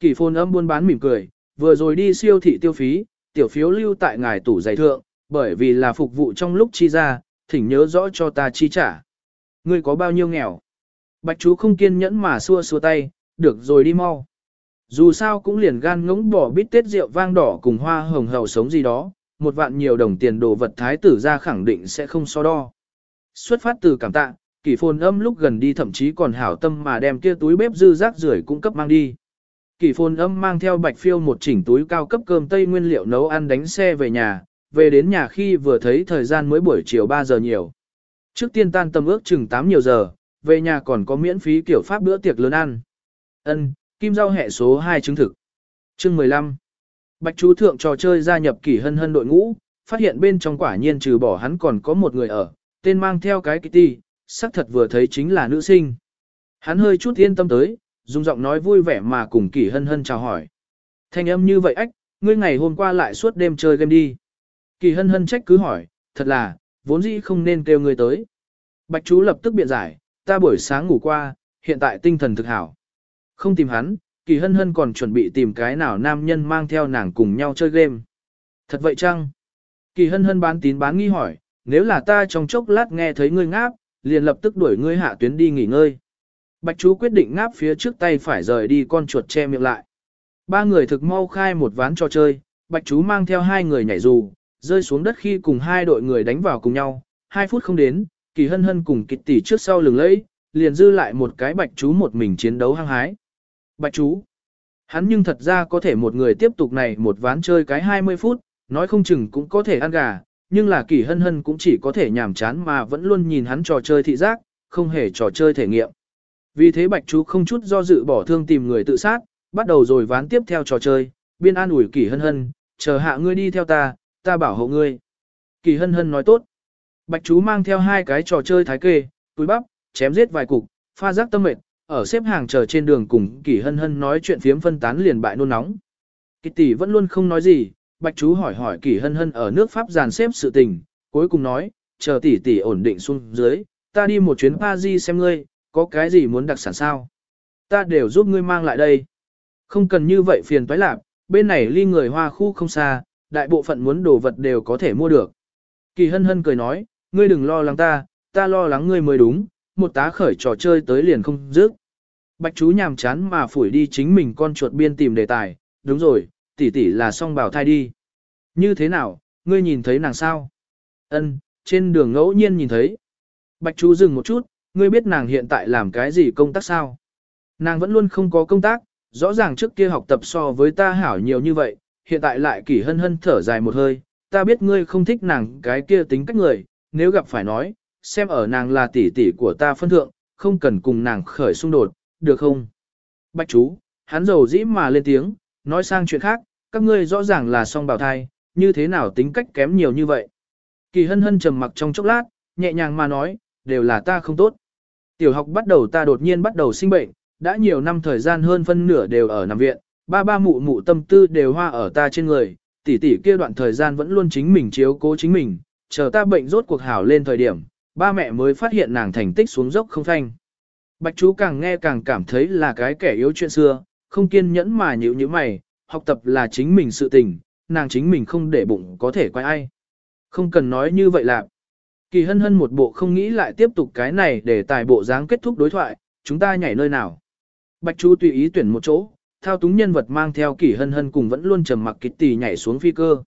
Kỳ phồn âm buôn bán mỉm cười, vừa rồi đi siêu thị tiêu phí, tiểu phiếu lưu tại ngài tủ giày thượng, bởi vì là phục vụ trong lúc chi ra, thỉnh nhớ rõ cho ta chi trả. Ngươi có bao nhiêu nghèo? Bạch chú không kiên nhẫn mà xua xua tay, được rồi đi mau. Dù sao cũng liền gan ngỗng bỏ bít tết rượu vang đỏ cùng hoa hồng hậu sống gì đó, một vạn nhiều đồng tiền đồ vật thái tử ra khẳng định sẽ không so đo. Xuất phát từ cảm tạ, kỷ phồn âm lúc gần đi thậm chí còn hảo tâm mà đem kia túi bếp dư rác rưởi cung cấp mang đi. Kỳ phồn âm mang theo bạch phiêu một chỉnh túi cao cấp cơm tây nguyên liệu nấu ăn đánh xe về nhà, về đến nhà khi vừa thấy thời gian mới buổi chiều 3 giờ nhiều. Trước tiên tan tầm ước chừng 8 nhiều giờ, về nhà còn có miễn phí kiểu pháp bữa tiệc lớn ăn. Ân, kim rau hệ số 2 chứng thực. Chương 15. Bạch chú thượng trò chơi gia nhập kỳ hân hân đội ngũ, phát hiện bên trong quả nhiên trừ bỏ hắn còn có một người ở, tên mang theo cái Kitty, sắc thật vừa thấy chính là nữ sinh. Hắn hơi chút yên tâm tới, dùng giọng nói vui vẻ mà cùng kỷ hân hân chào hỏi. Thanh âm như vậy ách, ngươi ngày hôm qua lại suốt đêm chơi game đi. Kỳ hân hân trách cứ hỏi, thật là, vốn dĩ không nên kêu ngươi tới. Bạch chú lập tức biện giải, ta buổi sáng ngủ qua, hiện tại tinh thần thực hảo. Không tìm hắn, kỳ hân hân còn chuẩn bị tìm cái nào nam nhân mang theo nàng cùng nhau chơi game. Thật vậy chăng? Kỳ hân hân bán tín bán nghi hỏi, nếu là ta trong chốc lát nghe thấy ngươi ngáp, liền lập tức đuổi ngươi hạ tuyến đi nghỉ ngơi. Bạch chú quyết định ngáp phía trước tay phải rời đi con chuột che miệng lại. Ba người thực mau khai một ván trò chơi, bạch chú mang theo hai người nhảy dù, rơi xuống đất khi cùng hai đội người đánh vào cùng nhau, hai phút không đến, kỳ hân hân cùng kịch tỷ trước sau lừng lẫy, liền dư lại một cái bạch chú một mình chiến đấu hăng hái. Bạch chú, hắn nhưng thật ra có thể một người tiếp tục này một ván chơi cái 20 phút, nói không chừng cũng có thể ăn gà, nhưng là kỳ hân hân cũng chỉ có thể nhàm chán mà vẫn luôn nhìn hắn trò chơi thị giác, không hề trò chơi thể nghiệm. Vì thế bạch chú không chút do dự bỏ thương tìm người tự sát, bắt đầu rồi ván tiếp theo trò chơi, biên an ủi kỳ hân hân, chờ hạ ngươi đi theo ta, ta bảo hộ ngươi. Kỳ hân hân nói tốt. Bạch chú mang theo hai cái trò chơi thái kê, túi bắp, chém giết vài cục, pha giác tâm mệt, ở xếp hàng chờ trên đường cùng kỳ hân hân nói chuyện phiếm phân tán liền bại nôn nóng. Kỳ tỷ vẫn luôn không nói gì, bạch chú hỏi hỏi kỳ hân hân ở nước Pháp dàn xếp sự tình, cuối cùng nói, chờ tỷ tỷ ổn định xuống dưới, ta đi một chuyến Paris xem ngươi, có cái gì muốn đặc sản sao? Ta đều giúp ngươi mang lại đây. Không cần như vậy phiền toái lạc, bên này ly người hoa khu không xa, đại bộ phận muốn đồ vật đều có thể mua được. Kỳ hân hân cười nói, ngươi đừng lo lắng ta, ta lo lắng ngươi mới đúng, một tá khởi trò chơi tới liền không dứt. Bạch chú nhàm chán mà phủi đi chính mình con chuột biên tìm đề tài, đúng rồi, tỷ tỷ là song bảo thai đi. Như thế nào, ngươi nhìn thấy nàng sao? Ân, trên đường ngẫu nhiên nhìn thấy. Bạch chú dừng một chút, ngươi biết nàng hiện tại làm cái gì công tác sao? Nàng vẫn luôn không có công tác, rõ ràng trước kia học tập so với ta hảo nhiều như vậy, hiện tại lại kỳ hân hân thở dài một hơi, ta biết ngươi không thích nàng cái kia tính cách người, nếu gặp phải nói, xem ở nàng là tỷ tỷ của ta phân thượng, không cần cùng nàng khởi xung đột, được không? Bạch chú, hắn giàu dĩ mà lên tiếng, nói sang chuyện khác, các ngươi rõ ràng là song bào thai, như thế nào tính cách kém nhiều như vậy? Kỳ hân hân trầm mặc trong chốc lát, nhẹ nhàng mà nói, đều là ta không tốt. Tiểu học bắt đầu ta đột nhiên bắt đầu sinh bệnh, đã nhiều năm thời gian hơn phân nửa đều ở nằm viện, ba ba mụ mụ tâm tư đều hoa ở ta trên người, tỷ tỷ kia đoạn thời gian vẫn luôn chính mình chiếu cố chính mình, chờ ta bệnh rốt cuộc hảo lên thời điểm, ba mẹ mới phát hiện nàng thành tích xuống dốc không thanh. Bạch chú càng nghe càng cảm thấy là cái kẻ yếu chuyện xưa, không kiên nhẫn mà nhữ như mày, học tập là chính mình sự tình, nàng chính mình không để bụng có thể quay ai. Không cần nói như vậy lạc. Kỳ hân hân một bộ không nghĩ lại tiếp tục cái này để tài bộ dáng kết thúc đối thoại, chúng ta nhảy nơi nào. Bạch chú tùy ý tuyển một chỗ, thao túng nhân vật mang theo Kỳ hân hân cùng vẫn luôn trầm mặc kịch tỷ nhảy xuống phi cơ.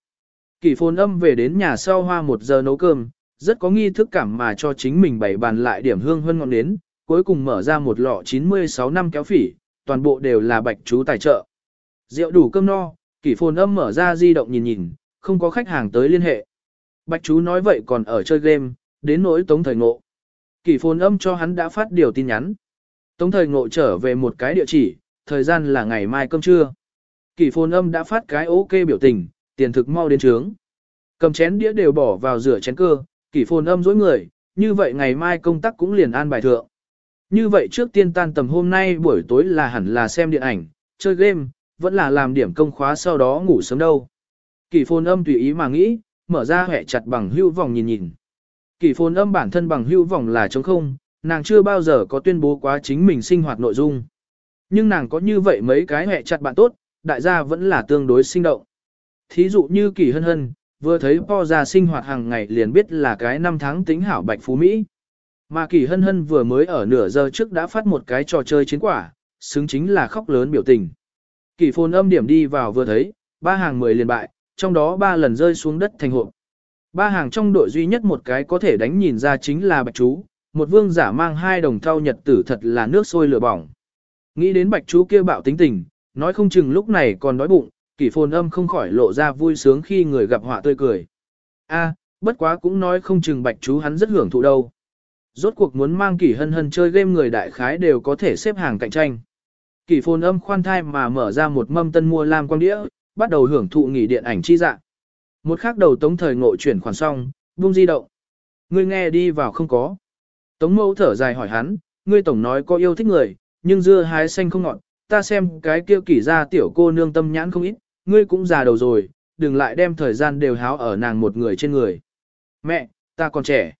Kỳ phồn âm về đến nhà sau hoa một giờ nấu cơm, rất có nghi thức cảm mà cho chính mình bày bàn lại điểm hương hân ngọn nến, cuối cùng mở ra một lọ 96 năm kéo phỉ, toàn bộ đều là bạch chú tài trợ. Rượu đủ cơm no, kỷ phồn âm mở ra di động nhìn nhìn, không có khách hàng tới liên hệ. Bạch chú nói vậy còn ở chơi game, đến nỗi tống thời ngộ. Kỷ phồn âm cho hắn đã phát điều tin nhắn. Tống thời ngộ trở về một cái địa chỉ, thời gian là ngày mai cơm trưa. Kỷ phồn âm đã phát cái ok biểu tình, tiền thực mau đến trướng. Cầm chén đĩa đều bỏ vào rửa chén cơ, kỷ phồn âm dối người, như vậy ngày mai công tác cũng liền an bài thượng. Như vậy trước tiên tan tầm hôm nay buổi tối là hẳn là xem điện ảnh, chơi game, vẫn là làm điểm công khóa sau đó ngủ sớm đâu. Kỷ phồn âm tùy ý mà nghĩ, mở ra hẹ chặt bằng hưu vòng nhìn nhìn. Kỷ phồn âm bản thân bằng hưu vòng là trống không, nàng chưa bao giờ có tuyên bố quá chính mình sinh hoạt nội dung. Nhưng nàng có như vậy mấy cái hẹ chặt bạn tốt, đại gia vẫn là tương đối sinh động. Thí dụ như kỷ hân hân, vừa thấy po ra sinh hoạt hàng ngày liền biết là cái năm tháng tính hảo bạch phú Mỹ. Mà kỷ hân hân vừa mới ở nửa giờ trước đã phát một cái trò chơi chiến quả, xứng chính là khóc lớn biểu tình. kỷ phồn âm điểm đi vào vừa thấy, ba hàng mười liền bại, trong đó ba lần rơi xuống đất thành hộp. Ba hàng trong đội duy nhất một cái có thể đánh nhìn ra chính là bạch chú, một vương giả mang hai đồng thau nhật tử thật là nước sôi lửa bỏng. Nghĩ đến bạch chú kia bạo tính tình, nói không chừng lúc này còn đói bụng, kỷ phồn âm không khỏi lộ ra vui sướng khi người gặp họa tươi cười. A, bất quá cũng nói không chừng bạch chú hắn rất hưởng thụ đâu. Rốt cuộc muốn mang kỷ hân hân chơi game người đại khái đều có thể xếp hàng cạnh tranh. Kỷ phồn âm khoan thai mà mở ra một mâm tân mua làm quang đĩa, bắt đầu hưởng thụ nghỉ điện ảnh chi dạng. Một khắc đầu tống thời ngộ chuyển khoản xong, buông di động. Ngươi nghe đi vào không có. Tống mẫu thở dài hỏi hắn, ngươi tổng nói có yêu thích người, nhưng dưa hái xanh không ngọt, ta xem cái kia kỷ ra tiểu cô nương tâm nhãn không ít, ngươi cũng già đầu rồi, đừng lại đem thời gian đều háo ở nàng một người trên người. Mẹ, ta còn trẻ.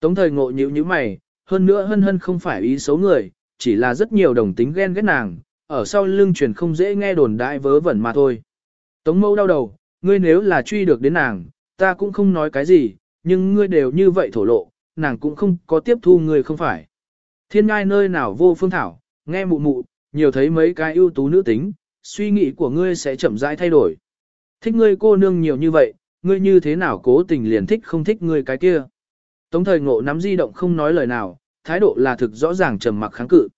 Tống thời ngộ nhíu nhíu mày, hơn nữa hân hân không phải ý xấu người, chỉ là rất nhiều đồng tính ghen ghét nàng, ở sau lưng truyền không dễ nghe đồn đại vớ vẩn mà thôi. Tống mâu đau đầu, ngươi nếu là truy được đến nàng, ta cũng không nói cái gì, nhưng ngươi đều như vậy thổ lộ, nàng cũng không có tiếp thu ngươi không phải. Thiên ngai nơi nào vô phương thảo, nghe mụ mụ, nhiều thấy mấy cái ưu tú nữ tính, suy nghĩ của ngươi sẽ chậm rãi thay đổi. Thích ngươi cô nương nhiều như vậy, ngươi như thế nào cố tình liền thích không thích ngươi cái kia. Tống thời ngộ nắm di động không nói lời nào, thái độ là thực rõ ràng trầm mặc kháng cự.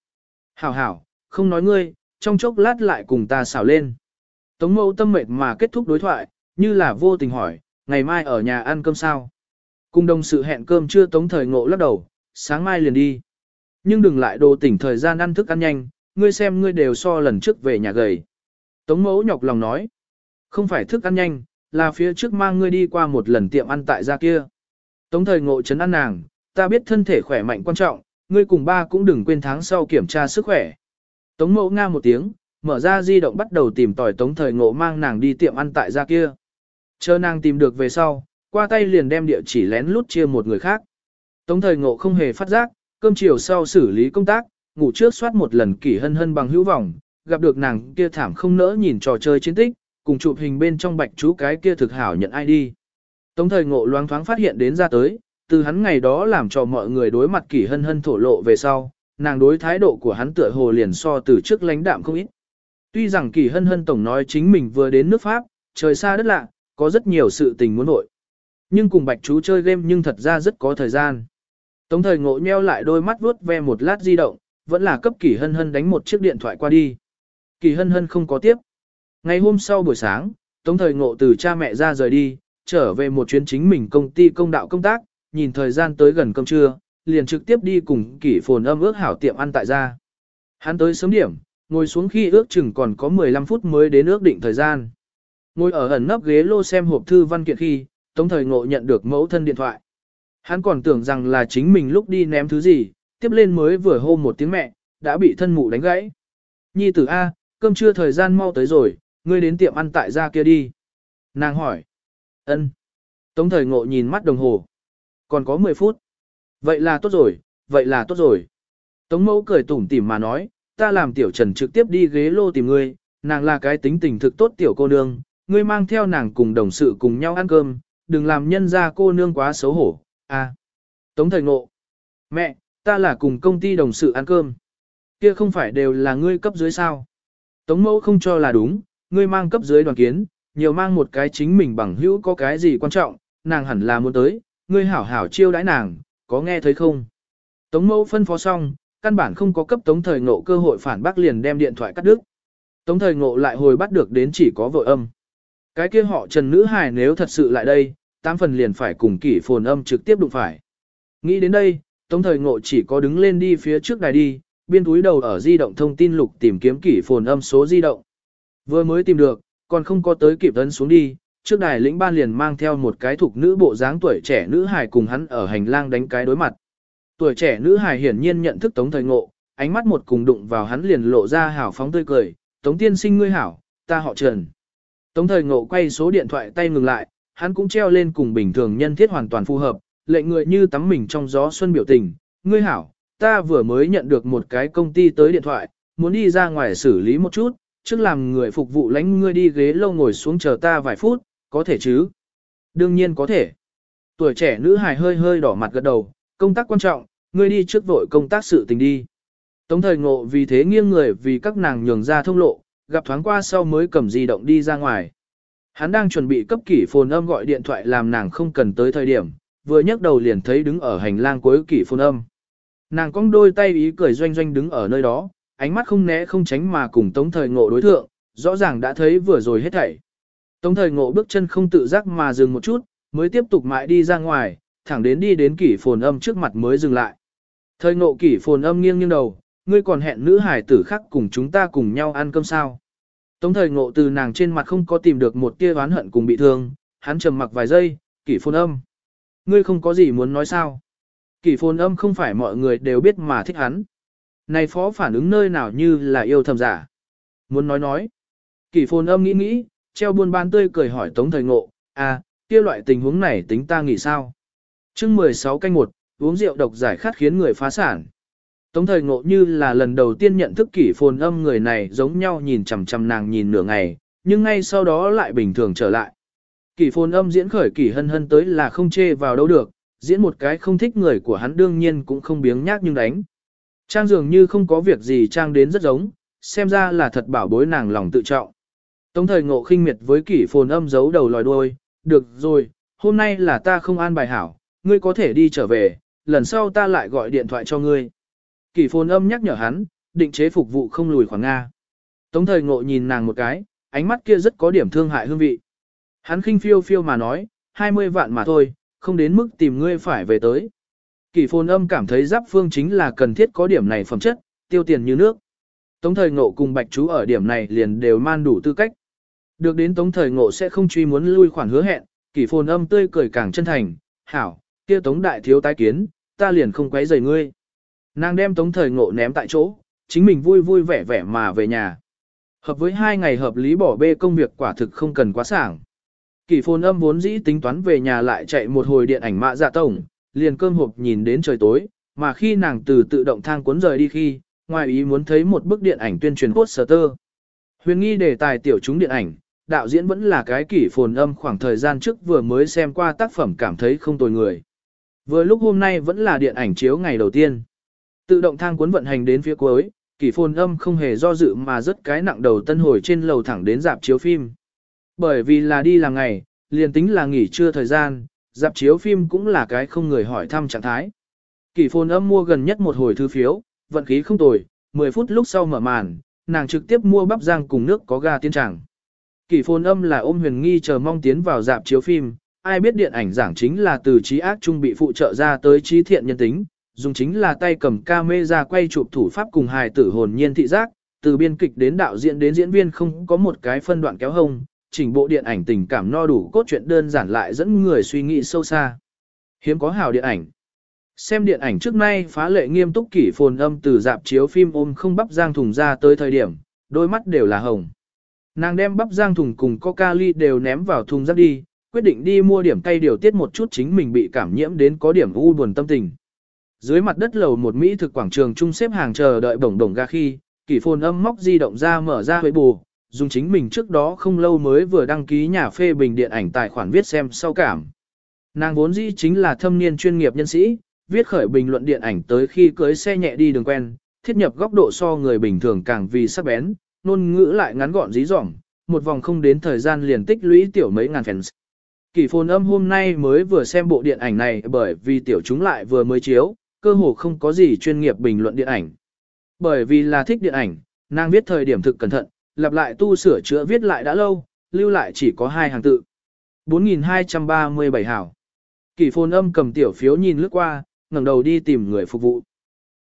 Hảo hảo, không nói ngươi, trong chốc lát lại cùng ta xảo lên. Tống mẫu tâm mệt mà kết thúc đối thoại, như là vô tình hỏi, ngày mai ở nhà ăn cơm sao? Cùng đồng sự hẹn cơm chưa tống thời ngộ lắc đầu, sáng mai liền đi. Nhưng đừng lại đồ tỉnh thời gian ăn thức ăn nhanh, ngươi xem ngươi đều so lần trước về nhà gầy. Tống mẫu nhọc lòng nói, không phải thức ăn nhanh, là phía trước mang ngươi đi qua một lần tiệm ăn tại gia kia. Tống thời ngộ chấn ăn nàng, ta biết thân thể khỏe mạnh quan trọng, ngươi cùng ba cũng đừng quên tháng sau kiểm tra sức khỏe. Tống mẫu nga một tiếng, mở ra di động bắt đầu tìm tòi tống thời ngộ mang nàng đi tiệm ăn tại gia kia. Chờ nàng tìm được về sau, qua tay liền đem địa chỉ lén lút chia một người khác. Tống thời ngộ không hề phát giác, cơm chiều sau xử lý công tác, ngủ trước soát một lần kỷ hân hân bằng hữu vọng, gặp được nàng kia thảm không nỡ nhìn trò chơi chiến tích, cùng chụp hình bên trong bạch chú cái kia thực hảo nhận ID. Tống thời ngộ loáng thoáng phát hiện đến ra tới, từ hắn ngày đó làm cho mọi người đối mặt kỷ hân hân thổ lộ về sau, nàng đối thái độ của hắn tựa hồ liền so từ trước lãnh đạm không ít. Tuy rằng Kỳ hân hân tổng nói chính mình vừa đến nước Pháp, trời xa đất lạ, có rất nhiều sự tình muốn nội. Nhưng cùng bạch chú chơi game nhưng thật ra rất có thời gian. Tống thời ngộ nheo lại đôi mắt vuốt ve một lát di động, vẫn là cấp Kỳ hân hân đánh một chiếc điện thoại qua đi. Kỳ hân hân không có tiếp. Ngày hôm sau buổi sáng, tống thời ngộ từ cha mẹ ra rời đi, trở về một chuyến chính mình công ty công đạo công tác, nhìn thời gian tới gần cơm trưa, liền trực tiếp đi cùng kỷ phồn âm ước hảo tiệm ăn tại gia. Hắn tới sớm điểm, ngồi xuống khi ước chừng còn có 15 phút mới đến ước định thời gian. Ngồi ở ẩn nấp ghế lô xem hộp thư văn kiện khi, Tống Thời Ngộ nhận được mẫu thân điện thoại. Hắn còn tưởng rằng là chính mình lúc đi ném thứ gì, tiếp lên mới vừa hô một tiếng mẹ, đã bị thân mụ đánh gãy. Nhi tử A, cơm trưa thời gian mau tới rồi, ngươi đến tiệm ăn tại gia kia đi. Nàng hỏi. ân. Tống Thời Ngộ nhìn mắt đồng hồ. Còn có 10 phút. Vậy là tốt rồi, vậy là tốt rồi. Tống mẫu cười tủm tỉm mà nói, ta làm tiểu trần trực tiếp đi ghế lô tìm ngươi, nàng là cái tính tình thực tốt tiểu cô nương, ngươi mang theo nàng cùng đồng sự cùng nhau ăn cơm, đừng làm nhân ra cô nương quá xấu hổ, à. Tống thời ngộ. Mẹ, ta là cùng công ty đồng sự ăn cơm. Kia không phải đều là ngươi cấp dưới sao. Tống mẫu không cho là đúng, ngươi mang cấp dưới đoàn kiến, nhiều mang một cái chính mình bằng hữu có cái gì quan trọng, nàng hẳn là muốn tới, ngươi hảo hảo chiêu đãi nàng, có nghe thấy không? Tống mẫu phân phó xong, căn bản không có cấp tống thời ngộ cơ hội phản bác liền đem điện thoại cắt đứt. Tống thời ngộ lại hồi bắt được đến chỉ có vội âm. Cái kia họ trần nữ hài nếu thật sự lại đây, tám phần liền phải cùng kỷ phồn âm trực tiếp đụng phải. Nghĩ đến đây, tống thời ngộ chỉ có đứng lên đi phía trước đài đi, biên túi đầu ở di động thông tin lục tìm kiếm kỷ phồn âm số di động. Vừa mới tìm được, còn không có tới kịp ấn xuống đi, trước đài lĩnh ban liền mang theo một cái thuộc nữ bộ dáng tuổi trẻ nữ hài cùng hắn ở hành lang đánh cái đối mặt. Tuổi trẻ nữ hài hiển nhiên nhận thức tống thời ngộ, ánh mắt một cùng đụng vào hắn liền lộ ra hảo phóng tươi cười, tống tiên sinh ngươi hảo, ta họ trần. Tống thời ngộ quay số điện thoại tay ngừng lại, hắn cũng treo lên cùng bình thường nhân thiết hoàn toàn phù hợp, lệnh người như tắm mình trong gió xuân biểu tình. Ngươi hảo, ta vừa mới nhận được một cái công ty tới điện thoại, muốn đi ra ngoài xử lý một chút, trước làm người phục vụ lánh ngươi đi ghế lâu ngồi xuống chờ ta vài phút, có thể chứ? Đương nhiên có thể. Tuổi trẻ nữ hài hơi hơi đỏ mặt gật đầu, công tác quan trọng, ngươi đi trước vội công tác sự tình đi. Tống thời ngộ vì thế nghiêng người vì các nàng nhường ra thông lộ, gặp thoáng qua sau mới cầm di động đi ra ngoài. Hắn đang chuẩn bị cấp kỷ phồn âm gọi điện thoại làm nàng không cần tới thời điểm, vừa nhấc đầu liền thấy đứng ở hành lang cuối kỷ phồn âm. Nàng cong đôi tay ý cười doanh doanh đứng ở nơi đó, ánh mắt không né không tránh mà cùng tống thời ngộ đối thượng, rõ ràng đã thấy vừa rồi hết thảy. Tống thời ngộ bước chân không tự giác mà dừng một chút, mới tiếp tục mãi đi ra ngoài, thẳng đến đi đến kỷ phồn âm trước mặt mới dừng lại. Thời ngộ kỷ phồn âm nghiêng nghiêng đầu, ngươi còn hẹn nữ hải tử khác cùng chúng ta cùng nhau ăn cơm sao. Tống thời ngộ từ nàng trên mặt không có tìm được một tia oán hận cùng bị thương, hắn trầm mặc vài giây, kỷ phồn âm. Ngươi không có gì muốn nói sao. Kỷ phồn âm không phải mọi người đều biết mà thích hắn. Này phó phản ứng nơi nào như là yêu thầm giả. Muốn nói nói. Kỷ phồn âm nghĩ nghĩ, treo buôn bán tươi cười hỏi tống thời ngộ, à, kia loại tình huống này tính ta nghĩ sao? Chương 16 canh 1, uống rượu độc giải khát khiến người phá sản. Tống thời ngộ như là lần đầu tiên nhận thức kỷ phồn âm người này giống nhau nhìn chằm chằm nàng nhìn nửa ngày, nhưng ngay sau đó lại bình thường trở lại. Kỷ phồn âm diễn khởi kỷ hân hân tới là không chê vào đâu được, diễn một cái không thích người của hắn đương nhiên cũng không biếng nhác nhưng đánh. Trang dường như không có việc gì Trang đến rất giống, xem ra là thật bảo bối nàng lòng tự trọng. Tống thời ngộ khinh miệt với kỷ phồn âm giấu đầu lòi đuôi, được rồi, hôm nay là ta không an bài hảo, ngươi có thể đi trở về, lần sau ta lại gọi điện thoại cho ngươi. Kỷ phồn âm nhắc nhở hắn, định chế phục vụ không lùi khoảng Nga. Tống thời ngộ nhìn nàng một cái, ánh mắt kia rất có điểm thương hại hương vị. Hắn khinh phiêu phiêu mà nói, 20 vạn mà thôi, không đến mức tìm ngươi phải về tới. Kỷ phồn âm cảm thấy giáp phương chính là cần thiết có điểm này phẩm chất, tiêu tiền như nước. Tống thời ngộ cùng bạch chú ở điểm này liền đều man đủ tư cách. Được đến tống thời ngộ sẽ không truy muốn lui khoản hứa hẹn, kỷ phồn âm tươi cười càng chân thành, hảo, kia tống đại thiếu tái kiến, ta liền không quấy rầy ngươi. Nàng đem tống thời ngộ ném tại chỗ, chính mình vui vui vẻ vẻ mà về nhà. Hợp với hai ngày hợp lý bỏ bê công việc quả thực không cần quá sảng. Kỷ phồn âm vốn dĩ tính toán về nhà lại chạy một hồi điện ảnh mạ dạ tổng, liền cơm hộp nhìn đến trời tối, mà khi nàng từ tự động thang cuốn rời đi khi, ngoài ý muốn thấy một bức điện ảnh tuyên truyền poster. Huyền nghi đề tài tiểu chúng điện ảnh, đạo diễn vẫn là cái kỷ phồn âm khoảng thời gian trước vừa mới xem qua tác phẩm cảm thấy không tồi người. Vừa lúc hôm nay vẫn là điện ảnh chiếu ngày đầu tiên. Tự động thang cuốn vận hành đến phía cuối, kỷ phồn âm không hề do dự mà rất cái nặng đầu tân hồi trên lầu thẳng đến dạp chiếu phim. Bởi vì là đi làm ngày, liền tính là nghỉ trưa thời gian, dạp chiếu phim cũng là cái không người hỏi thăm trạng thái. Kỷ phồn âm mua gần nhất một hồi thư phiếu, vận khí không tồi, 10 phút lúc sau mở màn, nàng trực tiếp mua bắp rang cùng nước có ga tiên tràng. Kỷ phồn âm là ôm huyền nghi chờ mong tiến vào dạp chiếu phim, ai biết điện ảnh giảng chính là từ trí ác trung bị phụ trợ ra tới trí thiện nhân tính, dùng chính là tay cầm camera quay chụp thủ pháp cùng hài tử hồn nhiên thị giác, từ biên kịch đến đạo diễn đến diễn viên không có một cái phân đoạn kéo hông, chỉnh bộ điện ảnh tình cảm no đủ cốt truyện đơn giản lại dẫn người suy nghĩ sâu xa. Hiếm có hào điện ảnh. Xem điện ảnh trước nay phá lệ nghiêm túc kỷ phồn âm từ dạp chiếu phim ôm không bắp giang thùng ra tới thời điểm, đôi mắt đều là hồng. Nàng đem bắp giang thùng cùng coca ly đều ném vào thùng rác đi, quyết định đi mua điểm cây điều tiết một chút chính mình bị cảm nhiễm đến có điểm u buồn tâm tình. Dưới mặt đất lầu một Mỹ thực quảng trường chung xếp hàng chờ đợi bổng đồng ga khi, kỷ phồn âm móc di động ra mở ra huệ bù, dùng chính mình trước đó không lâu mới vừa đăng ký nhà phê bình điện ảnh tài khoản viết xem sau cảm. Nàng vốn dĩ chính là thâm niên chuyên nghiệp nhân sĩ, viết khởi bình luận điện ảnh tới khi cưới xe nhẹ đi đường quen, thiết nhập góc độ so người bình thường càng vì sắc bén, ngôn ngữ lại ngắn gọn dí dỏm, một vòng không đến thời gian liền tích lũy tiểu mấy ngàn fans. Kỳ phồn âm hôm nay mới vừa xem bộ điện ảnh này bởi vì tiểu chúng lại vừa mới chiếu, cơ hồ không có gì chuyên nghiệp bình luận điện ảnh. Bởi vì là thích điện ảnh, nàng viết thời điểm thực cẩn thận, lặp lại tu sửa chữa viết lại đã lâu, lưu lại chỉ có hai hàng tự. 4237 hảo. Kỳ phồn âm cầm tiểu phiếu nhìn lướt qua, ngẩng đầu đi tìm người phục vụ.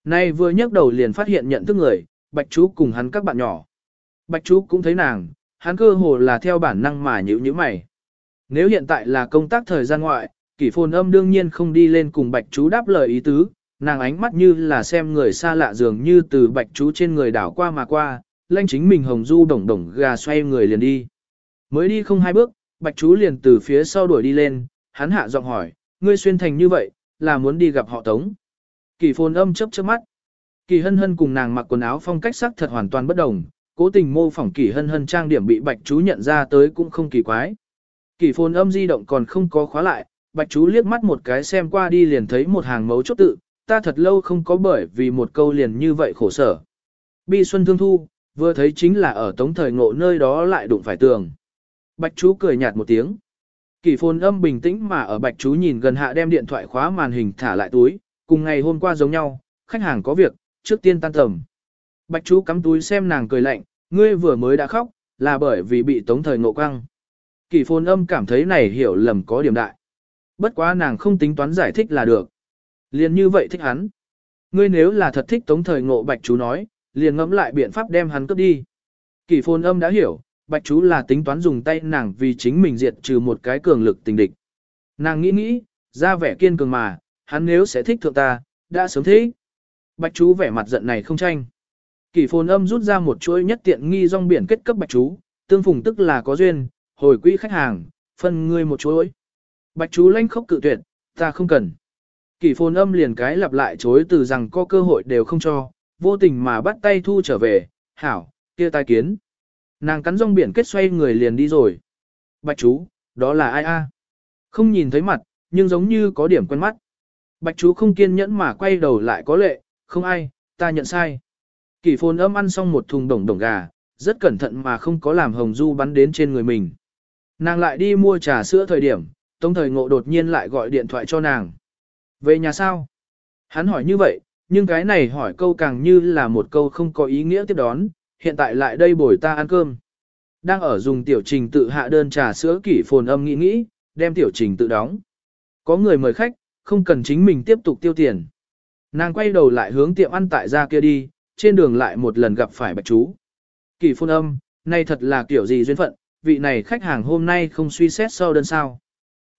Nay vừa nhấc đầu liền phát hiện nhận thức người, Bạch chú cùng hắn các bạn nhỏ. Bạch chú cũng thấy nàng, hắn cơ hồ là theo bản năng mà nhíu nhíu mày. Nếu hiện tại là công tác thời gian ngoại, kỷ phồn âm đương nhiên không đi lên cùng bạch chú đáp lời ý tứ, nàng ánh mắt như là xem người xa lạ dường như từ bạch chú trên người đảo qua mà qua, lanh chính mình hồng du đồng đồng gà xoay người liền đi. Mới đi không hai bước, bạch chú liền từ phía sau đuổi đi lên, hắn hạ giọng hỏi, ngươi xuyên thành như vậy, là muốn đi gặp họ tống. Kỷ phồn âm chấp chớp mắt. Kỳ hân hân cùng nàng mặc quần áo phong cách sắc thật hoàn toàn bất đồng, cố tình mô phỏng kỳ hân hân trang điểm bị bạch chú nhận ra tới cũng không kỳ quái. Kỳ phồn âm di động còn không có khóa lại, bạch chú liếc mắt một cái xem qua đi liền thấy một hàng mấu chốt tự, ta thật lâu không có bởi vì một câu liền như vậy khổ sở. Bi xuân thương thu, vừa thấy chính là ở tống thời ngộ nơi đó lại đụng phải tường. Bạch chú cười nhạt một tiếng. Kỳ phồn âm bình tĩnh mà ở bạch chú nhìn gần hạ đem điện thoại khóa màn hình thả lại túi, cùng ngày hôm qua giống nhau, khách hàng có việc, trước tiên tan tầm. Bạch chú cắm túi xem nàng cười lạnh, ngươi vừa mới đã khóc, là bởi vì bị tống thời ngộ quăng. Kỳ phồn âm cảm thấy này hiểu lầm có điểm đại. Bất quá nàng không tính toán giải thích là được. Liền như vậy thích hắn. Ngươi nếu là thật thích tống thời ngộ bạch chú nói, liền ngẫm lại biện pháp đem hắn cướp đi. Kỳ phồn âm đã hiểu, bạch chú là tính toán dùng tay nàng vì chính mình diệt trừ một cái cường lực tình địch. Nàng nghĩ nghĩ, ra vẻ kiên cường mà, hắn nếu sẽ thích thượng ta, đã sớm thế. Bạch chú vẻ mặt giận này không tranh. Kỳ phồn âm rút ra một chuỗi nhất tiện nghi rong biển kết cấp bạch chú, tương phùng tức là có duyên, hồi quỹ khách hàng, phân ngươi một chuỗi. Bạch chú lanh khóc cự tuyệt, ta không cần. Kỳ phồn âm liền cái lặp lại chối từ rằng có cơ hội đều không cho, vô tình mà bắt tay thu trở về, hảo, kia tai kiến. Nàng cắn rong biển kết xoay người liền đi rồi. Bạch chú, đó là ai a? Không nhìn thấy mặt, nhưng giống như có điểm quen mắt. Bạch chú không kiên nhẫn mà quay đầu lại có lệ, không ai, ta nhận sai. Kỳ phồn âm ăn xong một thùng đồng đồng gà, rất cẩn thận mà không có làm hồng du bắn đến trên người mình. Nàng lại đi mua trà sữa thời điểm, tống thời ngộ đột nhiên lại gọi điện thoại cho nàng. Về nhà sao? Hắn hỏi như vậy, nhưng cái này hỏi câu càng như là một câu không có ý nghĩa tiếp đón, hiện tại lại đây bồi ta ăn cơm. Đang ở dùng tiểu trình tự hạ đơn trà sữa kỷ phồn âm nghĩ nghĩ, đem tiểu trình tự đóng. Có người mời khách, không cần chính mình tiếp tục tiêu tiền. Nàng quay đầu lại hướng tiệm ăn tại ra kia đi, trên đường lại một lần gặp phải bạch chú. Kỷ phồn âm, nay thật là kiểu gì duyên phận, vị này khách hàng hôm nay không suy xét sau đơn sao.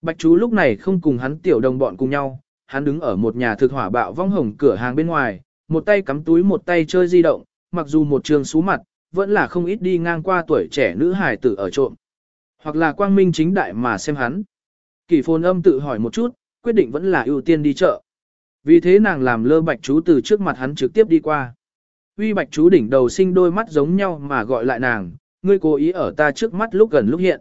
Bạch chú lúc này không cùng hắn tiểu đồng bọn cùng nhau, hắn đứng ở một nhà thực hỏa bạo vong hồng cửa hàng bên ngoài, một tay cắm túi một tay chơi di động, mặc dù một trường xú mặt, vẫn là không ít đi ngang qua tuổi trẻ nữ hài tử ở trộm. Hoặc là quang minh chính đại mà xem hắn. Kỳ phồn âm tự hỏi một chút, quyết định vẫn là ưu tiên đi chợ. Vì thế nàng làm lơ bạch chú từ trước mặt hắn trực tiếp đi qua. Uy bạch chú đỉnh đầu sinh đôi mắt giống nhau mà gọi lại nàng, ngươi cố ý ở ta trước mắt lúc gần lúc hiện.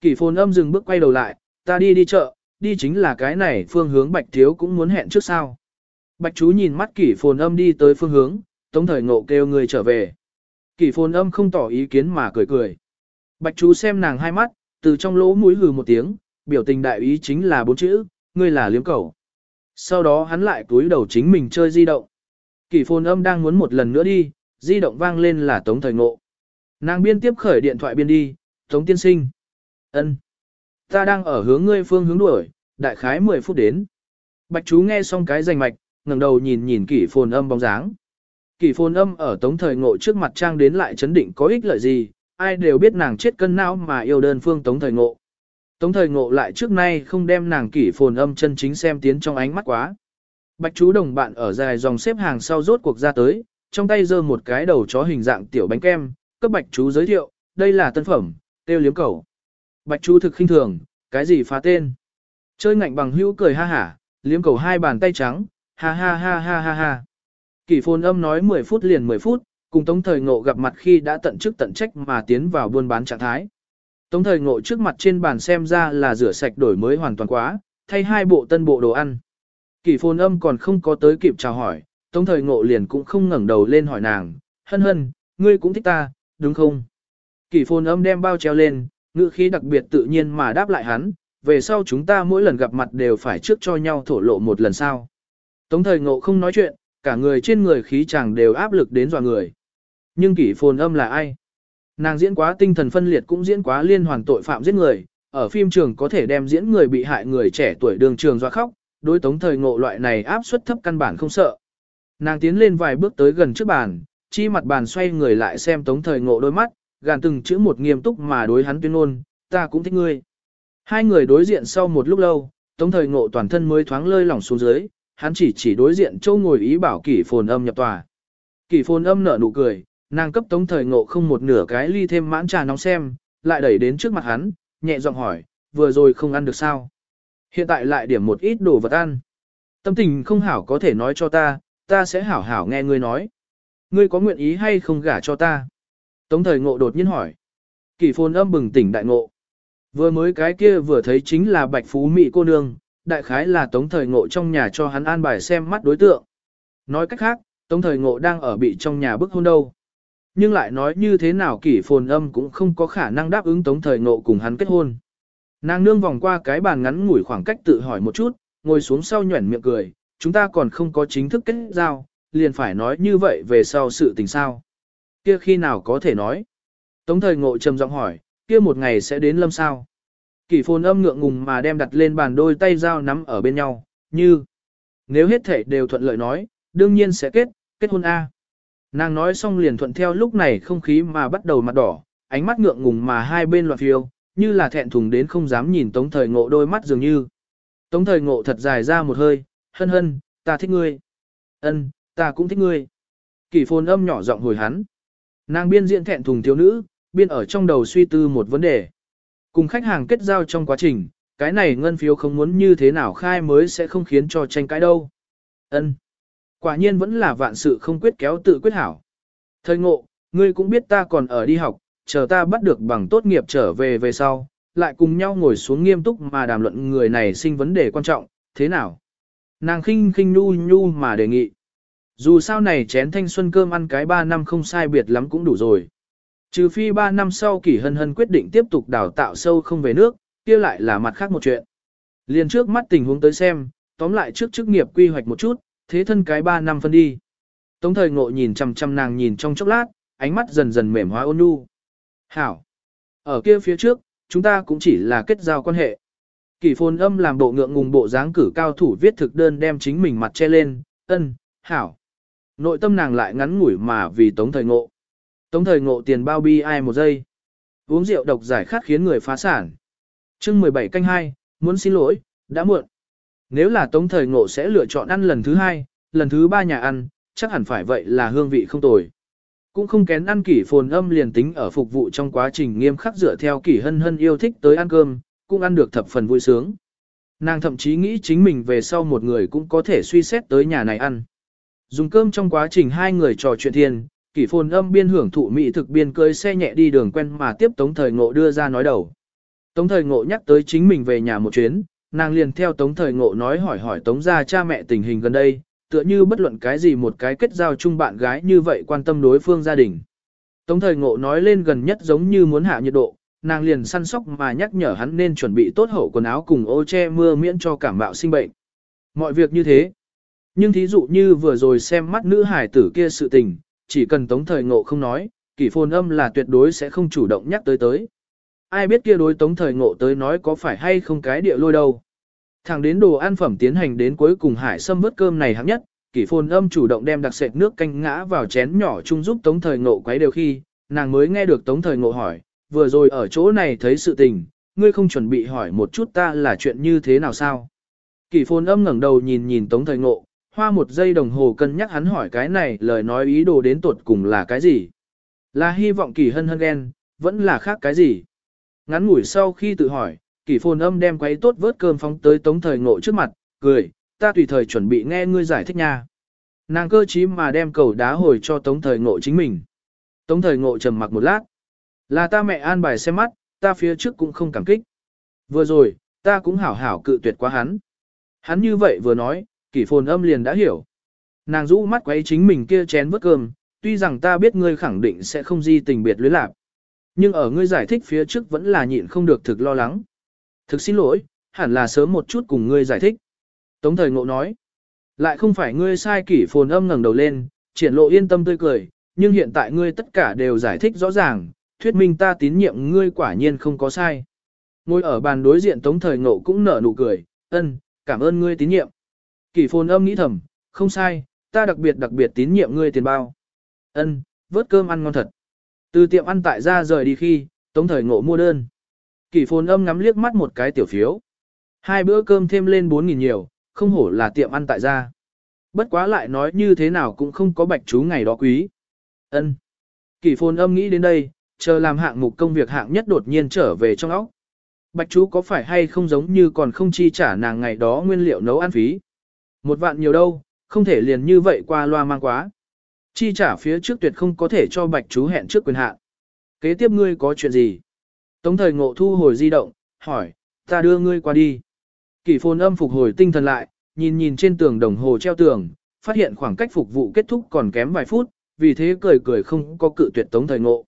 Kỷ phồn âm dừng bước quay đầu lại, ta đi đi chợ, đi chính là cái này phương hướng bạch thiếu cũng muốn hẹn trước sao. Bạch chú nhìn mắt kỷ phồn âm đi tới phương hướng, tống thời ngộ kêu người trở về. Kỷ phồn âm không tỏ ý kiến mà cười cười. Bạch chú xem nàng hai mắt, từ trong lỗ mũi hừ một tiếng, biểu tình đại ý chính là bốn chữ, ngươi là liếm cầu. Sau đó hắn lại túi đầu chính mình chơi di động. Kỷ phồn âm đang muốn một lần nữa đi, di động vang lên là tống thời ngộ. Nàng biên tiếp khởi điện thoại biên đi, tống tiên sinh. ân Ta đang ở hướng ngươi phương hướng đuổi, đại khái 10 phút đến. Bạch chú nghe xong cái rành mạch, ngẩng đầu nhìn nhìn kỷ phồn âm bóng dáng. Kỷ phồn âm ở tống thời ngộ trước mặt trang đến lại chấn định có ích lợi gì, ai đều biết nàng chết cân não mà yêu đơn phương tống thời ngộ. Tống thời ngộ lại trước nay không đem nàng kỷ phồn âm chân chính xem tiến trong ánh mắt quá. Bạch chú đồng bạn ở dài dòng xếp hàng sau rốt cuộc ra tới, trong tay giơ một cái đầu chó hình dạng tiểu bánh kem, cấp bạch chú giới thiệu, đây là tân phẩm, tiêu liếm cầu. Bạch chú thực khinh thường, cái gì phá tên. Chơi ngạnh bằng hữu cười ha hả, liếm cầu hai bàn tay trắng, ha ha ha ha ha ha. Kỷ phồn âm nói 10 phút liền 10 phút, cùng Tống Thời Ngộ gặp mặt khi đã tận chức tận trách mà tiến vào buôn bán trạng thái. Tống Thời Ngộ trước mặt trên bàn xem ra là rửa sạch đổi mới hoàn toàn quá, thay hai bộ tân bộ đồ ăn. Kỷ phồn âm còn không có tới kịp chào hỏi, Tống Thời Ngộ liền cũng không ngẩng đầu lên hỏi nàng, hân hân, ngươi cũng thích ta, đúng không? Kỷ phồn âm đem bao treo lên, ngữ khí đặc biệt tự nhiên mà đáp lại hắn, về sau chúng ta mỗi lần gặp mặt đều phải trước cho nhau thổ lộ một lần sau. Tống thời ngộ không nói chuyện, cả người trên người khí chàng đều áp lực đến dọa người. Nhưng kỷ phồn âm là ai? Nàng diễn quá tinh thần phân liệt cũng diễn quá liên hoàn tội phạm giết người, ở phim trường có thể đem diễn người bị hại người trẻ tuổi đường trường dọa khóc, đối tống thời ngộ loại này áp suất thấp căn bản không sợ. Nàng tiến lên vài bước tới gần trước bàn, chi mặt bàn xoay người lại xem tống thời ngộ đôi mắt, gàn từng chữ một nghiêm túc mà đối hắn tuyên ngôn, ta cũng thích ngươi. Hai người đối diện sau một lúc lâu, tống thời ngộ toàn thân mới thoáng lơi lỏng xuống dưới, hắn chỉ chỉ đối diện châu ngồi ý bảo kỷ phồn âm nhập tòa. Kỷ phồn âm nở nụ cười, nàng cấp tống thời ngộ không một nửa cái ly thêm mãn trà nóng xem, lại đẩy đến trước mặt hắn, nhẹ giọng hỏi, vừa rồi không ăn được sao? Hiện tại lại điểm một ít đồ vật ăn. Tâm tình không hảo có thể nói cho ta, ta sẽ hảo hảo nghe ngươi nói. Ngươi có nguyện ý hay không gả cho ta? Tống thời ngộ đột nhiên hỏi. Kỷ phồn âm bừng tỉnh đại ngộ. Vừa mới cái kia vừa thấy chính là bạch phú mỹ cô nương, đại khái là tống thời ngộ trong nhà cho hắn an bài xem mắt đối tượng. Nói cách khác, tống thời ngộ đang ở bị trong nhà bức hôn đâu. Nhưng lại nói như thế nào kỷ phồn âm cũng không có khả năng đáp ứng tống thời ngộ cùng hắn kết hôn. Nàng nương vòng qua cái bàn ngắn ngủi khoảng cách tự hỏi một chút, ngồi xuống sau nhuẩn miệng cười, chúng ta còn không có chính thức kết giao, liền phải nói như vậy về sau sự tình sao. Kia khi nào có thể nói? Tống thời ngộ trầm giọng hỏi, kia một ngày sẽ đến lâm sao? Kỷ phồn âm ngượng ngùng mà đem đặt lên bàn đôi tay dao nắm ở bên nhau, như nếu hết thể đều thuận lợi nói, đương nhiên sẽ kết, kết hôn A. Nàng nói xong liền thuận theo lúc này không khí mà bắt đầu mặt đỏ, ánh mắt ngượng ngùng mà hai bên loạn phiêu, như là thẹn thùng đến không dám nhìn tống thời ngộ đôi mắt dường như. Tống thời ngộ thật dài ra một hơi, hân hân, ta thích ngươi. ân ta cũng thích ngươi. Kỷ phồn âm nhỏ giọng hồi hắn. Nàng biên diện thẹn thùng thiếu nữ, biên ở trong đầu suy tư một vấn đề. Cùng khách hàng kết giao trong quá trình, cái này ngân phiếu không muốn như thế nào khai mới sẽ không khiến cho tranh cãi đâu. ân Quả nhiên vẫn là vạn sự không quyết kéo tự quyết hảo. Thời ngộ, ngươi cũng biết ta còn ở đi học, chờ ta bắt được bằng tốt nghiệp trở về về sau, lại cùng nhau ngồi xuống nghiêm túc mà đàm luận người này sinh vấn đề quan trọng, thế nào? Nàng khinh khinh nhu nhu mà đề nghị. Dù sao này chén thanh xuân cơm ăn cái 3 năm không sai biệt lắm cũng đủ rồi. Trừ phi 3 năm sau kỷ hân hân quyết định tiếp tục đào tạo sâu không về nước, kia lại là mặt khác một chuyện. Liền trước mắt tình huống tới xem, tóm lại trước chức nghiệp quy hoạch một chút, thế thân cái 3 năm phân đi. Tống thời ngộ nhìn chằm chằm nàng nhìn trong chốc lát, ánh mắt dần dần mềm hóa ôn nhu. Hảo! Ở kia phía trước, chúng ta cũng chỉ là kết giao quan hệ. Kỷ phồn âm làm bộ ngượng ngùng bộ dáng cử cao thủ viết thực đơn đem chính mình mặt che lên, ân, hảo. Nội tâm nàng lại ngắn ngủi mà vì tống thời ngộ. Tống thời ngộ tiền bao bi ai một giây. Uống rượu độc giải khát khiến người phá sản. chương 17 canh 2, muốn xin lỗi, đã muộn. Nếu là tống thời ngộ sẽ lựa chọn ăn lần thứ hai, lần thứ ba nhà ăn, chắc hẳn phải vậy là hương vị không tồi. Cũng không kén ăn kỷ phồn âm liền tính ở phục vụ trong quá trình nghiêm khắc dựa theo kỷ hân hân yêu thích tới ăn cơm, cũng ăn được thập phần vui sướng. Nàng thậm chí nghĩ chính mình về sau một người cũng có thể suy xét tới nhà này ăn. Dùng cơm trong quá trình hai người trò chuyện thiên, kỷ phồn âm biên hưởng thụ mỹ thực biên cưới xe nhẹ đi đường quen mà tiếp Tống Thời Ngộ đưa ra nói đầu. Tống Thời Ngộ nhắc tới chính mình về nhà một chuyến, nàng liền theo Tống Thời Ngộ nói hỏi hỏi Tống gia cha mẹ tình hình gần đây, tựa như bất luận cái gì một cái kết giao chung bạn gái như vậy quan tâm đối phương gia đình. Tống Thời Ngộ nói lên gần nhất giống như muốn hạ nhiệt độ, nàng liền săn sóc mà nhắc nhở hắn nên chuẩn bị tốt hậu quần áo cùng ô che mưa miễn cho cảm bạo sinh bệnh. Mọi việc như thế. Nhưng thí dụ như vừa rồi xem mắt nữ hải tử kia sự tình, chỉ cần tống thời ngộ không nói, kỷ phồn âm là tuyệt đối sẽ không chủ động nhắc tới tới. Ai biết kia đối tống thời ngộ tới nói có phải hay không cái địa lôi đâu. Thẳng đến đồ ăn phẩm tiến hành đến cuối cùng hải sâm vớt cơm này hạng nhất, kỷ phồn âm chủ động đem đặc sệt nước canh ngã vào chén nhỏ chung giúp tống thời ngộ quấy đều khi, nàng mới nghe được tống thời ngộ hỏi, vừa rồi ở chỗ này thấy sự tình, ngươi không chuẩn bị hỏi một chút ta là chuyện như thế nào sao. Kỷ phồn âm ngẩng đầu nhìn nhìn tống thời ngộ, hoa một giây đồng hồ cân nhắc hắn hỏi cái này lời nói ý đồ đến tuột cùng là cái gì. Là hy vọng kỳ hân hân ghen, vẫn là khác cái gì. Ngắn ngủi sau khi tự hỏi, kỳ phồn âm đem quấy tốt vớt cơm phóng tới tống thời ngộ trước mặt, cười, ta tùy thời chuẩn bị nghe ngươi giải thích nha. Nàng cơ chí mà đem cầu đá hồi cho tống thời ngộ chính mình. Tống thời ngộ trầm mặc một lát. Là ta mẹ an bài xem mắt, ta phía trước cũng không cảm kích. Vừa rồi, ta cũng hảo hảo cự tuyệt quá hắn. Hắn như vậy vừa nói, kỷ phồn âm liền đã hiểu. Nàng rũ mắt quấy chính mình kia chén vớt cơm, tuy rằng ta biết ngươi khẳng định sẽ không di tình biệt luyến lạc. Nhưng ở ngươi giải thích phía trước vẫn là nhịn không được thực lo lắng. Thực xin lỗi, hẳn là sớm một chút cùng ngươi giải thích. Tống thời ngộ nói, lại không phải ngươi sai kỷ phồn âm ngẩng đầu lên, triển lộ yên tâm tươi cười, nhưng hiện tại ngươi tất cả đều giải thích rõ ràng, thuyết minh ta tín nhiệm ngươi quả nhiên không có sai. Ngồi ở bàn đối diện tống thời ngộ cũng nở nụ cười, ân, cảm ơn ngươi tín nhiệm. Kỷ phồn âm nghĩ thầm, không sai, ta đặc biệt đặc biệt tín nhiệm ngươi tiền bao. Ân, vớt cơm ăn ngon thật. Từ tiệm ăn tại ra rời đi khi, tống thời ngộ mua đơn. Kỷ phồn âm ngắm liếc mắt một cái tiểu phiếu. Hai bữa cơm thêm lên 4.000 nhiều, không hổ là tiệm ăn tại gia. Bất quá lại nói như thế nào cũng không có bạch chú ngày đó quý. Ân. Kỷ phồn âm nghĩ đến đây, chờ làm hạng mục công việc hạng nhất đột nhiên trở về trong óc. Bạch chú có phải hay không giống như còn không chi trả nàng ngày đó nguyên liệu nấu ăn phí. Một vạn nhiều đâu, không thể liền như vậy qua loa mang quá. Chi trả phía trước tuyệt không có thể cho bạch chú hẹn trước quyền hạn. Kế tiếp ngươi có chuyện gì? Tống thời ngộ thu hồi di động, hỏi, ta đưa ngươi qua đi. Kỷ phồn âm phục hồi tinh thần lại, nhìn nhìn trên tường đồng hồ treo tường, phát hiện khoảng cách phục vụ kết thúc còn kém vài phút, vì thế cười cười không có cự tuyệt tống thời ngộ.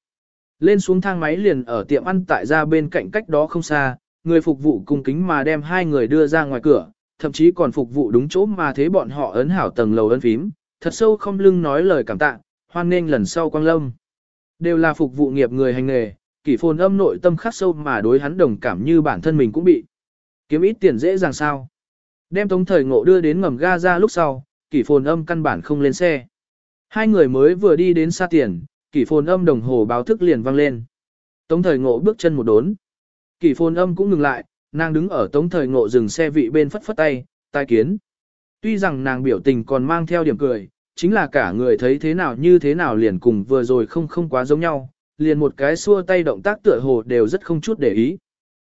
Lên xuống thang máy liền ở tiệm ăn tại ra bên cạnh cách đó không xa, người phục vụ cung kính mà đem hai người đưa ra ngoài cửa, thậm chí còn phục vụ đúng chỗ mà thế bọn họ ấn hảo tầng lầu ấn phím, thật sâu không lưng nói lời cảm tạ, hoan nghênh lần sau quang lâm. Đều là phục vụ nghiệp người hành nghề, kỷ phồn âm nội tâm khắc sâu mà đối hắn đồng cảm như bản thân mình cũng bị. Kiếm ít tiền dễ dàng sao. Đem tống thời ngộ đưa đến ngầm ga ra lúc sau, kỷ phồn âm căn bản không lên xe. Hai người mới vừa đi đến xa tiền, kỷ phồn âm đồng hồ báo thức liền vang lên. Tống thời ngộ bước chân một đốn. Kỷ phồn âm cũng ngừng lại, nàng đứng ở tống thời ngộ dừng xe vị bên phất phất tay, tai kiến. Tuy rằng nàng biểu tình còn mang theo điểm cười, chính là cả người thấy thế nào như thế nào liền cùng vừa rồi không không quá giống nhau, liền một cái xua tay động tác tựa hồ đều rất không chút để ý.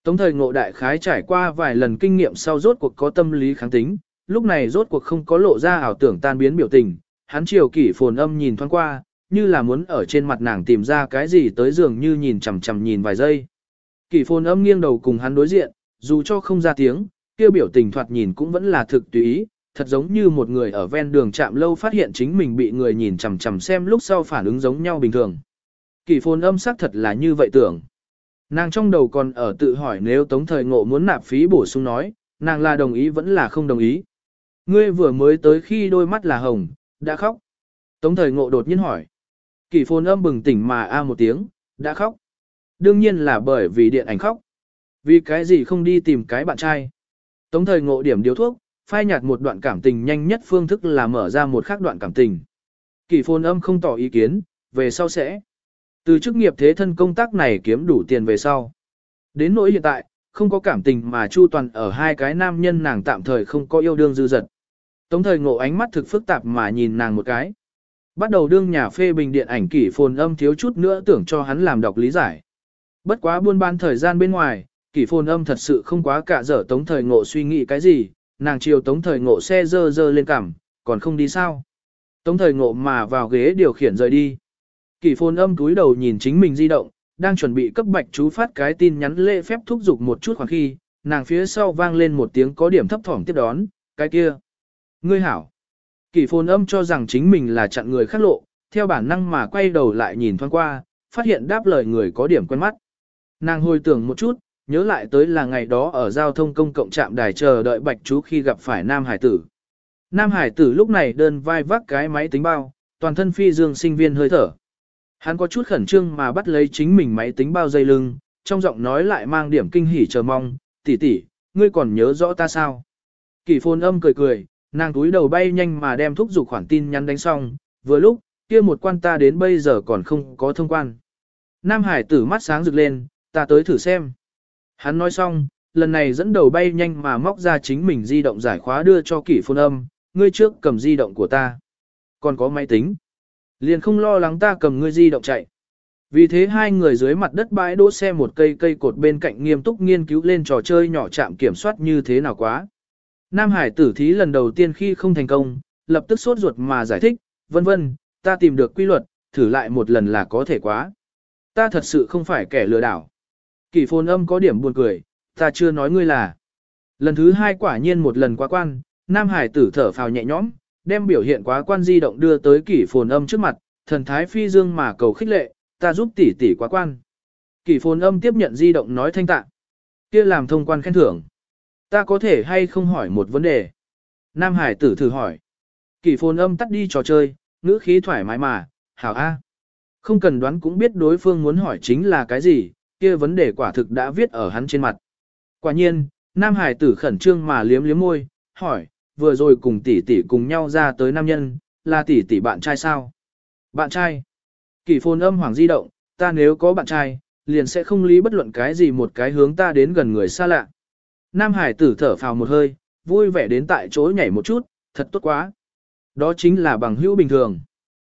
Tống thời ngộ đại khái trải qua vài lần kinh nghiệm sau rốt cuộc có tâm lý kháng tính, lúc này rốt cuộc không có lộ ra ảo tưởng tan biến biểu tình, hắn chiều kỷ phồn âm nhìn thoáng qua, như là muốn ở trên mặt nàng tìm ra cái gì tới dường như nhìn chằm chằm nhìn vài giây. Kỷ phồn âm nghiêng đầu cùng hắn đối diện, dù cho không ra tiếng, kia biểu tình thoạt nhìn cũng vẫn là thực tùy ý, thật giống như một người ở ven đường chạm lâu phát hiện chính mình bị người nhìn chằm chằm xem lúc sau phản ứng giống nhau bình thường. Kỷ phồn âm sắc thật là như vậy tưởng. Nàng trong đầu còn ở tự hỏi nếu tống thời ngộ muốn nạp phí bổ sung nói, nàng là đồng ý vẫn là không đồng ý. Ngươi vừa mới tới khi đôi mắt là hồng, đã khóc. Tống thời ngộ đột nhiên hỏi. Kỷ phồn âm bừng tỉnh mà a một tiếng, đã khóc. Đương nhiên là bởi vì điện ảnh khóc. Vì cái gì không đi tìm cái bạn trai. Tống thời ngộ điểm điếu thuốc, phai nhạt một đoạn cảm tình nhanh nhất phương thức là mở ra một khác đoạn cảm tình. Kỷ phồn âm không tỏ ý kiến, về sau sẽ. Từ chức nghiệp thế thân công tác này kiếm đủ tiền về sau. Đến nỗi hiện tại, không có cảm tình mà chu toàn ở hai cái nam nhân nàng tạm thời không có yêu đương dư dật. Tống thời ngộ ánh mắt thực phức tạp mà nhìn nàng một cái. Bắt đầu đương nhà phê bình điện ảnh kỷ phồn âm thiếu chút nữa tưởng cho hắn làm đọc lý giải. Bất quá buôn bán thời gian bên ngoài, kỷ phồn âm thật sự không quá cả dở tống thời ngộ suy nghĩ cái gì, nàng chiều tống thời ngộ xe dơ dơ lên cằm, còn không đi sao. Tống thời ngộ mà vào ghế điều khiển rời đi. Kỷ phồn âm túi đầu nhìn chính mình di động, đang chuẩn bị cấp bạch chú phát cái tin nhắn lễ phép thúc giục một chút khoảng khi, nàng phía sau vang lên một tiếng có điểm thấp thỏm tiếp đón, cái kia. Ngươi hảo. Kỷ phồn âm cho rằng chính mình là chặn người khác lộ, theo bản năng mà quay đầu lại nhìn thoáng qua, phát hiện đáp lời người có điểm quen mắt. Nàng hồi tưởng một chút, nhớ lại tới là ngày đó ở giao thông công cộng trạm đài chờ đợi bạch chú khi gặp phải Nam Hải tử. Nam Hải tử lúc này đơn vai vác cái máy tính bao, toàn thân phi dương sinh viên hơi thở. Hắn có chút khẩn trương mà bắt lấy chính mình máy tính bao dây lưng, trong giọng nói lại mang điểm kinh hỉ chờ mong, tỷ tỷ, ngươi còn nhớ rõ ta sao? Kỳ phôn âm cười cười, nàng túi đầu bay nhanh mà đem thúc giục khoản tin nhắn đánh xong, vừa lúc, kia một quan ta đến bây giờ còn không có thông quan. Nam Hải tử mắt sáng rực lên, ta tới thử xem. Hắn nói xong, lần này dẫn đầu bay nhanh mà móc ra chính mình di động giải khóa đưa cho kỷ phôn âm, ngươi trước cầm di động của ta. Còn có máy tính. Liền không lo lắng ta cầm ngươi di động chạy. Vì thế hai người dưới mặt đất bãi đỗ xe một cây cây cột bên cạnh nghiêm túc nghiên cứu lên trò chơi nhỏ chạm kiểm soát như thế nào quá. Nam Hải tử thí lần đầu tiên khi không thành công, lập tức sốt ruột mà giải thích, vân vân, ta tìm được quy luật, thử lại một lần là có thể quá. Ta thật sự không phải kẻ lừa đảo. Kỳ phồn âm có điểm buồn cười, ta chưa nói ngươi là. Lần thứ hai quả nhiên một lần quá quan, Nam Hải tử thở phào nhẹ nhõm, đem biểu hiện quá quan di động đưa tới kỷ phồn âm trước mặt, thần thái phi dương mà cầu khích lệ, ta giúp tỷ tỷ quá quan. Kỷ phồn âm tiếp nhận di động nói thanh tạ. kia làm thông quan khen thưởng. Ta có thể hay không hỏi một vấn đề? Nam Hải tử thử hỏi. Kỷ phồn âm tắt đi trò chơi, ngữ khí thoải mái mà, hảo A. Không cần đoán cũng biết đối phương muốn hỏi chính là cái gì, kia vấn đề quả thực đã viết ở hắn trên mặt. Quả nhiên, Nam Hải tử khẩn trương mà liếm liếm môi, hỏi, vừa rồi cùng tỷ tỷ cùng nhau ra tới nam nhân, là tỷ tỷ bạn trai sao? Bạn trai. Kỳ phồn âm hoàng di động, ta nếu có bạn trai, liền sẽ không lý bất luận cái gì một cái hướng ta đến gần người xa lạ. Nam Hải tử thở phào một hơi, vui vẻ đến tại chỗ nhảy một chút, thật tốt quá. Đó chính là bằng hữu bình thường.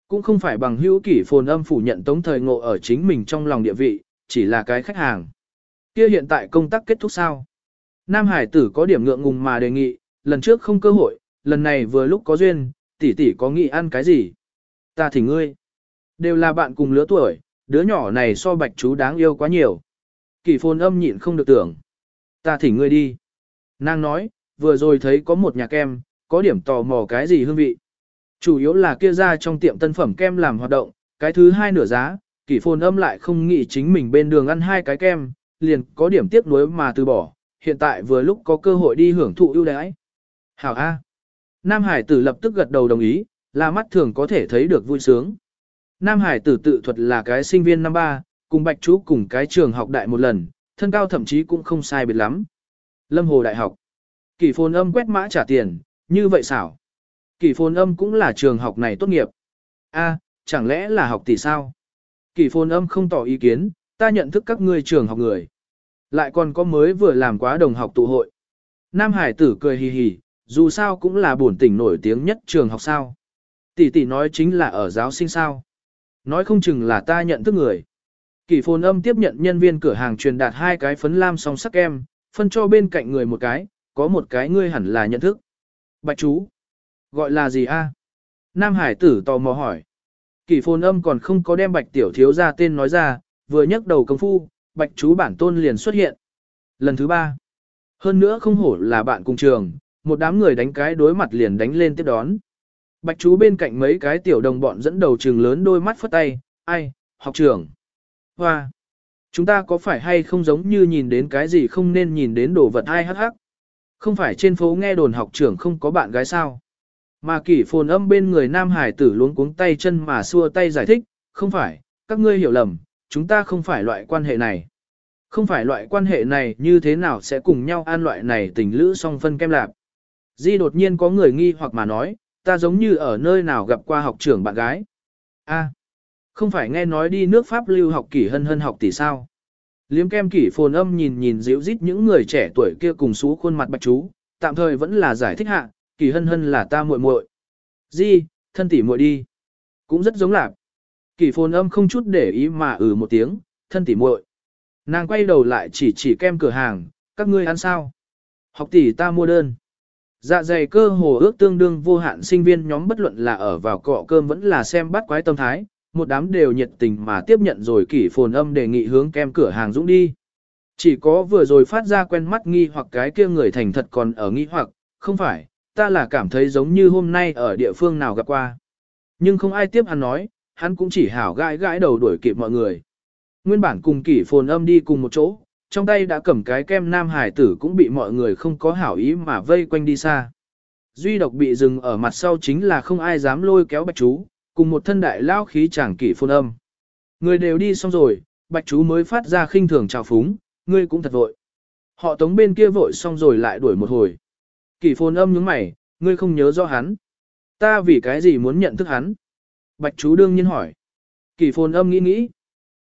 Cũng không phải bằng hữu kỷ phồn âm phủ nhận tống thời ngộ ở chính mình trong lòng địa vị, chỉ là cái khách hàng. Kia hiện tại công tác kết thúc sao? Nam Hải tử có điểm ngượng ngùng mà đề nghị, lần trước không cơ hội, lần này vừa lúc có duyên, tỷ tỷ có nghĩ ăn cái gì? Ta thỉnh ngươi. Đều là bạn cùng lứa tuổi, đứa nhỏ này so bạch chú đáng yêu quá nhiều. kỳ phồn âm nhịn không được tưởng. Ta thỉnh ngươi đi. Nàng nói, vừa rồi thấy có một nhà kem, có điểm tò mò cái gì hương vị. Chủ yếu là kia ra trong tiệm tân phẩm kem làm hoạt động, cái thứ hai nửa giá, kỷ phồn âm lại không nghĩ chính mình bên đường ăn hai cái kem, liền có điểm tiếc nuối mà từ bỏ, hiện tại vừa lúc có cơ hội đi hưởng thụ ưu đãi. Hảo A. Nam Hải tử lập tức gật đầu đồng ý, là mắt thường có thể thấy được vui sướng. Nam Hải tử tự thuật là cái sinh viên năm ba, cùng Bạch Chú cùng cái trường học đại một lần, thân cao thậm chí cũng không sai biệt lắm. Lâm Hồ Đại học. Kỷ phồn âm quét mã trả tiền, như vậy xảo. Kỷ phồn âm cũng là trường học này tốt nghiệp. A, chẳng lẽ là học tỷ sao? Kỷ phồn âm không tỏ ý kiến, ta nhận thức các ngươi trường học người. Lại còn có mới vừa làm quá đồng học tụ hội. Nam Hải tử cười hì hì, dù sao cũng là bổn tỉnh nổi tiếng nhất trường học sao. Tỷ tỷ nói chính là ở giáo sinh sao. Nói không chừng là ta nhận thức người. Kỷ phồn âm tiếp nhận nhân viên cửa hàng truyền đạt hai cái phấn lam song sắc em, phân cho bên cạnh người một cái, có một cái ngươi hẳn là nhận thức. Bạch chú. Gọi là gì a? Nam Hải tử tò mò hỏi. Kỷ phồn âm còn không có đem bạch tiểu thiếu ra tên nói ra, vừa nhấc đầu công phu, bạch chú bản tôn liền xuất hiện. Lần thứ ba. Hơn nữa không hổ là bạn cùng trường, một đám người đánh cái đối mặt liền đánh lên tiếp đón. Bạch chú bên cạnh mấy cái tiểu đồng bọn dẫn đầu trường lớn đôi mắt phất tay, ai, học trưởng. Hoa. Chúng ta có phải hay không giống như nhìn đến cái gì không nên nhìn đến đồ vật ai hắc hắc. Không phải trên phố nghe đồn học trưởng không có bạn gái sao. Mà kỷ phồn âm bên người nam hải tử luống cuống tay chân mà xua tay giải thích, không phải, các ngươi hiểu lầm, chúng ta không phải loại quan hệ này. Không phải loại quan hệ này như thế nào sẽ cùng nhau an loại này tình lữ song phân kem lạp. Di đột nhiên có người nghi hoặc mà nói, ta giống như ở nơi nào gặp qua học trưởng bạn gái. A, không phải nghe nói đi nước Pháp lưu học kỷ hân hân học tỷ sao. Liếm kem kỷ phồn âm nhìn nhìn dịu dít những người trẻ tuổi kia cùng xú khuôn mặt bạch chú, tạm thời vẫn là giải thích hạ, kỳ hân hân là ta muội muội. Di, thân tỷ muội đi. Cũng rất giống lạc. kỳ phồn âm không chút để ý mà ừ một tiếng, thân tỷ muội. Nàng quay đầu lại chỉ chỉ kem cửa hàng, các ngươi ăn sao? Học tỷ ta mua đơn. Dạ dày cơ hồ ước tương đương vô hạn sinh viên nhóm bất luận là ở vào cọ cơm vẫn là xem bắt quái tâm thái, một đám đều nhiệt tình mà tiếp nhận rồi kỷ phồn âm đề nghị hướng kem cửa hàng dũng đi. Chỉ có vừa rồi phát ra quen mắt nghi hoặc cái kia người thành thật còn ở nghi hoặc, không phải, ta là cảm thấy giống như hôm nay ở địa phương nào gặp qua. Nhưng không ai tiếp hắn nói, hắn cũng chỉ hảo gãi gãi đầu đuổi kịp mọi người. Nguyên bản cùng kỷ phồn âm đi cùng một chỗ, trong tay đã cầm cái kem nam hải tử cũng bị mọi người không có hảo ý mà vây quanh đi xa. Duy độc bị dừng ở mặt sau chính là không ai dám lôi kéo bạch chú, cùng một thân đại lao khí chàng kỷ phồn âm. Người đều đi xong rồi, bạch chú mới phát ra khinh thường chào phúng, ngươi cũng thật vội. Họ tống bên kia vội xong rồi lại đuổi một hồi. Kỳ phồn âm nhướng mày, ngươi không nhớ rõ hắn. Ta vì cái gì muốn nhận thức hắn? Bạch chú đương nhiên hỏi. Kỳ phồn âm nghĩ nghĩ.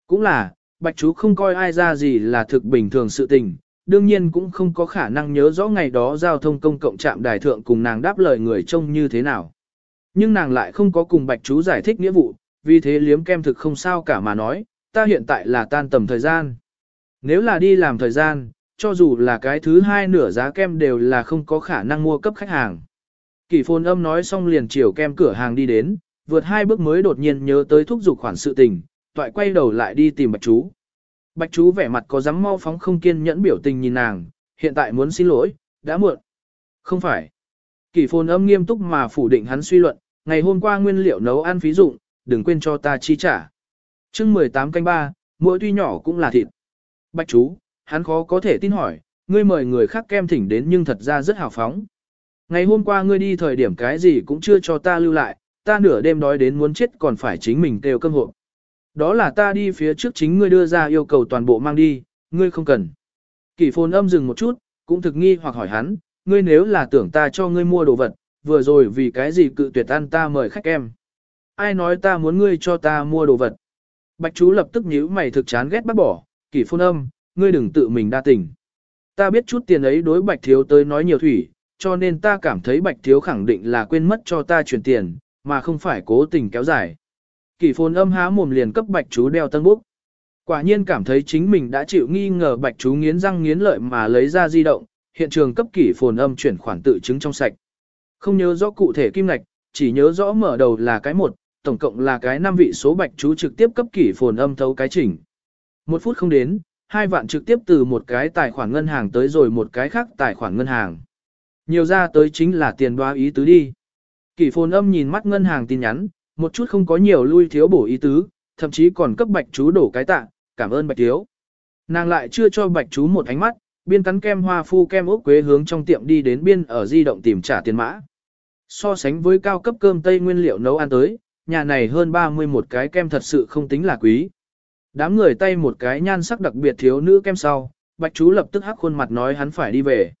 Cũng là, bạch chú không coi ai ra gì là thực bình thường sự tình, đương nhiên cũng không có khả năng nhớ rõ ngày đó giao thông công cộng trạm đài thượng cùng nàng đáp lời người trông như thế nào. Nhưng nàng lại không có cùng bạch chú giải thích nghĩa vụ, vì thế liếm kem thực không sao cả mà nói, ta hiện tại là tan tầm thời gian. Nếu là đi làm thời gian, cho dù là cái thứ hai nửa giá kem đều là không có khả năng mua cấp khách hàng. Kỷ phồn âm nói xong liền chiều kem cửa hàng đi đến, vượt hai bước mới đột nhiên nhớ tới thúc giục khoản sự tình, toại quay đầu lại đi tìm bạch chú. Bạch chú vẻ mặt có dám mau phóng không kiên nhẫn biểu tình nhìn nàng, hiện tại muốn xin lỗi, đã muộn. Không phải. Kỷ phồn âm nghiêm túc mà phủ định hắn suy luận, ngày hôm qua nguyên liệu nấu ăn phí dụng, đừng quên cho ta chi trả. chương 18 canh 3, mỗi tuy nhỏ cũng là thịt. Bạch chú, hắn khó có thể tin hỏi, ngươi mời người khác kem thỉnh đến nhưng thật ra rất hào phóng. Ngày hôm qua ngươi đi thời điểm cái gì cũng chưa cho ta lưu lại, ta nửa đêm đói đến muốn chết còn phải chính mình kêu cơm hộp. Đó là ta đi phía trước chính ngươi đưa ra yêu cầu toàn bộ mang đi, ngươi không cần. Kỷ phồn âm dừng một chút, cũng thực nghi hoặc hỏi hắn, ngươi nếu là tưởng ta cho ngươi mua đồ vật, vừa rồi vì cái gì cự tuyệt ăn ta mời khách em. Ai nói ta muốn ngươi cho ta mua đồ vật. Bạch chú lập tức nhíu mày thực chán ghét bắt bỏ, kỷ Phôn âm, ngươi đừng tự mình đa tình. Ta biết chút tiền ấy đối bạch thiếu tới nói nhiều thủy, cho nên ta cảm thấy bạch thiếu khẳng định là quên mất cho ta chuyển tiền, mà không phải cố tình kéo dài. Kỳ phồn âm há mồm liền cấp bạch chú đeo tân búc. Quả nhiên cảm thấy chính mình đã chịu nghi ngờ bạch chú nghiến răng nghiến lợi mà lấy ra di động, hiện trường cấp kỷ phồn âm chuyển khoản tự chứng trong sạch. Không nhớ rõ cụ thể kim ngạch, chỉ nhớ rõ mở đầu là cái một, tổng cộng là cái năm vị số bạch chú trực tiếp cấp kỷ phồn âm thấu cái chỉnh. Một phút không đến, hai vạn trực tiếp từ một cái tài khoản ngân hàng tới rồi một cái khác tài khoản ngân hàng. Nhiều ra tới chính là tiền đoá ý tứ đi. Kỷ phồn âm nhìn mắt ngân hàng tin nhắn, một chút không có nhiều lui thiếu bổ ý tứ, thậm chí còn cấp bạch chú đổ cái tạ, cảm ơn bạch thiếu. Nàng lại chưa cho bạch chú một ánh mắt, biên cắn kem hoa phu kem ốc quế hướng trong tiệm đi đến biên ở di động tìm trả tiền mã. So sánh với cao cấp cơm tây nguyên liệu nấu ăn tới, nhà này hơn 30 một cái kem thật sự không tính là quý. Đám người tay một cái nhan sắc đặc biệt thiếu nữ kem sau, bạch chú lập tức hắc khuôn mặt nói hắn phải đi về.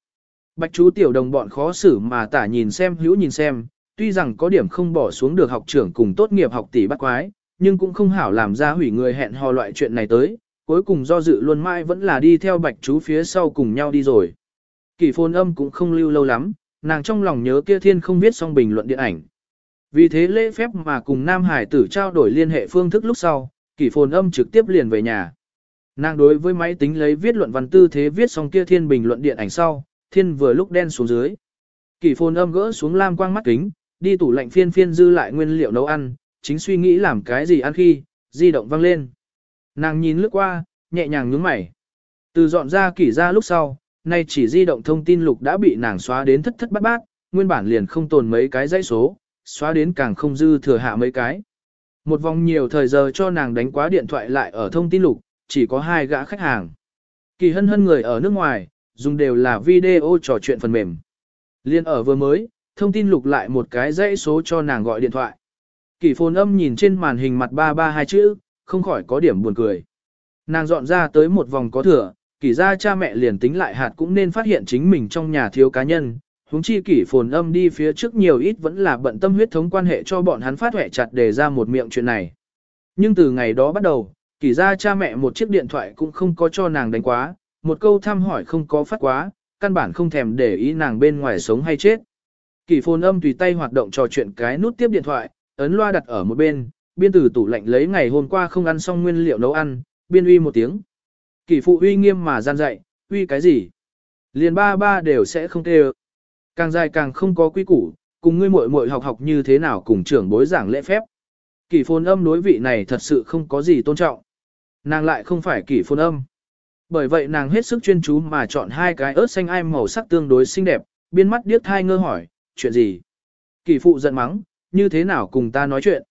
Bạch chú tiểu đồng bọn khó xử mà tả nhìn xem hữu nhìn xem, tuy rằng có điểm không bỏ xuống được học trưởng cùng tốt nghiệp học tỷ bắt quái, nhưng cũng không hảo làm ra hủy người hẹn hò loại chuyện này tới, cuối cùng do dự luôn mãi vẫn là đi theo bạch chú phía sau cùng nhau đi rồi. Kỳ phôn âm cũng không lưu lâu lắm, nàng trong lòng nhớ kia thiên không viết xong bình luận điện ảnh. Vì thế lễ phép mà cùng Nam Hải tử trao đổi liên hệ phương thức lúc sau, kỳ phồn âm trực tiếp liền về nhà. Nàng đối với máy tính lấy viết luận văn tư thế viết xong kia thiên bình luận điện ảnh sau, thiên vừa lúc đen xuống dưới. Kỳ phồn âm gỡ xuống lam quang mắt kính, đi tủ lạnh phiên phiên dư lại nguyên liệu nấu ăn, chính suy nghĩ làm cái gì ăn khi, di động vang lên. Nàng nhìn lướt qua, nhẹ nhàng nhướng mày. Từ dọn ra kỷ ra lúc sau, nay chỉ di động thông tin lục đã bị nàng xóa đến thất thất bát bát, nguyên bản liền không tồn mấy cái dãy số, xóa đến càng không dư thừa hạ mấy cái. Một vòng nhiều thời giờ cho nàng đánh quá điện thoại lại ở thông tin lục, chỉ có hai gã khách hàng. Kỳ hân hân người ở nước ngoài, dùng đều là video trò chuyện phần mềm. Liên ở vừa mới, thông tin lục lại một cái dãy số cho nàng gọi điện thoại. Kỳ phồn âm nhìn trên màn hình mặt ba ba hai chữ, không khỏi có điểm buồn cười. Nàng dọn ra tới một vòng có thừa, kỳ ra cha mẹ liền tính lại hạt cũng nên phát hiện chính mình trong nhà thiếu cá nhân huống chi kỷ phồn âm đi phía trước nhiều ít vẫn là bận tâm huyết thống quan hệ cho bọn hắn phát huệ chặt để ra một miệng chuyện này. Nhưng từ ngày đó bắt đầu, kỷ ra cha mẹ một chiếc điện thoại cũng không có cho nàng đánh quá, một câu thăm hỏi không có phát quá, căn bản không thèm để ý nàng bên ngoài sống hay chết. Kỷ phồn âm tùy tay hoạt động trò chuyện cái nút tiếp điện thoại, ấn loa đặt ở một bên, biên từ tủ lạnh lấy ngày hôm qua không ăn xong nguyên liệu nấu ăn, biên uy một tiếng. Kỷ phụ uy nghiêm mà gian dạy, uy cái gì? Liền ba ba đều sẽ không kêu. Càng dài càng không có quy củ, cùng ngươi muội muội học học như thế nào cùng trưởng bối giảng lễ phép. Kỷ phồn âm đối vị này thật sự không có gì tôn trọng. Nàng lại không phải kỷ phồn âm. Bởi vậy nàng hết sức chuyên chú mà chọn hai cái ớt xanh ai màu sắc tương đối xinh đẹp, biên mắt điếc thai ngơ hỏi, chuyện gì? Kỷ phụ giận mắng, như thế nào cùng ta nói chuyện?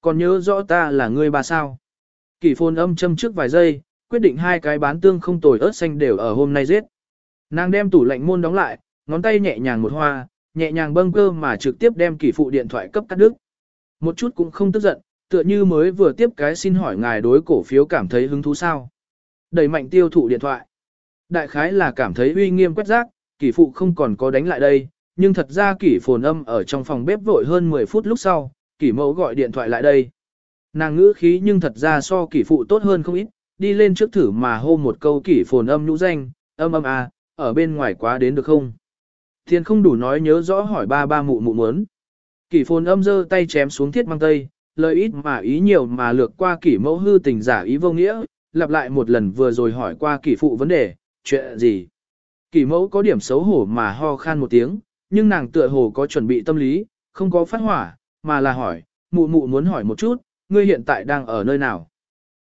Còn nhớ rõ ta là ngươi bà sao? Kỷ phồn âm châm trước vài giây, quyết định hai cái bán tương không tồi ớt xanh đều ở hôm nay giết. Nàng đem tủ lạnh môn đóng lại, ngón tay nhẹ nhàng một hoa, nhẹ nhàng bâng cơ mà trực tiếp đem kỷ phụ điện thoại cấp cắt đứt. Một chút cũng không tức giận, tựa như mới vừa tiếp cái xin hỏi ngài đối cổ phiếu cảm thấy hứng thú sao. Đẩy mạnh tiêu thụ điện thoại. Đại khái là cảm thấy uy nghiêm quét rác, kỷ phụ không còn có đánh lại đây, nhưng thật ra kỷ phồn âm ở trong phòng bếp vội hơn 10 phút lúc sau, kỷ mẫu gọi điện thoại lại đây. Nàng ngữ khí nhưng thật ra so kỷ phụ tốt hơn không ít, đi lên trước thử mà hô một câu kỷ phồn âm nhũ danh, âm âm à, ở bên ngoài quá đến được không? Thiên không đủ nói nhớ rõ hỏi ba ba mụ mụ muốn. Kỷ phồn âm dơ tay chém xuống thiết mang tây, lời ít mà ý nhiều mà lược qua kỷ mẫu hư tình giả ý vô nghĩa, lặp lại một lần vừa rồi hỏi qua kỷ phụ vấn đề, chuyện gì? Kỷ mẫu có điểm xấu hổ mà ho khan một tiếng, nhưng nàng tựa hồ có chuẩn bị tâm lý, không có phát hỏa, mà là hỏi, mụ mụ muốn hỏi một chút, ngươi hiện tại đang ở nơi nào?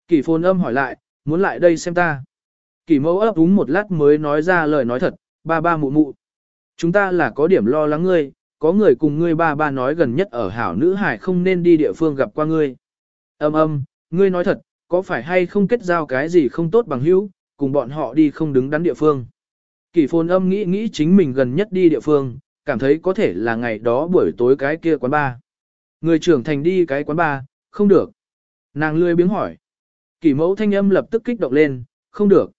Kỷ phồn âm hỏi lại, muốn lại đây xem ta. Kỷ mẫu ấp úng một lát mới nói ra lời nói thật, ba ba mụ mụ. Chúng ta là có điểm lo lắng ngươi, có người cùng ngươi ba ba nói gần nhất ở hảo nữ hải không nên đi địa phương gặp qua ngươi. Âm âm, ngươi nói thật, có phải hay không kết giao cái gì không tốt bằng hữu, cùng bọn họ đi không đứng đắn địa phương. Kỷ phồn âm nghĩ nghĩ chính mình gần nhất đi địa phương, cảm thấy có thể là ngày đó buổi tối cái kia quán ba. Người trưởng thành đi cái quán ba, không được. Nàng lươi biếng hỏi. Kỷ mẫu thanh âm lập tức kích động lên, không được.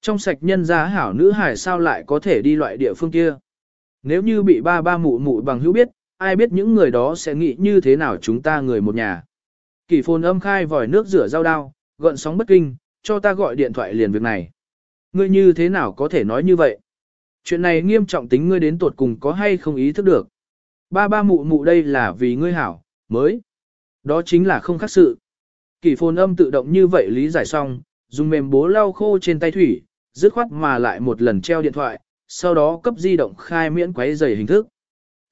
Trong sạch nhân gia hảo nữ hải sao lại có thể đi loại địa phương kia. Nếu như bị ba ba mụ mụ bằng hữu biết, ai biết những người đó sẽ nghĩ như thế nào chúng ta người một nhà. Kỷ phồn âm khai vòi nước rửa dao đao, gợn sóng bất kinh, cho ta gọi điện thoại liền việc này. Ngươi như thế nào có thể nói như vậy? Chuyện này nghiêm trọng tính ngươi đến tột cùng có hay không ý thức được. Ba ba mụ mụ đây là vì ngươi hảo, mới. Đó chính là không khác sự. Kỷ phồn âm tự động như vậy lý giải xong, dùng mềm bố lau khô trên tay thủy, dứt khoát mà lại một lần treo điện thoại, sau đó cấp di động khai miễn quấy giày hình thức.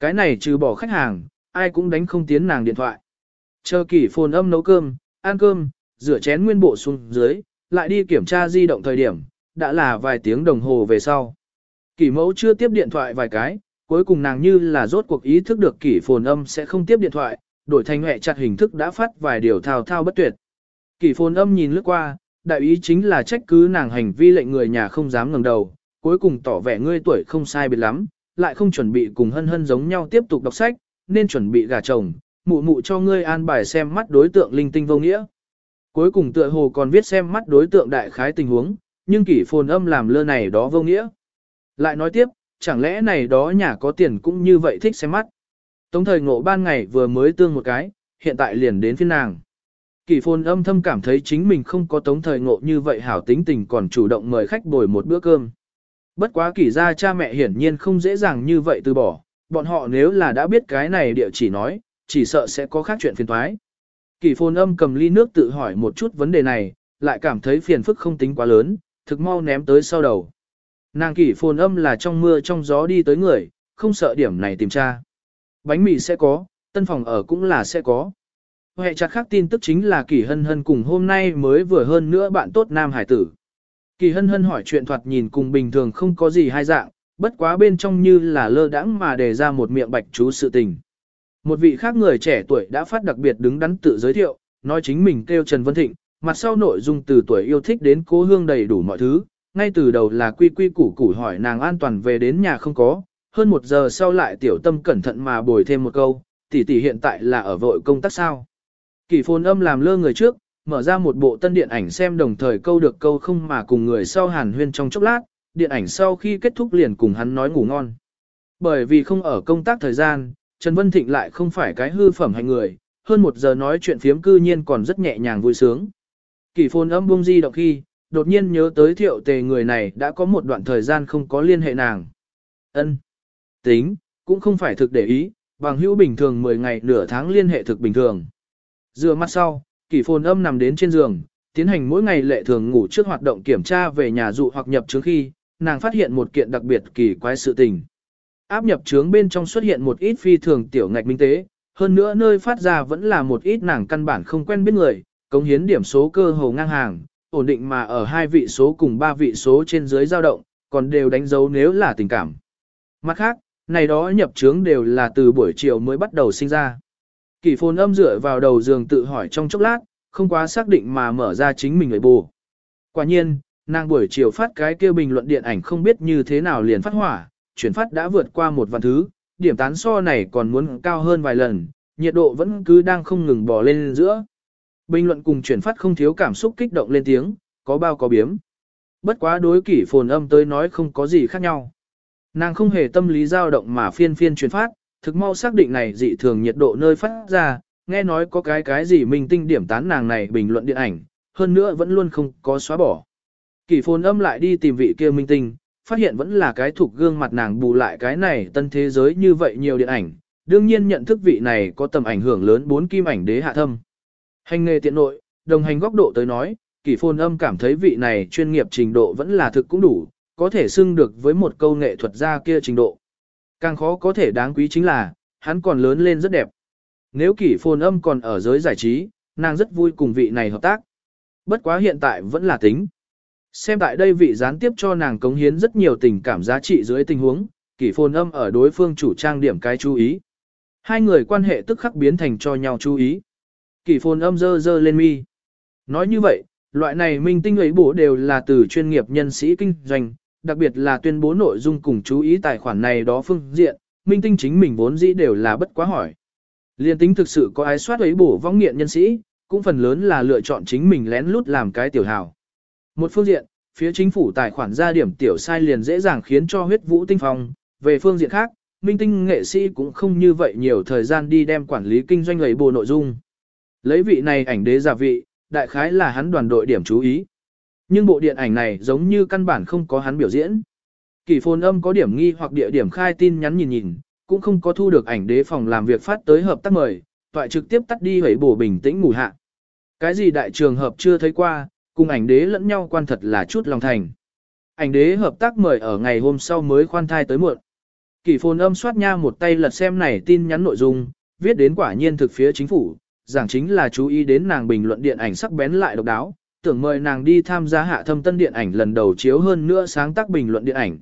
Cái này trừ bỏ khách hàng, ai cũng đánh không tiến nàng điện thoại. Chờ kỷ phồn âm nấu cơm, ăn cơm, rửa chén nguyên bộ xuống dưới, lại đi kiểm tra di động thời điểm, đã là vài tiếng đồng hồ về sau. Kỷ mẫu chưa tiếp điện thoại vài cái, cuối cùng nàng như là rốt cuộc ý thức được kỷ phồn âm sẽ không tiếp điện thoại, đổi thành hệ chặt hình thức đã phát vài điều thao thao bất tuyệt. Kỷ phồn âm nhìn lướt qua, đại ý chính là trách cứ nàng hành vi lệnh người nhà không dám ngẩng đầu, cuối cùng tỏ vẻ ngươi tuổi không sai biệt lắm, lại không chuẩn bị cùng hân hân giống nhau tiếp tục đọc sách, nên chuẩn bị gả chồng, mụ mụ cho ngươi an bài xem mắt đối tượng linh tinh vô nghĩa. Cuối cùng tựa hồ còn viết xem mắt đối tượng đại khái tình huống, nhưng kỷ phồn âm làm lơ này đó vô nghĩa. Lại nói tiếp, chẳng lẽ này đó nhà có tiền cũng như vậy thích xem mắt. Tống thời ngộ ban ngày vừa mới tương một cái, hiện tại liền đến phiên nàng. Kỷ phồn âm thâm cảm thấy chính mình không có tống thời ngộ như vậy hảo tính tình còn chủ động mời khách bồi một bữa cơm. Bất quá kỷ ra cha mẹ hiển nhiên không dễ dàng như vậy từ bỏ, bọn họ nếu là đã biết cái này địa chỉ nói, chỉ sợ sẽ có khác chuyện phiền thoái. Kỷ phồn âm cầm ly nước tự hỏi một chút vấn đề này, lại cảm thấy phiền phức không tính quá lớn, thực mau ném tới sau đầu. Nàng kỷ phồn âm là trong mưa trong gió đi tới người, không sợ điểm này tìm tra. Bánh mì sẽ có, tân phòng ở cũng là sẽ có. Hệ chặt khác tin tức chính là kỷ hân hân cùng hôm nay mới vừa hơn nữa bạn tốt nam hải tử. Kỳ hân hân hỏi chuyện thoạt nhìn cùng bình thường không có gì hai dạng, bất quá bên trong như là lơ đãng mà đề ra một miệng bạch chú sự tình. Một vị khác người trẻ tuổi đã phát đặc biệt đứng đắn tự giới thiệu, nói chính mình kêu Trần Vân Thịnh, mặt sau nội dung từ tuổi yêu thích đến cố hương đầy đủ mọi thứ, ngay từ đầu là quy quy củ củ hỏi nàng an toàn về đến nhà không có, hơn một giờ sau lại tiểu tâm cẩn thận mà bồi thêm một câu, tỷ tỷ hiện tại là ở vội công tác sao. Kỳ phồn âm làm lơ người trước, mở ra một bộ tân điện ảnh xem đồng thời câu được câu không mà cùng người sau hàn huyên trong chốc lát, điện ảnh sau khi kết thúc liền cùng hắn nói ngủ ngon. Bởi vì không ở công tác thời gian, Trần Vân Thịnh lại không phải cái hư phẩm hành người, hơn một giờ nói chuyện phiếm cư nhiên còn rất nhẹ nhàng vui sướng. Kỳ phồn âm buông di động khi, đột nhiên nhớ tới thiệu tề người này đã có một đoạn thời gian không có liên hệ nàng. ân Tính, cũng không phải thực để ý, bằng hữu bình thường 10 ngày nửa tháng liên hệ thực bình thường. Dựa mắt sau, kỳ phồn âm nằm đến trên giường, tiến hành mỗi ngày lệ thường ngủ trước hoạt động kiểm tra về nhà dụ hoặc nhập trước khi, nàng phát hiện một kiện đặc biệt kỳ quái sự tình. Áp nhập trướng bên trong xuất hiện một ít phi thường tiểu ngạch minh tế, hơn nữa nơi phát ra vẫn là một ít nàng căn bản không quen biết người, cống hiến điểm số cơ hồ ngang hàng, ổn định mà ở hai vị số cùng ba vị số trên dưới dao động, còn đều đánh dấu nếu là tình cảm. Mặt khác, này đó nhập trướng đều là từ buổi chiều mới bắt đầu sinh ra. Kỳ phồn âm dựa vào đầu giường tự hỏi trong chốc lát, không quá xác định mà mở ra chính mình người bù. Quả nhiên, nàng buổi chiều phát cái kêu bình luận điện ảnh không biết như thế nào liền phát hỏa, chuyển phát đã vượt qua một vạn thứ, điểm tán so này còn muốn cao hơn vài lần, nhiệt độ vẫn cứ đang không ngừng bò lên giữa. Bình luận cùng chuyển phát không thiếu cảm xúc kích động lên tiếng, có bao có biếm. Bất quá đối kỷ phồn âm tới nói không có gì khác nhau. Nàng không hề tâm lý dao động mà phiên phiên chuyển phát, thực mau xác định này dị thường nhiệt độ nơi phát ra, nghe nói có cái cái gì mình tinh điểm tán nàng này bình luận điện ảnh, hơn nữa vẫn luôn không có xóa bỏ. Kỷ phồn âm lại đi tìm vị kia minh tinh, phát hiện vẫn là cái thuộc gương mặt nàng bù lại cái này tân thế giới như vậy nhiều điện ảnh, đương nhiên nhận thức vị này có tầm ảnh hưởng lớn bốn kim ảnh đế hạ thâm. Hành nghề tiện nội, đồng hành góc độ tới nói, kỷ phồn âm cảm thấy vị này chuyên nghiệp trình độ vẫn là thực cũng đủ, có thể xưng được với một câu nghệ thuật gia kia trình độ. Càng khó có thể đáng quý chính là, hắn còn lớn lên rất đẹp. Nếu kỷ phồn âm còn ở giới giải trí, nàng rất vui cùng vị này hợp tác. Bất quá hiện tại vẫn là tính. Xem tại đây vị gián tiếp cho nàng cống hiến rất nhiều tình cảm giá trị dưới tình huống, kỷ phồn âm ở đối phương chủ trang điểm cái chú ý. Hai người quan hệ tức khắc biến thành cho nhau chú ý. Kỷ phồn âm dơ dơ lên mi. Nói như vậy, loại này minh tinh ấy bổ đều là từ chuyên nghiệp nhân sĩ kinh doanh, đặc biệt là tuyên bố nội dung cùng chú ý tài khoản này đó phương diện, minh tinh chính mình vốn dĩ đều là bất quá hỏi. Liên tính thực sự có ai soát ấy bổ vong nghiện nhân sĩ, cũng phần lớn là lựa chọn chính mình lén lút làm cái tiểu hào. Một phương diện, phía chính phủ tài khoản ra điểm tiểu sai liền dễ dàng khiến cho huyết vũ tinh phong, về phương diện khác, minh tinh nghệ sĩ cũng không như vậy nhiều thời gian đi đem quản lý kinh doanh ấy bổ nội dung. Lấy vị này ảnh đế giả vị, đại khái là hắn đoàn đội điểm chú ý. Nhưng bộ điện ảnh này giống như căn bản không có hắn biểu diễn. Kỳ phồn âm có điểm nghi hoặc địa điểm khai tin nhắn nhìn nhìn, cũng không có thu được ảnh đế phòng làm việc phát tới hợp tác mời, toại trực tiếp tắt đi hủy bổ bình tĩnh ngủ hạ. Cái gì đại trường hợp chưa thấy qua, cùng ảnh đế lẫn nhau quan thật là chút lòng thành. Ảnh đế hợp tác mời ở ngày hôm sau mới khoan thai tới muộn. Kỳ phồn âm soát nha một tay lật xem này tin nhắn nội dung, viết đến quả nhiên thực phía chính phủ, giảng chính là chú ý đến nàng bình luận điện ảnh sắc bén lại độc đáo, tưởng mời nàng đi tham gia hạ thâm tân điện ảnh lần đầu chiếu hơn nữa sáng tác bình luận điện ảnh.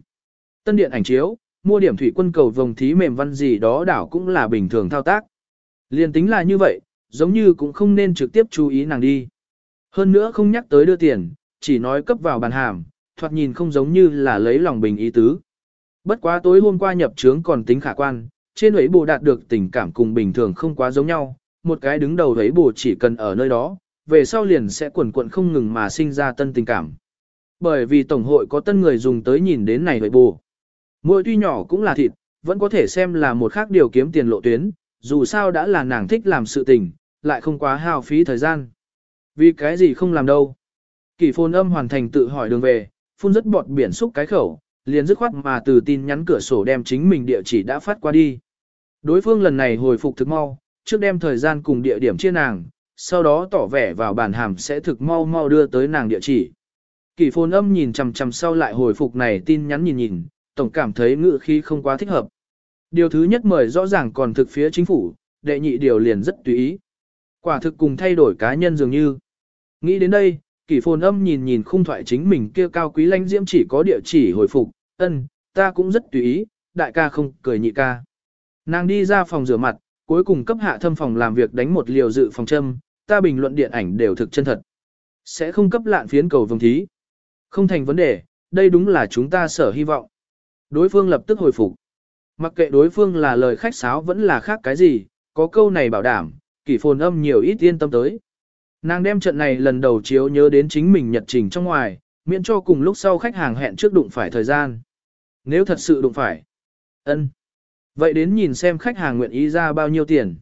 Tân điện ảnh chiếu, mua điểm thủy quân cầu vòng thí mềm văn gì đó đảo cũng là bình thường thao tác. Liên tính là như vậy, giống như cũng không nên trực tiếp chú ý nàng đi. Hơn nữa không nhắc tới đưa tiền, chỉ nói cấp vào bàn hàm, thoạt nhìn không giống như là lấy lòng bình ý tứ. Bất quá tối hôm qua nhập trướng còn tính khả quan, trên ấy bồ đạt được tình cảm cùng bình thường không quá giống nhau, một cái đứng đầu ấy bồ chỉ cần ở nơi đó, về sau liền sẽ quần quận không ngừng mà sinh ra tân tình cảm. Bởi vì Tổng hội có tân người dùng tới nhìn đến này vậy bù, Mỗi tuy nhỏ cũng là thịt, vẫn có thể xem là một khác điều kiếm tiền lộ tuyến, dù sao đã là nàng thích làm sự tình, lại không quá hao phí thời gian. Vì cái gì không làm đâu. kỳ phôn âm hoàn thành tự hỏi đường về, phun rất bọt biển xúc cái khẩu, liền dứt khoát mà từ tin nhắn cửa sổ đem chính mình địa chỉ đã phát qua đi. Đối phương lần này hồi phục thực mau, trước đem thời gian cùng địa điểm chia nàng, sau đó tỏ vẻ vào bản hàm sẽ thực mau mau đưa tới nàng địa chỉ. Kỷ phôn âm nhìn chằm chằm sau lại hồi phục này tin nhắn nhìn nhìn, tổng cảm thấy ngự khí không quá thích hợp. Điều thứ nhất mời rõ ràng còn thực phía chính phủ, đệ nhị điều liền rất tùy ý. Quả thực cùng thay đổi cá nhân dường như. Nghĩ đến đây, kỷ phồn âm nhìn nhìn khung thoại chính mình kia cao quý lãnh diễm chỉ có địa chỉ hồi phục, ân, ta cũng rất tùy ý, đại ca không cười nhị ca. Nàng đi ra phòng rửa mặt, cuối cùng cấp hạ thâm phòng làm việc đánh một liều dự phòng châm, ta bình luận điện ảnh đều thực chân thật. Sẽ không cấp lạn phiến cầu vương thí. Không thành vấn đề, đây đúng là chúng ta sở hy vọng. Đối phương lập tức hồi phục. Mặc kệ đối phương là lời khách sáo vẫn là khác cái gì, có câu này bảo đảm, kỷ phồn âm nhiều ít yên tâm tới. Nàng đem trận này lần đầu chiếu nhớ đến chính mình nhật trình trong ngoài, miễn cho cùng lúc sau khách hàng hẹn trước đụng phải thời gian. Nếu thật sự đụng phải, ân. Vậy đến nhìn xem khách hàng nguyện ý ra bao nhiêu tiền.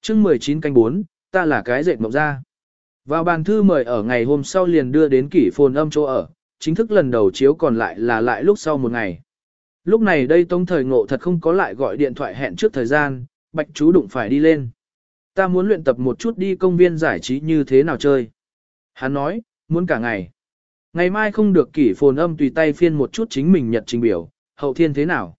chương 19 canh 4, ta là cái dệt mộng ra. Vào bàn thư mời ở ngày hôm sau liền đưa đến kỷ phồn âm chỗ ở, chính thức lần đầu chiếu còn lại là lại lúc sau một ngày. Lúc này đây tông thời ngộ thật không có lại gọi điện thoại hẹn trước thời gian, bạch chú đụng phải đi lên. Ta muốn luyện tập một chút đi công viên giải trí như thế nào chơi. Hắn nói, muốn cả ngày. Ngày mai không được kỷ phồn âm tùy tay phiên một chút chính mình nhật trình biểu, hậu thiên thế nào.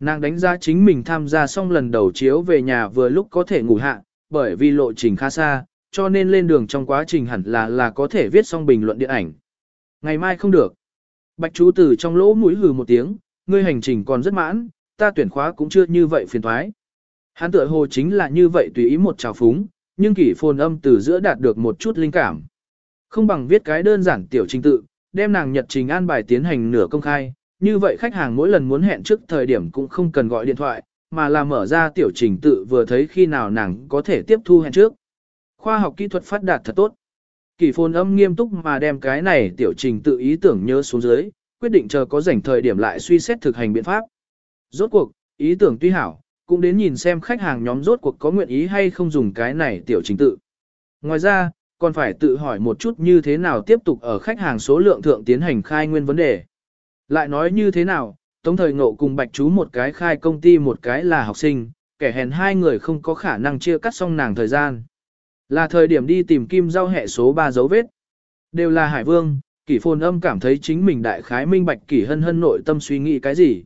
Nàng đánh giá chính mình tham gia xong lần đầu chiếu về nhà vừa lúc có thể ngủ hạ, bởi vì lộ trình khá xa, cho nên lên đường trong quá trình hẳn là là có thể viết xong bình luận điện ảnh. Ngày mai không được. Bạch chú từ trong lỗ mũi hừ một tiếng, ngươi hành trình còn rất mãn, ta tuyển khóa cũng chưa như vậy phiền thoái. Hắn tựa hồ chính là như vậy tùy ý một trào phúng, nhưng kỷ phồn âm từ giữa đạt được một chút linh cảm. Không bằng viết cái đơn giản tiểu trình tự, đem nàng nhật trình an bài tiến hành nửa công khai, như vậy khách hàng mỗi lần muốn hẹn trước thời điểm cũng không cần gọi điện thoại, mà là mở ra tiểu trình tự vừa thấy khi nào nàng có thể tiếp thu hẹn trước. Khoa học kỹ thuật phát đạt thật tốt. Kỳ phồn âm nghiêm túc mà đem cái này tiểu trình tự ý tưởng nhớ xuống dưới, quyết định chờ có rảnh thời điểm lại suy xét thực hành biện pháp. Rốt cuộc, ý tưởng tuy hảo, cũng đến nhìn xem khách hàng nhóm rốt cuộc có nguyện ý hay không dùng cái này tiểu trình tự. Ngoài ra, còn phải tự hỏi một chút như thế nào tiếp tục ở khách hàng số lượng thượng tiến hành khai nguyên vấn đề. Lại nói như thế nào, Tống Thời Ngộ cùng Bạch Chú một cái khai công ty một cái là học sinh, kẻ hèn hai người không có khả năng chia cắt xong nàng thời gian. Là thời điểm đi tìm kim giao hệ số 3 dấu vết. Đều là Hải Vương, Kỷ phồn âm cảm thấy chính mình đại khái minh bạch kỷ hân hân nội tâm suy nghĩ cái gì.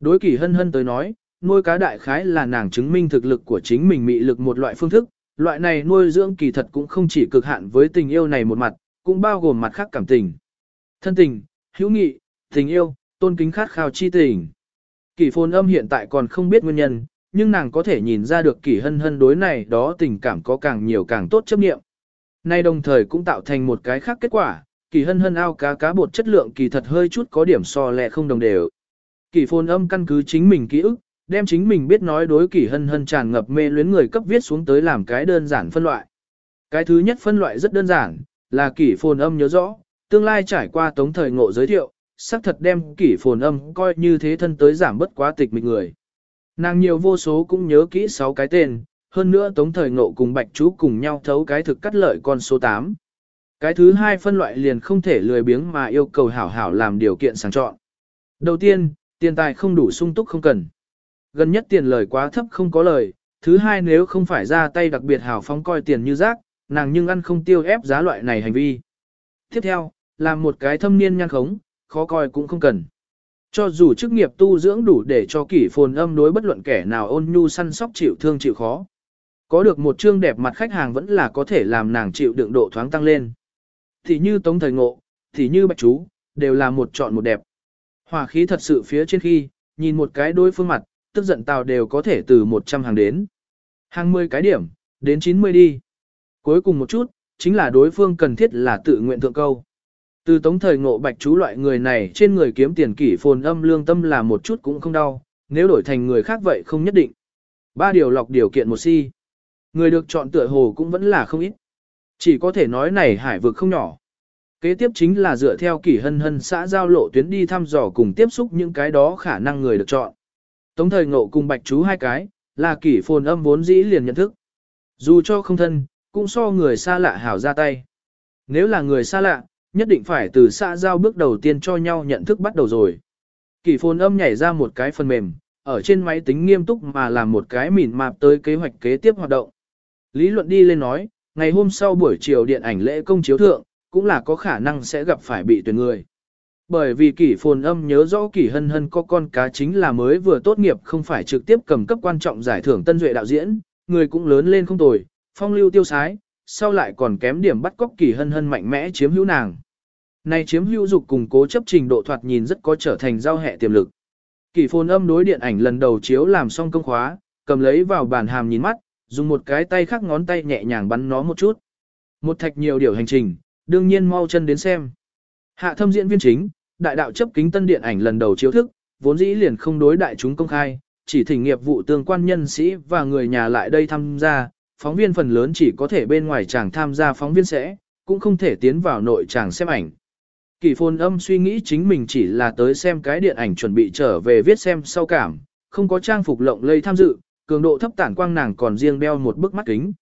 Đối kỷ hân hân tới nói, nuôi cá đại khái là nàng chứng minh thực lực của chính mình mị lực một loại phương thức, loại này nuôi dưỡng kỳ thật cũng không chỉ cực hạn với tình yêu này một mặt, cũng bao gồm mặt khác cảm tình. Thân tình, hữu nghị, tình yêu, tôn kính khát khao chi tình. Kỷ phồn âm hiện tại còn không biết nguyên nhân, nhưng nàng có thể nhìn ra được kỷ hân hân đối này đó tình cảm có càng nhiều càng tốt chấp nghiệm. Nay đồng thời cũng tạo thành một cái khác kết quả, kỳ hân hân ao cá cá bột chất lượng kỳ thật hơi chút có điểm so lẹ không đồng đều. Kỳ phồn âm căn cứ chính mình ký ức, đem chính mình biết nói đối kỳ hân hân tràn ngập mê luyến người cấp viết xuống tới làm cái đơn giản phân loại. Cái thứ nhất phân loại rất đơn giản, là kỷ phồn âm nhớ rõ, tương lai trải qua tống thời ngộ giới thiệu, xác thật đem kỷ phồn âm coi như thế thân tới giảm bất quá tịch mịch người. Nàng nhiều vô số cũng nhớ kỹ 6 cái tên, hơn nữa tống thời ngộ cùng bạch chú cùng nhau thấu cái thực cắt lợi con số 8. Cái thứ hai phân loại liền không thể lười biếng mà yêu cầu hảo hảo làm điều kiện sàng chọn. Đầu tiên, tiền tài không đủ sung túc không cần. Gần nhất tiền lời quá thấp không có lời. Thứ hai nếu không phải ra tay đặc biệt hảo phóng coi tiền như rác, nàng nhưng ăn không tiêu ép giá loại này hành vi. Tiếp theo, làm một cái thâm niên nhan khống, khó coi cũng không cần. Cho dù chức nghiệp tu dưỡng đủ để cho kỷ phồn âm đối bất luận kẻ nào ôn nhu săn sóc chịu thương chịu khó, Có được một chương đẹp mặt khách hàng vẫn là có thể làm nàng chịu đựng độ thoáng tăng lên. Thì như Tống Thời Ngộ, thì như Bạch Chú, đều là một chọn một đẹp. Hòa khí thật sự phía trên khi, nhìn một cái đối phương mặt, tức giận tào đều có thể từ 100 hàng đến. Hàng 10 cái điểm, đến 90 đi. Cuối cùng một chút, chính là đối phương cần thiết là tự nguyện thượng câu. Từ tống thời ngộ bạch chú loại người này trên người kiếm tiền kỷ phồn âm lương tâm là một chút cũng không đau, nếu đổi thành người khác vậy không nhất định. Ba điều lọc điều kiện một si. Người được chọn tựa hồ cũng vẫn là không ít. Chỉ có thể nói này hải vực không nhỏ. Kế tiếp chính là dựa theo kỷ hân hân xã giao lộ tuyến đi thăm dò cùng tiếp xúc những cái đó khả năng người được chọn. Tống thời ngộ cùng bạch chú hai cái, là kỷ phồn âm vốn dĩ liền nhận thức. Dù cho không thân, cũng so người xa lạ hảo ra tay. Nếu là người xa lạ, nhất định phải từ xã giao bước đầu tiên cho nhau nhận thức bắt đầu rồi. Kỷ phồn âm nhảy ra một cái phần mềm, ở trên máy tính nghiêm túc mà làm một cái mỉn mạp tới kế hoạch kế tiếp hoạt động. Lý luận đi lên nói, ngày hôm sau buổi chiều điện ảnh lễ công chiếu thượng, cũng là có khả năng sẽ gặp phải bị tuyển người. Bởi vì kỷ phồn âm nhớ rõ kỷ hân hân có con cá chính là mới vừa tốt nghiệp không phải trực tiếp cầm cấp quan trọng giải thưởng tân duệ đạo diễn, người cũng lớn lên không tồi, phong lưu tiêu sái, sau lại còn kém điểm bắt cóc kỳ hân hân mạnh mẽ chiếm hữu nàng. Này chiếm hữu dục cùng cố chấp trình độ thoạt nhìn rất có trở thành giao hệ tiềm lực. kỳ phồn âm đối điện ảnh lần đầu chiếu làm xong công khóa, cầm lấy vào bàn hàm nhìn mắt, dùng một cái tay khác ngón tay nhẹ nhàng bắn nó một chút. Một thạch nhiều điều hành trình, đương nhiên mau chân đến xem. Hạ thâm diễn viên chính, đại đạo chấp kính tân điện ảnh lần đầu chiếu thức, vốn dĩ liền không đối đại chúng công khai, chỉ thỉnh nghiệp vụ tương quan nhân sĩ và người nhà lại đây tham gia, phóng viên phần lớn chỉ có thể bên ngoài chàng tham gia phóng viên sẽ, cũng không thể tiến vào nội chàng xem ảnh. Kỳ phồn âm suy nghĩ chính mình chỉ là tới xem cái điện ảnh chuẩn bị trở về viết xem sau cảm, không có trang phục lộng lây tham dự, cường độ thấp tản quang nàng còn riêng đeo một bức mắt kính.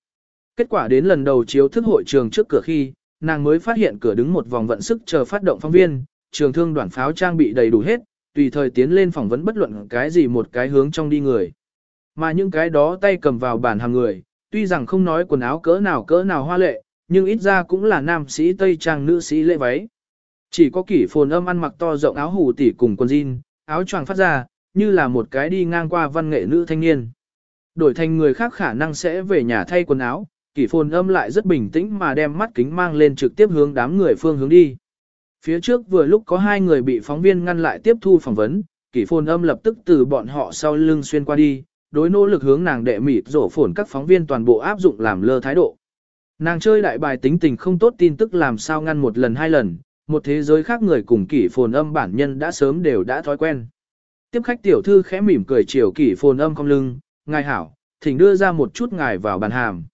Kết quả đến lần đầu chiếu thức hội trường trước cửa khi, nàng mới phát hiện cửa đứng một vòng vận sức chờ phát động phóng viên, trường thương đoàn pháo trang bị đầy đủ hết, tùy thời tiến lên phỏng vấn bất luận cái gì một cái hướng trong đi người. Mà những cái đó tay cầm vào bàn hàng người, tuy rằng không nói quần áo cỡ nào cỡ nào hoa lệ, nhưng ít ra cũng là nam sĩ tây trang nữ sĩ lễ váy. Chỉ có kỷ phồn âm ăn mặc to rộng áo hủ tỉ cùng quần jean, áo choàng phát ra, như là một cái đi ngang qua văn nghệ nữ thanh niên. Đổi thành người khác khả năng sẽ về nhà thay quần áo, kỷ phồn âm lại rất bình tĩnh mà đem mắt kính mang lên trực tiếp hướng đám người phương hướng đi. Phía trước vừa lúc có hai người bị phóng viên ngăn lại tiếp thu phỏng vấn, kỷ phồn âm lập tức từ bọn họ sau lưng xuyên qua đi, đối nỗ lực hướng nàng đệ mịt rổ phổn các phóng viên toàn bộ áp dụng làm lơ thái độ. Nàng chơi đại bài tính tình không tốt tin tức làm sao ngăn một lần hai lần, một thế giới khác người cùng kỷ phồn âm bản nhân đã sớm đều đã thói quen. Tiếp khách tiểu thư khẽ mỉm cười chiều kỷ phồn âm cong lưng, ngài hảo, thỉnh đưa ra một chút ngài vào bàn hàm.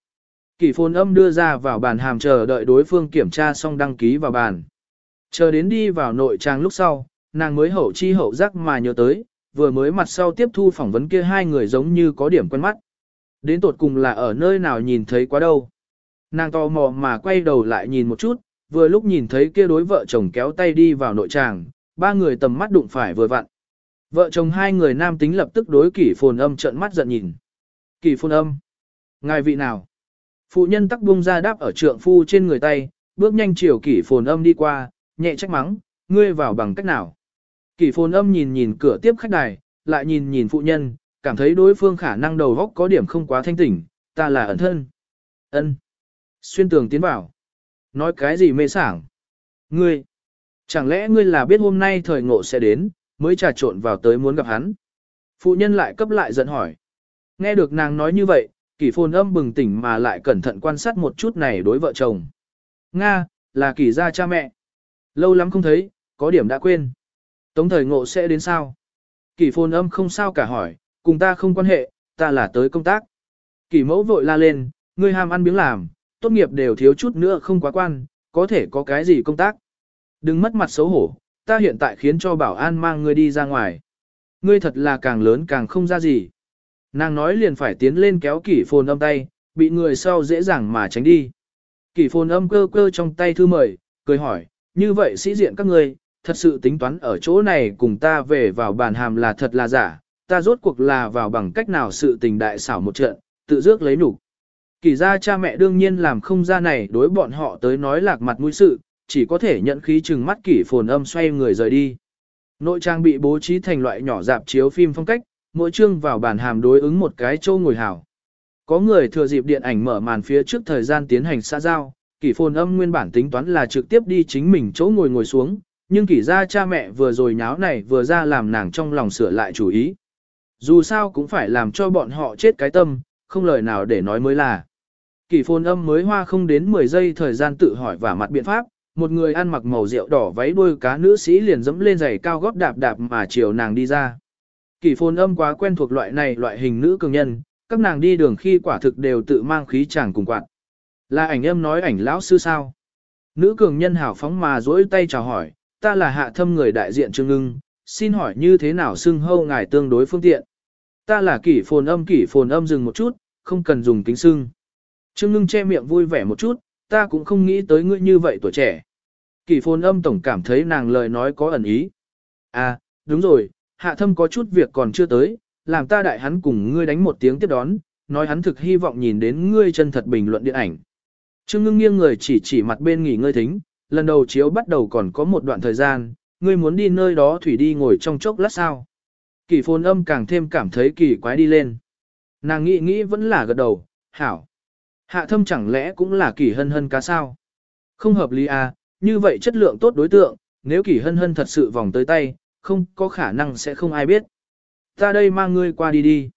Kỷ phồn âm đưa ra vào bàn hàm chờ đợi đối phương kiểm tra xong đăng ký vào bàn. Chờ đến đi vào nội trang lúc sau, nàng mới hậu chi hậu giác mà nhớ tới, vừa mới mặt sau tiếp thu phỏng vấn kia hai người giống như có điểm quen mắt. Đến tột cùng là ở nơi nào nhìn thấy quá đâu. Nàng tò mò mà quay đầu lại nhìn một chút, vừa lúc nhìn thấy kia đối vợ chồng kéo tay đi vào nội tràng, ba người tầm mắt đụng phải vừa vặn. Vợ chồng hai người nam tính lập tức đối kỷ phồn âm trợn mắt giận nhìn. Kỷ phồn âm. Ngài vị nào? Phụ nhân tắc bung ra đáp ở trượng phu trên người tay, bước nhanh chiều kỷ phồn âm đi qua, nhẹ trách mắng, ngươi vào bằng cách nào? Kỷ phồn âm nhìn nhìn cửa tiếp khách đài, lại nhìn nhìn phụ nhân, cảm thấy đối phương khả năng đầu góc có điểm không quá thanh tỉnh, ta là ẩn thân. ân Xuyên tường tiến vào. Nói cái gì mê sảng? Ngươi! Chẳng lẽ ngươi là biết hôm nay thời ngộ sẽ đến, mới trà trộn vào tới muốn gặp hắn? Phụ nhân lại cấp lại giận hỏi. Nghe được nàng nói như vậy, kỷ phồn âm bừng tỉnh mà lại cẩn thận quan sát một chút này đối vợ chồng. Nga, là kỷ gia cha mẹ. Lâu lắm không thấy, có điểm đã quên. Tống thời ngộ sẽ đến sao? Kỷ phồn âm không sao cả hỏi, cùng ta không quan hệ, ta là tới công tác. Kỷ mẫu vội la lên, ngươi ham ăn miếng làm, tốt nghiệp đều thiếu chút nữa không quá quan, có thể có cái gì công tác. Đừng mất mặt xấu hổ, ta hiện tại khiến cho bảo an mang ngươi đi ra ngoài. Ngươi thật là càng lớn càng không ra gì. Nàng nói liền phải tiến lên kéo kỷ phồn âm tay, bị người sau dễ dàng mà tránh đi. Kỷ phồn âm cơ cơ trong tay thư mời, cười hỏi, như vậy sĩ diện các ngươi, thật sự tính toán ở chỗ này cùng ta về vào bàn hàm là thật là giả, ta rốt cuộc là vào bằng cách nào sự tình đại xảo một trận, tự dước lấy nhục. Kỳ ra cha mẹ đương nhiên làm không ra này đối bọn họ tới nói lạc mặt mũi sự, chỉ có thể nhận khí chừng mắt kỷ phồn âm xoay người rời đi. Nội trang bị bố trí thành loại nhỏ dạp chiếu phim phong cách, mỗi chương vào bàn hàm đối ứng một cái châu ngồi hảo. Có người thừa dịp điện ảnh mở màn phía trước thời gian tiến hành xã giao, kỷ phồn âm nguyên bản tính toán là trực tiếp đi chính mình chỗ ngồi ngồi xuống, nhưng kỷ ra cha mẹ vừa rồi nháo này vừa ra làm nàng trong lòng sửa lại chủ ý. Dù sao cũng phải làm cho bọn họ chết cái tâm, không lời nào để nói mới là. Kỷ phồn âm mới hoa không đến 10 giây thời gian tự hỏi và mặt biện pháp, một người ăn mặc màu rượu đỏ váy đuôi cá nữ sĩ liền dẫm lên giày cao gót đạp đạp mà chiều nàng đi ra. Kỷ phồn âm quá quen thuộc loại này loại hình nữ cường nhân, các nàng đi đường khi quả thực đều tự mang khí chàng cùng quạt. Là ảnh âm nói ảnh lão sư sao? Nữ cường nhân hảo phóng mà dỗi tay chào hỏi, ta là hạ thâm người đại diện trương ngưng, xin hỏi như thế nào xưng hâu ngài tương đối phương tiện. Ta là kỷ phồn âm kỷ phồn âm dừng một chút, không cần dùng kính xưng. Trương ngưng che miệng vui vẻ một chút, ta cũng không nghĩ tới ngươi như vậy tuổi trẻ. Kỷ phồn âm tổng cảm thấy nàng lời nói có ẩn ý. À, đúng rồi, hạ thâm có chút việc còn chưa tới, làm ta đại hắn cùng ngươi đánh một tiếng tiếp đón, nói hắn thực hy vọng nhìn đến ngươi chân thật bình luận điện ảnh. Trương ngưng nghiêng người chỉ chỉ mặt bên nghỉ ngơi thính, lần đầu chiếu bắt đầu còn có một đoạn thời gian, ngươi muốn đi nơi đó thủy đi ngồi trong chốc lát sao. Kỳ phồn âm càng thêm cảm thấy kỳ quái đi lên. Nàng nghĩ nghĩ vẫn là gật đầu, hảo. Hạ thâm chẳng lẽ cũng là kỳ hân hân cá sao? Không hợp lý à, như vậy chất lượng tốt đối tượng, nếu kỳ hân hân thật sự vòng tới tay, không có khả năng sẽ không ai biết. Ta đây mang ngươi qua đi đi.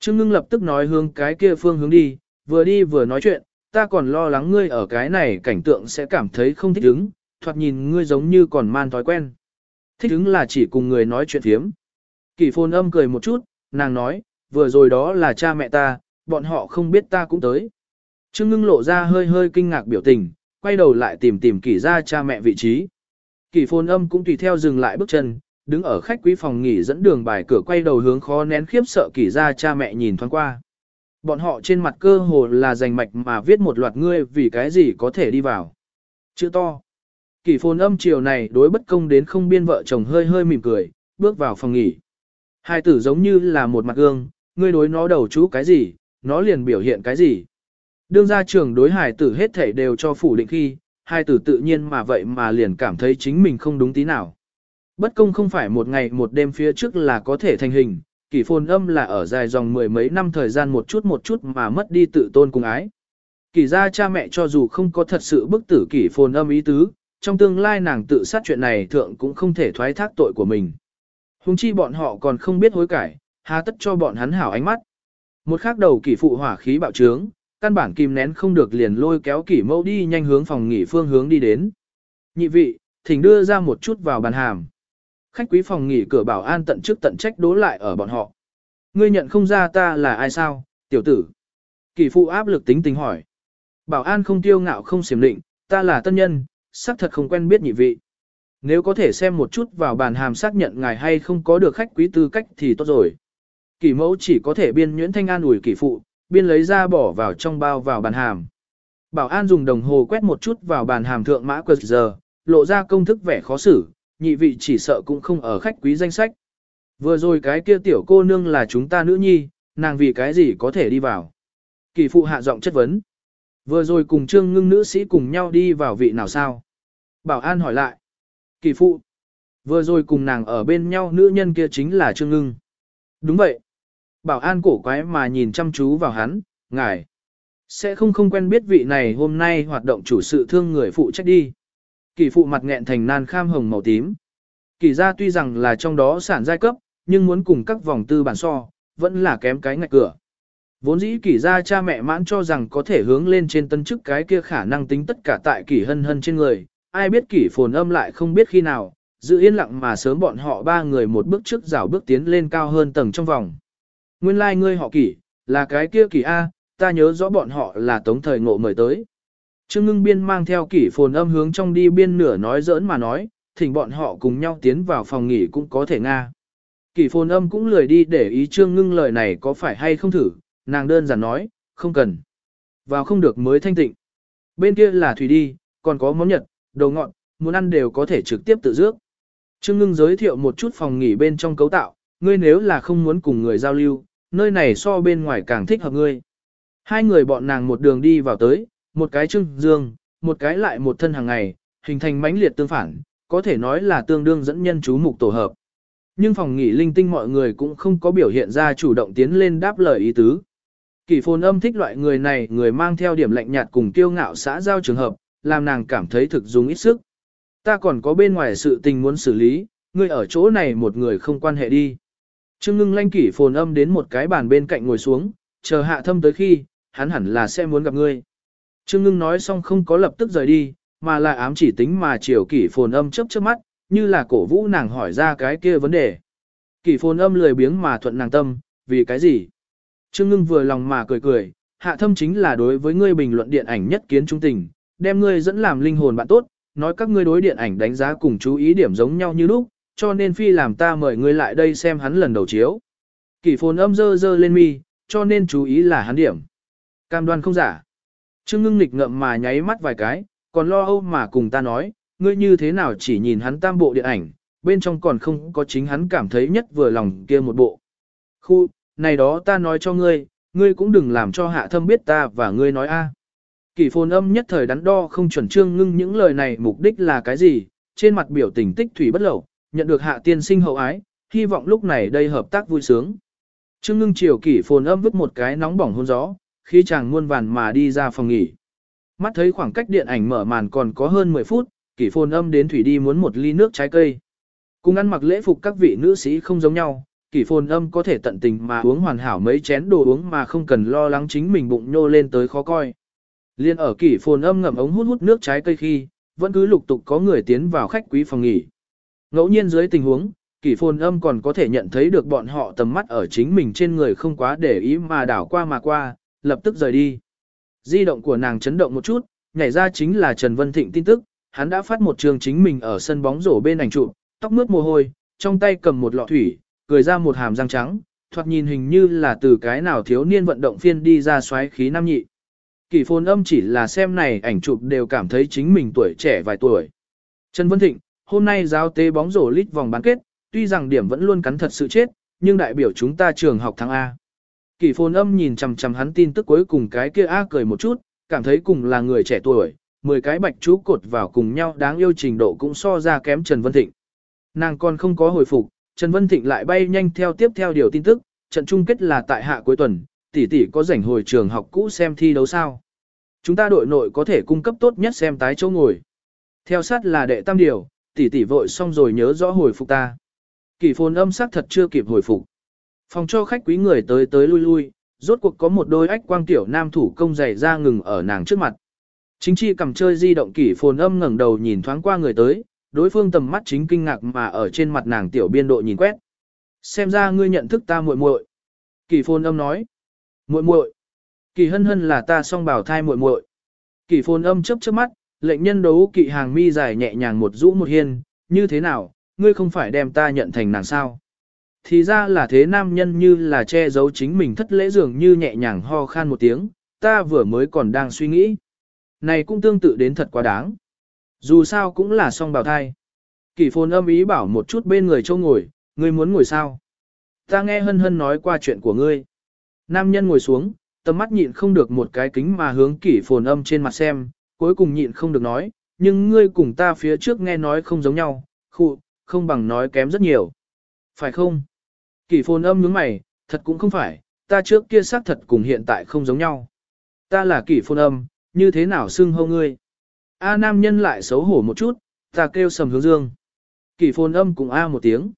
Trương ngưng lập tức nói hướng cái kia phương hướng đi, vừa đi vừa nói chuyện, ta còn lo lắng ngươi ở cái này cảnh tượng sẽ cảm thấy không thích ứng, thoạt nhìn ngươi giống như còn man thói quen. Thích ứng là chỉ cùng người nói chuyện thiếm. Kỳ phồn âm cười một chút, nàng nói, vừa rồi đó là cha mẹ ta, bọn họ không biết ta cũng tới. Trương ngưng lộ ra hơi hơi kinh ngạc biểu tình, quay đầu lại tìm tìm kỳ ra cha mẹ vị trí. Kỳ phồn âm cũng tùy theo dừng lại bước chân, đứng ở khách quý phòng nghỉ dẫn đường bài cửa quay đầu hướng khó nén khiếp sợ kỳ ra cha mẹ nhìn thoáng qua. Bọn họ trên mặt cơ hồ là dành mạch mà viết một loạt ngươi vì cái gì có thể đi vào. Chữ to. Kỳ phồn âm chiều này đối bất công đến không biên vợ chồng hơi hơi mỉm cười, bước vào phòng nghỉ. Hai tử giống như là một mặt gương, ngươi đối nó đầu chú cái gì, nó liền biểu hiện cái gì. Đương ra trường đối hải tử hết thể đều cho phủ định khi, hai tử tự nhiên mà vậy mà liền cảm thấy chính mình không đúng tí nào. Bất công không phải một ngày một đêm phía trước là có thể thành hình, kỷ phồn âm là ở dài dòng mười mấy năm thời gian một chút một chút mà mất đi tự tôn cùng ái. Kỷ ra cha mẹ cho dù không có thật sự bức tử kỷ phồn âm ý tứ, trong tương lai nàng tự sát chuyện này thượng cũng không thể thoái thác tội của mình. Hùng chi bọn họ còn không biết hối cải, há tất cho bọn hắn hảo ánh mắt. Một khắc đầu kỷ phụ hỏa khí bạo trướng, căn bản kìm nén không được liền lôi kéo kỷ mẫu đi nhanh hướng phòng nghỉ phương hướng đi đến. Nhị vị, thỉnh đưa ra một chút vào bàn hàm. Khách quý phòng nghỉ cửa bảo an tận trước tận trách đố lại ở bọn họ. Ngươi nhận không ra ta là ai sao, tiểu tử. Kỷ phụ áp lực tính tình hỏi. Bảo an không tiêu ngạo không xiểm định, ta là tân nhân, xác thật không quen biết nhị vị. Nếu có thể xem một chút vào bàn hàm xác nhận ngài hay không có được khách quý tư cách thì tốt rồi. Kỷ mẫu chỉ có thể biên nhuyễn thanh an ủi kỳ phụ, biên lấy ra bỏ vào trong bao vào bàn hàm. Bảo an dùng đồng hồ quét một chút vào bàn hàm thượng mã quật giờ, lộ ra công thức vẻ khó xử, nhị vị chỉ sợ cũng không ở khách quý danh sách. Vừa rồi cái kia tiểu cô nương là chúng ta nữ nhi, nàng vì cái gì có thể đi vào. Kỳ phụ hạ giọng chất vấn. Vừa rồi cùng trương ngưng nữ sĩ cùng nhau đi vào vị nào sao? Bảo an hỏi lại. Kỳ phụ. Vừa rồi cùng nàng ở bên nhau nữ nhân kia chính là trương ngưng. Đúng vậy. Bảo an cổ quái mà nhìn chăm chú vào hắn, ngài. Sẽ không không quen biết vị này hôm nay hoạt động chủ sự thương người phụ trách đi. Kỳ phụ mặt nghẹn thành nan kham hồng màu tím. Kỳ ra tuy rằng là trong đó sản giai cấp, nhưng muốn cùng các vòng tư bản so, vẫn là kém cái ngạch cửa. Vốn dĩ kỳ ra cha mẹ mãn cho rằng có thể hướng lên trên tân chức cái kia khả năng tính tất cả tại kỳ hân hân trên người, ai biết kỳ phồn âm lại không biết khi nào, giữ yên lặng mà sớm bọn họ ba người một bước trước rào bước tiến lên cao hơn tầng trong vòng. Nguyên lai like ngươi họ kỳ, là cái kia kỳ A, ta nhớ rõ bọn họ là tống thời ngộ mời tới. Trương ngưng biên mang theo kỷ phồn âm hướng trong đi biên nửa nói giỡn mà nói, thỉnh bọn họ cùng nhau tiến vào phòng nghỉ cũng có thể nga. Kỷ phồn âm cũng lười đi để ý trương ngưng lời này có phải hay không thử, nàng đơn giản nói, không cần. Vào không được mới thanh tịnh. Bên kia là thủy đi, còn có món nhật, đồ ngọn, muốn ăn đều có thể trực tiếp tự dước. Trương ngưng giới thiệu một chút phòng nghỉ bên trong cấu tạo, ngươi nếu là không muốn cùng người giao lưu, nơi này so bên ngoài càng thích hợp ngươi. Hai người bọn nàng một đường đi vào tới, một cái trưng dương, một cái lại một thân hàng ngày, hình thành mãnh liệt tương phản, có thể nói là tương đương dẫn nhân chú mục tổ hợp. Nhưng phòng nghỉ linh tinh mọi người cũng không có biểu hiện ra chủ động tiến lên đáp lời ý tứ. Kỷ phồn âm thích loại người này người mang theo điểm lạnh nhạt cùng kiêu ngạo xã giao trường hợp, làm nàng cảm thấy thực dùng ít sức. Ta còn có bên ngoài sự tình muốn xử lý, ngươi ở chỗ này một người không quan hệ đi. Trương ngưng lanh kỷ phồn âm đến một cái bàn bên cạnh ngồi xuống, chờ hạ thâm tới khi, hắn hẳn là sẽ muốn gặp ngươi. Trương ngưng nói xong không có lập tức rời đi, mà là ám chỉ tính mà chiều kỷ phồn âm chấp chớp mắt, như là cổ vũ nàng hỏi ra cái kia vấn đề. Kỷ phồn âm lười biếng mà thuận nàng tâm, vì cái gì? Trương ngưng vừa lòng mà cười cười, hạ thâm chính là đối với ngươi bình luận điện ảnh nhất kiến trung tình, đem ngươi dẫn làm linh hồn bạn tốt, nói các ngươi đối điện ảnh đánh giá cùng chú ý điểm giống nhau như lúc, cho nên phi làm ta mời ngươi lại đây xem hắn lần đầu chiếu. Kỷ phồn âm dơ dơ lên mi, cho nên chú ý là hắn điểm. Cam đoan không giả. Trương ngưng nghịch ngậm mà nháy mắt vài cái, còn lo âu mà cùng ta nói, ngươi như thế nào chỉ nhìn hắn tam bộ điện ảnh, bên trong còn không có chính hắn cảm thấy nhất vừa lòng kia một bộ. Khu, này đó ta nói cho ngươi, ngươi cũng đừng làm cho hạ thâm biết ta và ngươi nói a. À. Kỷ phồn âm nhất thời đắn đo không chuẩn trương ngưng những lời này mục đích là cái gì, trên mặt biểu tình tích thủy bất lậu, nhận được hạ tiên sinh hậu ái, hy vọng lúc này đây hợp tác vui sướng. Trương ngưng chiều kỷ phồn âm vứt một cái nóng bỏng hôn gió, khi chàng muôn vàn mà đi ra phòng nghỉ. Mắt thấy khoảng cách điện ảnh mở màn còn có hơn 10 phút, kỷ phồn âm đến thủy đi muốn một ly nước trái cây. Cùng ăn mặc lễ phục các vị nữ sĩ không giống nhau, kỷ phồn âm có thể tận tình mà uống hoàn hảo mấy chén đồ uống mà không cần lo lắng chính mình bụng nhô lên tới khó coi. Liên ở kỷ phồn âm ngậm ống hút hút nước trái cây khi, vẫn cứ lục tục có người tiến vào khách quý phòng nghỉ. Ngẫu nhiên dưới tình huống, kỷ phồn âm còn có thể nhận thấy được bọn họ tầm mắt ở chính mình trên người không quá để ý mà đảo qua mà qua, lập tức rời đi. Di động của nàng chấn động một chút, nhảy ra chính là Trần Vân Thịnh tin tức, hắn đã phát một trường chính mình ở sân bóng rổ bên ảnh chụp, tóc mướt mồ hôi, trong tay cầm một lọ thủy, cười ra một hàm răng trắng, thoạt nhìn hình như là từ cái nào thiếu niên vận động phiên đi ra xoáy khí nam nhị. Kỳ phồn âm chỉ là xem này ảnh chụp đều cảm thấy chính mình tuổi trẻ vài tuổi. Trần Vân Thịnh, hôm nay giao tế bóng rổ lít vòng bán kết, tuy rằng điểm vẫn luôn cắn thật sự chết, nhưng đại biểu chúng ta trường học thắng A. Kỳ phồn âm nhìn chằm chằm hắn tin tức cuối cùng cái kia A cười một chút, cảm thấy cùng là người trẻ tuổi, 10 cái bạch chú cột vào cùng nhau đáng yêu trình độ cũng so ra kém Trần Vân Thịnh. Nàng còn không có hồi phục, Trần Vân Thịnh lại bay nhanh theo tiếp theo điều tin tức, trận chung kết là tại hạ cuối tuần, tỷ tỷ có rảnh hồi trường học cũ xem thi đấu sao. Chúng ta đội nội có thể cung cấp tốt nhất xem tái chỗ ngồi. Theo sát là đệ tam điều, tỷ tỷ vội xong rồi nhớ rõ hồi phục ta. Kỳ phồn âm sắc thật chưa kịp hồi phục. Phòng cho khách quý người tới tới lui lui, rốt cuộc có một đôi ách quang tiểu nam thủ công dày ra ngừng ở nàng trước mặt. Chính chi cầm chơi di động kỷ phồn âm ngẩng đầu nhìn thoáng qua người tới, đối phương tầm mắt chính kinh ngạc mà ở trên mặt nàng tiểu biên độ nhìn quét. Xem ra ngươi nhận thức ta muội muội. kỷ phồn âm nói. muội muội. Kỳ hân hân là ta song bảo thai muội muội. kỷ phồn âm chớp chớp mắt, lệnh nhân đấu kỵ hàng mi dài nhẹ nhàng một rũ một hiên, như thế nào, ngươi không phải đem ta nhận thành nàng sao. Thì ra là thế nam nhân như là che giấu chính mình thất lễ dường như nhẹ nhàng ho khan một tiếng, ta vừa mới còn đang suy nghĩ. Này cũng tương tự đến thật quá đáng. Dù sao cũng là song bào thai. Kỷ phồn âm ý bảo một chút bên người châu ngồi, ngươi muốn ngồi sao? Ta nghe hân hân nói qua chuyện của ngươi. Nam nhân ngồi xuống, tầm mắt nhịn không được một cái kính mà hướng kỷ phồn âm trên mặt xem, cuối cùng nhịn không được nói, nhưng ngươi cùng ta phía trước nghe nói không giống nhau, khụ, không bằng nói kém rất nhiều. Phải không? Kỷ phồn âm nhướng mày, thật cũng không phải, ta trước kia xác thật cùng hiện tại không giống nhau. Ta là kỷ phồn âm, như thế nào xưng hô ngươi? A nam nhân lại xấu hổ một chút, ta kêu sầm hướng dương. Kỷ phồn âm cùng A một tiếng.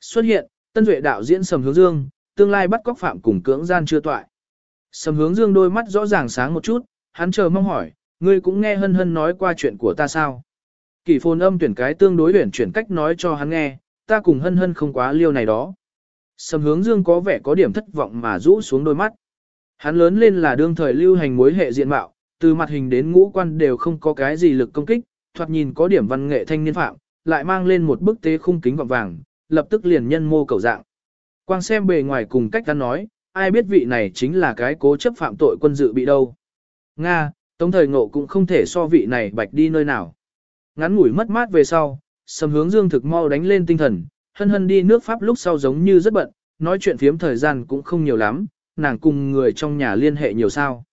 Xuất hiện, tân duệ đạo diễn sầm hướng dương, tương lai bắt cóc phạm cùng cưỡng gian chưa toại. Sầm hướng dương đôi mắt rõ ràng sáng một chút, hắn chờ mong hỏi, ngươi cũng nghe hân hân nói qua chuyện của ta sao? Kỷ phồn âm tuyển cái tương đối tuyển chuyển cách nói cho hắn nghe, ta cùng hân hân không quá liêu này đó. Sầm hướng dương có vẻ có điểm thất vọng mà rũ xuống đôi mắt. Hắn lớn lên là đương thời lưu hành mối hệ diện mạo, từ mặt hình đến ngũ quan đều không có cái gì lực công kích, thoạt nhìn có điểm văn nghệ thanh niên phạm, lại mang lên một bức tế khung kính gọng vàng, lập tức liền nhân mô cầu dạng. Quang xem bề ngoài cùng cách hắn nói, ai biết vị này chính là cái cố chấp phạm tội quân dự bị đâu. Nga, tống thời ngộ cũng không thể so vị này bạch đi nơi nào. Ngắn ngủi mất mát về sau, sầm hướng dương thực mau đánh lên tinh thần, hân hân đi nước Pháp lúc sau giống như rất bận, nói chuyện phiếm thời gian cũng không nhiều lắm, nàng cùng người trong nhà liên hệ nhiều sao.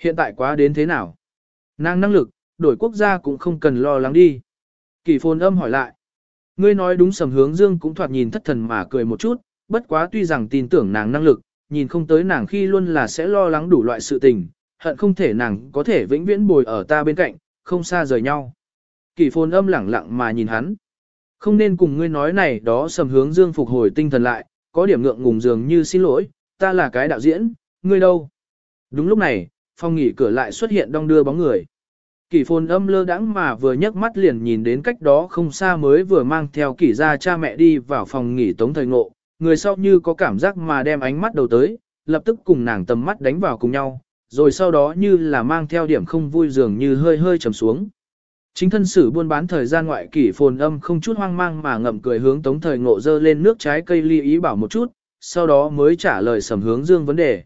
Hiện tại quá đến thế nào? Nàng năng lực, đổi quốc gia cũng không cần lo lắng đi. Kỳ phồn âm hỏi lại. Ngươi nói đúng sầm hướng dương cũng thoạt nhìn thất thần mà cười một chút, bất quá tuy rằng tin tưởng nàng năng lực, nhìn không tới nàng khi luôn là sẽ lo lắng đủ loại sự tình, hận không thể nàng có thể vĩnh viễn bồi ở ta bên cạnh, không xa rời nhau. kỳ phồn âm lẳng lặng mà nhìn hắn. Không nên cùng ngươi nói này đó sầm hướng dương phục hồi tinh thần lại, có điểm ngượng ngùng dường như xin lỗi, ta là cái đạo diễn, ngươi đâu. Đúng lúc này, phòng nghỉ cửa lại xuất hiện đong đưa bóng người. Kỷ phồn âm lơ đãng mà vừa nhấc mắt liền nhìn đến cách đó không xa mới vừa mang theo kỷ ra cha mẹ đi vào phòng nghỉ tống thời ngộ, người sau như có cảm giác mà đem ánh mắt đầu tới, lập tức cùng nàng tầm mắt đánh vào cùng nhau, rồi sau đó như là mang theo điểm không vui dường như hơi hơi trầm xuống. Chính thân sử buôn bán thời gian ngoại kỷ phồn âm không chút hoang mang mà ngậm cười hướng tống thời ngộ dơ lên nước trái cây ly ý bảo một chút, sau đó mới trả lời sầm hướng dương vấn đề.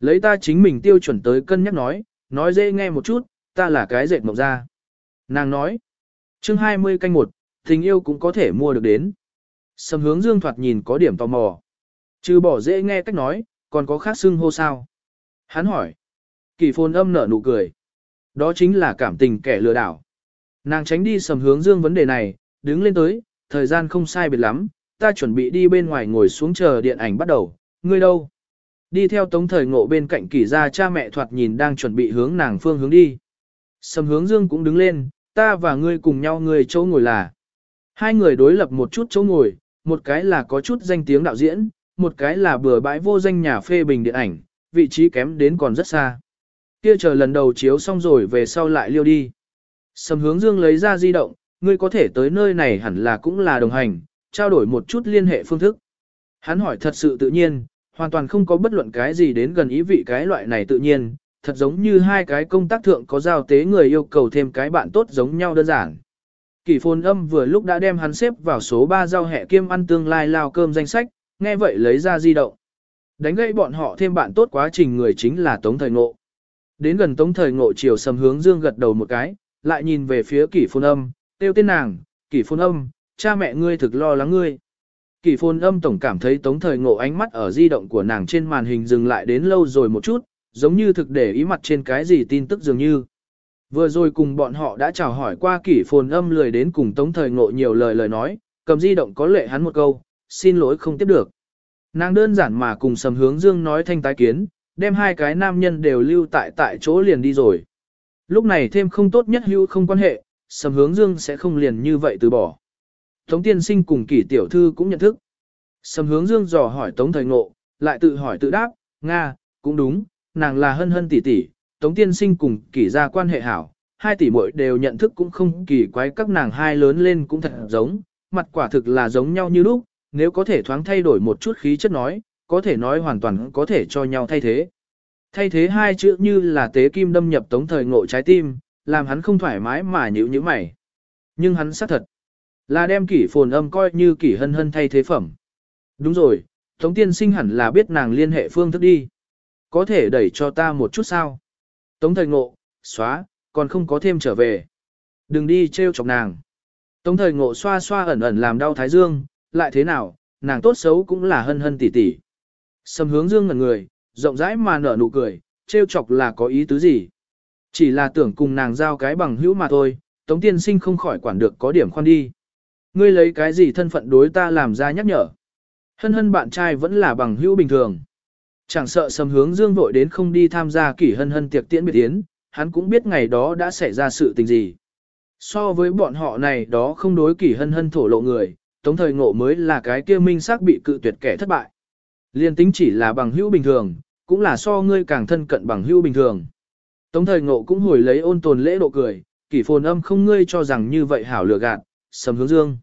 Lấy ta chính mình tiêu chuẩn tới cân nhắc nói, nói dễ nghe một chút, ta là cái dệt mộng ra. Nàng nói, chương 20 canh một, tình yêu cũng có thể mua được đến. Sầm hướng dương thoạt nhìn có điểm tò mò. Trừ bỏ dễ nghe cách nói, còn có khác xưng hô sao. Hắn hỏi. Kỳ phồn âm nở nụ cười. Đó chính là cảm tình kẻ lừa đảo. Nàng tránh đi sầm hướng dương vấn đề này, đứng lên tới, thời gian không sai biệt lắm, ta chuẩn bị đi bên ngoài ngồi xuống chờ điện ảnh bắt đầu, ngươi đâu? Đi theo tống thời ngộ bên cạnh kỳ gia cha mẹ thoạt nhìn đang chuẩn bị hướng nàng phương hướng đi. Sầm hướng dương cũng đứng lên, ta và ngươi cùng nhau người chỗ ngồi là. Hai người đối lập một chút chỗ ngồi, một cái là có chút danh tiếng đạo diễn, một cái là bừa bãi vô danh nhà phê bình điện ảnh, vị trí kém đến còn rất xa. Kia chờ lần đầu chiếu xong rồi về sau lại liêu đi. Sầm hướng dương lấy ra di động, ngươi có thể tới nơi này hẳn là cũng là đồng hành, trao đổi một chút liên hệ phương thức. Hắn hỏi thật sự tự nhiên, hoàn toàn không có bất luận cái gì đến gần ý vị cái loại này tự nhiên, thật giống như hai cái công tác thượng có giao tế người yêu cầu thêm cái bạn tốt giống nhau đơn giản. Kỳ phồn âm vừa lúc đã đem hắn xếp vào số 3 giao hẹ kiêm ăn tương lai lao cơm danh sách, nghe vậy lấy ra di động. Đánh gãy bọn họ thêm bạn tốt quá trình người chính là Tống Thời Ngộ. Đến gần Tống Thời Ngộ chiều sầm hướng dương gật đầu một cái, lại nhìn về phía kỷ phồn âm, tiêu tên nàng, kỷ phồn âm, cha mẹ ngươi thực lo lắng ngươi. Kỷ phồn âm tổng cảm thấy Tống Thời Ngộ ánh mắt ở di động của nàng trên màn hình dừng lại đến lâu rồi một chút, giống như thực để ý mặt trên cái gì tin tức dường như. Vừa rồi cùng bọn họ đã chào hỏi qua kỷ phồn âm lười đến cùng tống thời ngộ nhiều lời lời nói, cầm di động có lệ hắn một câu, xin lỗi không tiếp được. Nàng đơn giản mà cùng sầm hướng dương nói thanh tái kiến, đem hai cái nam nhân đều lưu tại tại chỗ liền đi rồi. Lúc này thêm không tốt nhất hữu không quan hệ, sầm hướng dương sẽ không liền như vậy từ bỏ. Tống tiên sinh cùng kỷ tiểu thư cũng nhận thức. Sầm hướng dương dò hỏi tống thời ngộ, lại tự hỏi tự đáp, Nga, cũng đúng, nàng là hân hân tỷ tỷ, Tống Tiên Sinh cùng kỷ gia quan hệ hảo, hai tỷ muội đều nhận thức cũng không kỳ quái các nàng hai lớn lên cũng thật giống, mặt quả thực là giống nhau như lúc, nếu có thể thoáng thay đổi một chút khí chất nói, có thể nói hoàn toàn có thể cho nhau thay thế. Thay thế hai chữ như là tế kim đâm nhập tống thời ngộ trái tim, làm hắn không thoải mái mà nhữ như mày. Nhưng hắn xác thật là đem kỷ phồn âm coi như kỷ hân hân thay thế phẩm. Đúng rồi, Tống tiên sinh hẳn là biết nàng liên hệ phương thức đi. Có thể đẩy cho ta một chút sao? Tống thời ngộ, xóa, còn không có thêm trở về. Đừng đi trêu chọc nàng. Tống thời ngộ xoa xoa ẩn ẩn làm đau thái dương, lại thế nào, nàng tốt xấu cũng là hân hân tỉ tỉ. Sầm hướng dương ngẩn người, rộng rãi mà nở nụ cười, trêu chọc là có ý tứ gì. Chỉ là tưởng cùng nàng giao cái bằng hữu mà thôi, tống tiên sinh không khỏi quản được có điểm khoan đi. Ngươi lấy cái gì thân phận đối ta làm ra nhắc nhở. Hân hân bạn trai vẫn là bằng hữu bình thường. Chẳng sợ sầm hướng dương vội đến không đi tham gia kỷ hân hân tiệc tiễn biệt yến, hắn cũng biết ngày đó đã xảy ra sự tình gì. So với bọn họ này đó không đối kỷ hân hân thổ lộ người, tống thời ngộ mới là cái kia minh xác bị cự tuyệt kẻ thất bại. Liên tính chỉ là bằng hữu bình thường, cũng là so ngươi càng thân cận bằng hữu bình thường. Tống thời ngộ cũng hồi lấy ôn tồn lễ độ cười, kỷ phồn âm không ngươi cho rằng như vậy hảo lừa gạt, sầm hướng dương.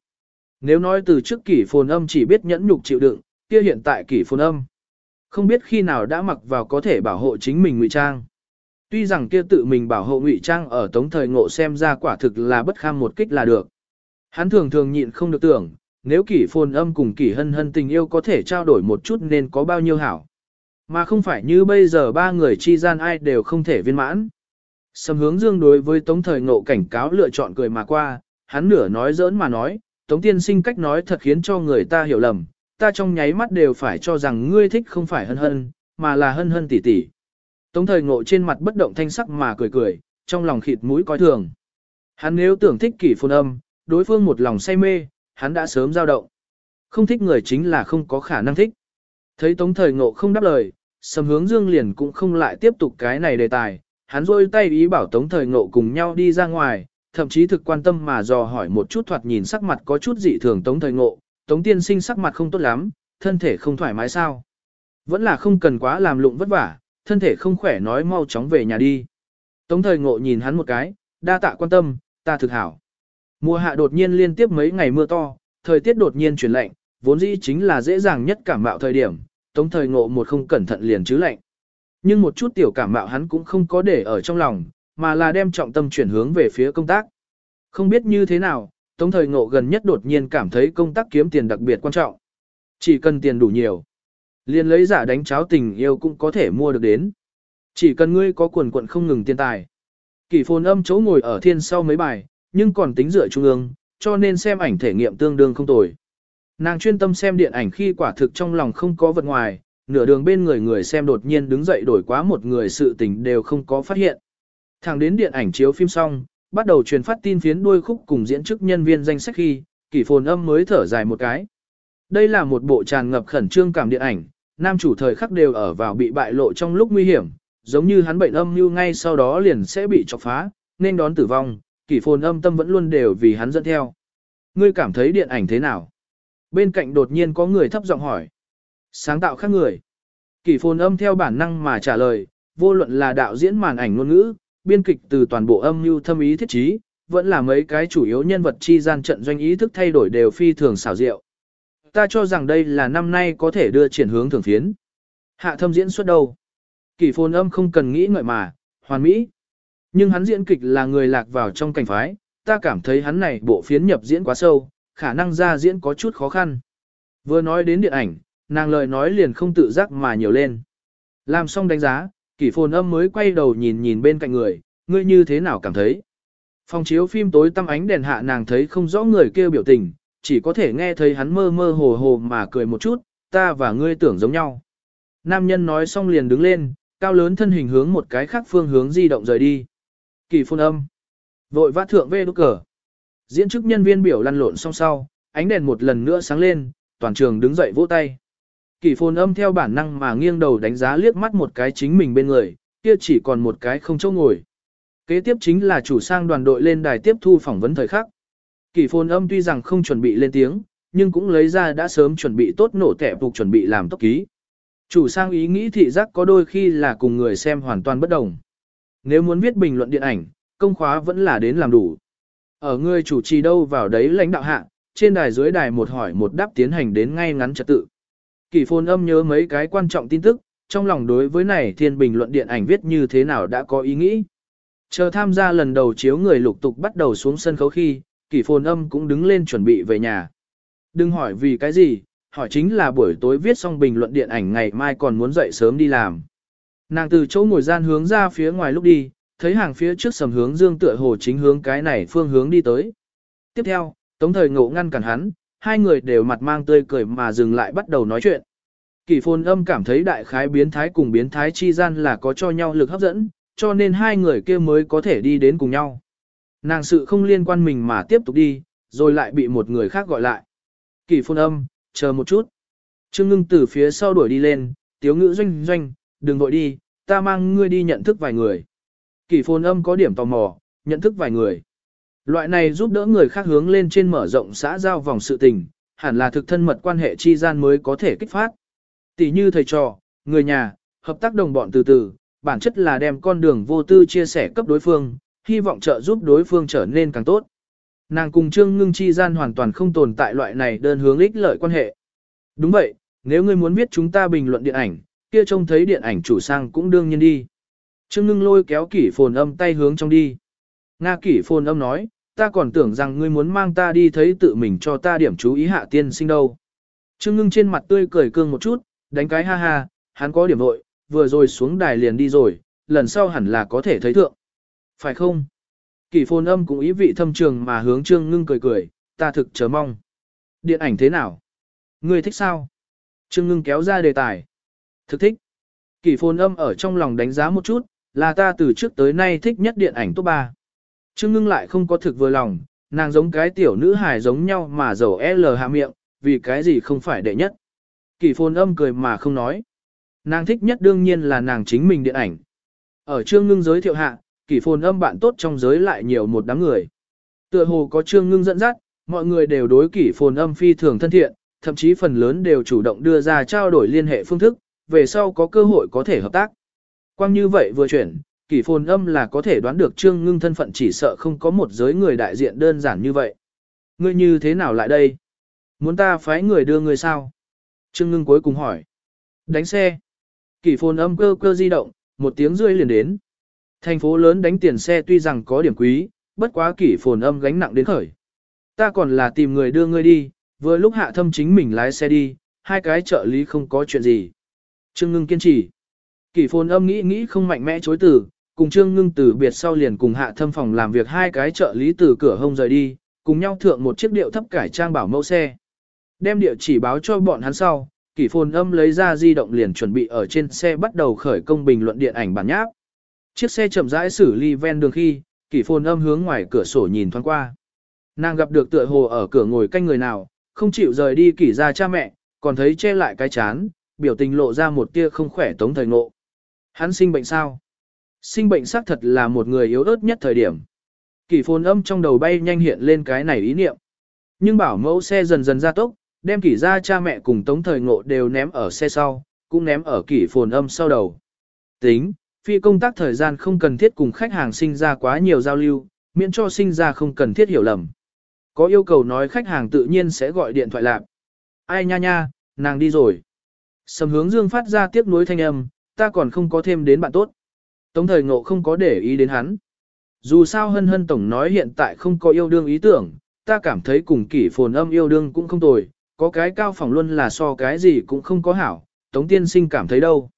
Nếu nói từ trước kỷ phồn âm chỉ biết nhẫn nhục chịu đựng, kia hiện tại kỷ phồn âm. Không biết khi nào đã mặc vào có thể bảo hộ chính mình ngụy trang. Tuy rằng kia tự mình bảo hộ ngụy trang ở tống thời ngộ xem ra quả thực là bất kham một kích là được. Hắn thường thường nhịn không được tưởng, nếu kỷ phồn âm cùng kỷ hân hân tình yêu có thể trao đổi một chút nên có bao nhiêu hảo. Mà không phải như bây giờ ba người chi gian ai đều không thể viên mãn. Sầm hướng dương đối với tống thời ngộ cảnh cáo lựa chọn cười mà qua, hắn nửa nói giỡn mà nói, tống tiên sinh cách nói thật khiến cho người ta hiểu lầm, ta trong nháy mắt đều phải cho rằng ngươi thích không phải hân hân, mà là hân hân tỷ tỷ. Tống thời ngộ trên mặt bất động thanh sắc mà cười cười, trong lòng khịt mũi coi thường. Hắn nếu tưởng thích kỷ phun âm, đối phương một lòng say mê, hắn đã sớm dao động. Không thích người chính là không có khả năng thích. Thấy Tống Thời Ngộ không đáp lời, Sầm Hướng Dương liền cũng không lại tiếp tục cái này đề tài, hắn rôi tay ý bảo Tống Thời Ngộ cùng nhau đi ra ngoài, thậm chí thực quan tâm mà dò hỏi một chút thoạt nhìn sắc mặt có chút dị thường Tống Thời Ngộ, Tống Tiên Sinh sắc mặt không tốt lắm, thân thể không thoải mái sao. Vẫn là không cần quá làm lụng vất vả, thân thể không khỏe nói mau chóng về nhà đi. Tống Thời Ngộ nhìn hắn một cái, đa tạ quan tâm, ta thực hảo. Mùa hạ đột nhiên liên tiếp mấy ngày mưa to, thời tiết đột nhiên chuyển lạnh, vốn dĩ chính là dễ dàng nhất cảm mạo thời điểm, Tống Thời Ngộ một không cẩn thận liền chứ lạnh. Nhưng một chút tiểu cảm mạo hắn cũng không có để ở trong lòng, mà là đem trọng tâm chuyển hướng về phía công tác. Không biết như thế nào, Tống Thời Ngộ gần nhất đột nhiên cảm thấy công tác kiếm tiền đặc biệt quan trọng. Chỉ cần tiền đủ nhiều, liền lấy giả đánh cháo tình yêu cũng có thể mua được đến. Chỉ cần ngươi có quần quận không ngừng tiền tài. Kỷ phồn âm chỗ ngồi ở thiên sau mấy bài, nhưng còn tính dựa trung ương, cho nên xem ảnh thể nghiệm tương đương không tồi. Nàng chuyên tâm xem điện ảnh khi quả thực trong lòng không có vật ngoài, nửa đường bên người người xem đột nhiên đứng dậy đổi quá một người sự tình đều không có phát hiện. Thẳng đến điện ảnh chiếu phim xong, bắt đầu truyền phát tin phiến đuôi khúc cùng diễn chức nhân viên danh sách khi, kỷ phồn âm mới thở dài một cái. Đây là một bộ tràn ngập khẩn trương cảm điện ảnh, nam chủ thời khắc đều ở vào bị bại lộ trong lúc nguy hiểm, giống như hắn bệnh âm như ngay sau đó liền sẽ bị chọc phá, nên đón tử vong, kỷ phồn âm tâm vẫn luôn đều vì hắn dẫn theo. Ngươi cảm thấy điện ảnh thế nào? Bên cạnh đột nhiên có người thấp giọng hỏi. Sáng tạo khác người. Kỷ phồn âm theo bản năng mà trả lời, vô luận là đạo diễn màn ảnh ngôn ngữ, biên kịch từ toàn bộ âm mưu thâm ý thiết trí, vẫn là mấy cái chủ yếu nhân vật chi gian trận doanh ý thức thay đổi đều phi thường xảo diệu. Ta cho rằng đây là năm nay có thể đưa triển hướng thường phiến. Hạ thâm diễn xuất đầu Kỷ phồn âm không cần nghĩ ngợi mà, hoàn mỹ. Nhưng hắn diễn kịch là người lạc vào trong cảnh phái, ta cảm thấy hắn này bộ phiến nhập diễn quá sâu, khả năng ra diễn có chút khó khăn. Vừa nói đến điện ảnh, nàng lời nói liền không tự giác mà nhiều lên. Làm xong đánh giá, kỷ phồn âm mới quay đầu nhìn nhìn bên cạnh người, ngươi như thế nào cảm thấy. Phòng chiếu phim tối tăm ánh đèn hạ nàng thấy không rõ người kêu biểu tình, chỉ có thể nghe thấy hắn mơ mơ hồ hồ mà cười một chút, ta và ngươi tưởng giống nhau. Nam nhân nói xong liền đứng lên, cao lớn thân hình hướng một cái khác phương hướng di động rời đi. Kỳ phun âm. Vội vã thượng về đốt cờ. Diễn chức nhân viên biểu lăn lộn xong sau, ánh đèn một lần nữa sáng lên, toàn trường đứng dậy vỗ tay. Kỳ phồn âm theo bản năng mà nghiêng đầu đánh giá liếc mắt một cái chính mình bên người, kia chỉ còn một cái không chỗ ngồi. Kế tiếp chính là chủ sang đoàn đội lên đài tiếp thu phỏng vấn thời khắc. Kỳ phồn âm tuy rằng không chuẩn bị lên tiếng, nhưng cũng lấy ra đã sớm chuẩn bị tốt nổ tẻ phục chuẩn bị làm tốc ký. Chủ sang ý nghĩ thị giác có đôi khi là cùng người xem hoàn toàn bất đồng. Nếu muốn viết bình luận điện ảnh, công khóa vẫn là đến làm đủ. Ở người chủ trì đâu vào đấy lãnh đạo hạ, trên đài dưới đài một hỏi một đáp tiến hành đến ngay ngắn trật tự. Kỳ phồn âm nhớ mấy cái quan trọng tin tức, trong lòng đối với này thiên bình luận điện ảnh viết như thế nào đã có ý nghĩ. Chờ tham gia lần đầu chiếu người lục tục bắt đầu xuống sân khấu khi, kỳ phồn âm cũng đứng lên chuẩn bị về nhà. Đừng hỏi vì cái gì, hỏi chính là buổi tối viết xong bình luận điện ảnh ngày mai còn muốn dậy sớm đi làm. Nàng từ chỗ ngồi gian hướng ra phía ngoài lúc đi, thấy hàng phía trước sầm hướng dương tựa hồ chính hướng cái này phương hướng đi tới. Tiếp theo, tống thời ngộ ngăn cản hắn, hai người đều mặt mang tươi cười mà dừng lại bắt đầu nói chuyện. Kỳ phồn âm cảm thấy đại khái biến thái cùng biến thái chi gian là có cho nhau lực hấp dẫn, cho nên hai người kia mới có thể đi đến cùng nhau. Nàng sự không liên quan mình mà tiếp tục đi, rồi lại bị một người khác gọi lại. Kỳ phồn âm, chờ một chút. Trương ngưng từ phía sau đuổi đi lên, tiếu ngữ doanh doanh, đừng vội đi, ta mang ngươi đi nhận thức vài người. Kỳ phồn âm có điểm tò mò, nhận thức vài người. Loại này giúp đỡ người khác hướng lên trên mở rộng xã giao vòng sự tình, hẳn là thực thân mật quan hệ chi gian mới có thể kích phát. Tỷ như thầy trò, người nhà, hợp tác đồng bọn từ từ, bản chất là đem con đường vô tư chia sẻ cấp đối phương, hy vọng trợ giúp đối phương trở nên càng tốt. Nàng cùng Trương Ngưng chi gian hoàn toàn không tồn tại loại này đơn hướng ích lợi quan hệ. Đúng vậy, nếu ngươi muốn biết chúng ta bình luận điện ảnh, kia trông thấy điện ảnh chủ sang cũng đương nhiên đi. Trương ngưng lôi kéo kỷ phồn âm tay hướng trong đi. Nga kỷ phồn âm nói, ta còn tưởng rằng ngươi muốn mang ta đi thấy tự mình cho ta điểm chú ý hạ tiên sinh đâu. Trương ngưng trên mặt tươi cười cương một chút, đánh cái ha ha, hắn có điểm vội, vừa rồi xuống đài liền đi rồi, lần sau hẳn là có thể thấy thượng. Phải không? Kỷ phồn âm cũng ý vị thâm trường mà hướng trương ngưng cười cười, ta thực chờ mong. Điện ảnh thế nào? Ngươi thích sao? Trương ngưng kéo ra đề tài. Thực thích. Kỷ phồn âm ở trong lòng đánh giá một chút, là ta từ trước tới nay thích nhất điện ảnh top 3. Trương ngưng lại không có thực vừa lòng, nàng giống cái tiểu nữ hài giống nhau mà dầu L hạ miệng, vì cái gì không phải đệ nhất. kỳ phồn âm cười mà không nói. Nàng thích nhất đương nhiên là nàng chính mình điện ảnh. Ở trương ngưng giới thiệu hạ, kỳ phồn âm bạn tốt trong giới lại nhiều một đám người. Tựa hồ có trương ngưng dẫn dắt, mọi người đều đối kỳ phồn âm phi thường thân thiện, thậm chí phần lớn đều chủ động đưa ra trao đổi liên hệ phương thức, về sau có cơ hội có thể hợp tác. Quang như vậy vừa chuyển, kỷ phồn âm là có thể đoán được trương ngưng thân phận chỉ sợ không có một giới người đại diện đơn giản như vậy. Ngươi như thế nào lại đây? Muốn ta phái người đưa ngươi sao? Trương ngưng cuối cùng hỏi. Đánh xe. Kỷ phồn âm cơ cơ di động, một tiếng rưỡi liền đến. Thành phố lớn đánh tiền xe tuy rằng có điểm quý, bất quá kỷ phồn âm gánh nặng đến khởi. Ta còn là tìm người đưa ngươi đi, vừa lúc hạ thâm chính mình lái xe đi, hai cái trợ lý không có chuyện gì. Trương ngưng kiên trì. Kỷ phồn âm nghĩ nghĩ không mạnh mẽ chối từ, cùng Trương ngưng từ biệt sau liền cùng hạ thâm phòng làm việc hai cái trợ lý từ cửa hông rời đi, cùng nhau thượng một chiếc điệu thấp cải trang bảo mẫu xe. Đem địa chỉ báo cho bọn hắn sau, kỷ phồn âm lấy ra di động liền chuẩn bị ở trên xe bắt đầu khởi công bình luận điện ảnh bản nháp. Chiếc xe chậm rãi xử ly ven đường khi, kỷ phồn âm hướng ngoài cửa sổ nhìn thoáng qua. Nàng gặp được tựa hồ ở cửa ngồi canh người nào, không chịu rời đi kỷ ra cha mẹ, còn thấy che lại cái chán, biểu tình lộ ra một tia không khỏe tống thời ngộ. Hắn sinh bệnh sao? Sinh bệnh xác thật là một người yếu ớt nhất thời điểm. Kỷ phồn âm trong đầu bay nhanh hiện lên cái này ý niệm. Nhưng bảo mẫu xe dần dần ra tốc, đem kỷ ra cha mẹ cùng tống thời ngộ đều ném ở xe sau, cũng ném ở kỷ phồn âm sau đầu. Tính, phi công tác thời gian không cần thiết cùng khách hàng sinh ra quá nhiều giao lưu, miễn cho sinh ra không cần thiết hiểu lầm. Có yêu cầu nói khách hàng tự nhiên sẽ gọi điện thoại lạc. Ai nha nha, nàng đi rồi. Sầm hướng dương phát ra tiếp nối thanh âm, ta còn không có thêm đến bạn tốt. Tống thời ngộ không có để ý đến hắn. Dù sao hân hân tổng nói hiện tại không có yêu đương ý tưởng, ta cảm thấy cùng kỷ phồn âm yêu đương cũng không tồi, có cái cao phòng luôn là so cái gì cũng không có hảo, tống tiên sinh cảm thấy đâu.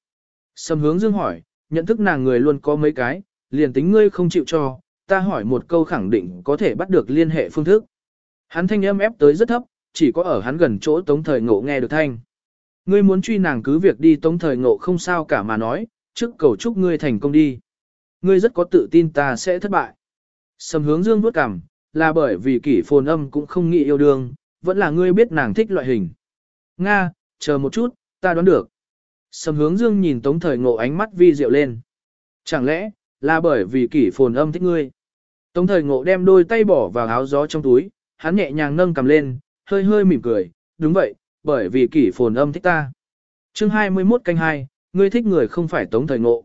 Sầm hướng dương hỏi, nhận thức nàng người luôn có mấy cái, liền tính ngươi không chịu cho, ta hỏi một câu khẳng định có thể bắt được liên hệ phương thức. Hắn thanh âm ép tới rất thấp, chỉ có ở hắn gần chỗ tống thời ngộ nghe được thanh. Ngươi muốn truy nàng cứ việc đi tống thời ngộ không sao cả mà nói, trước cầu chúc ngươi thành công đi. Ngươi rất có tự tin ta sẽ thất bại. Sầm hướng dương vuốt cằm, là bởi vì kỷ phồn âm cũng không nghĩ yêu đương, vẫn là ngươi biết nàng thích loại hình. Nga, chờ một chút, ta đoán được. Sầm hướng dương nhìn tống thời ngộ ánh mắt vi diệu lên. Chẳng lẽ, là bởi vì kỷ phồn âm thích ngươi. Tống thời ngộ đem đôi tay bỏ vào áo gió trong túi, hắn nhẹ nhàng nâng cầm lên, hơi hơi mỉm cười, đúng vậy, bởi vì kỷ phồn âm thích ta. chương 21 canh 2, ngươi thích người không phải tống thời ngộ.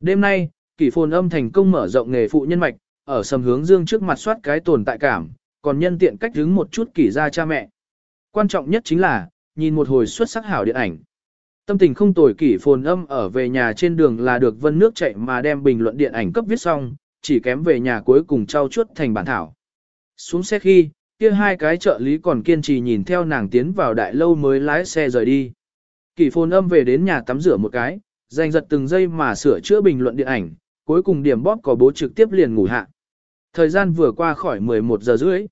Đêm nay, kỷ phồn âm thành công mở rộng nghề phụ nhân mạch, ở sầm hướng dương trước mặt soát cái tồn tại cảm, còn nhân tiện cách đứng một chút kỷ ra cha mẹ. Quan trọng nhất chính là, nhìn một hồi xuất sắc hảo điện ảnh. Tâm tình không tồi kỷ phồn âm ở về nhà trên đường là được vân nước chạy mà đem bình luận điện ảnh cấp viết xong, chỉ kém về nhà cuối cùng trao chuốt thành bản thảo. Xuống xe khi, kia hai cái trợ lý còn kiên trì nhìn theo nàng tiến vào đại lâu mới lái xe rời đi. Kỷ phồn âm về đến nhà tắm rửa một cái, dành giật từng giây mà sửa chữa bình luận điện ảnh, cuối cùng điểm bóp có bố trực tiếp liền ngủ hạ. Thời gian vừa qua khỏi 11 giờ rưỡi.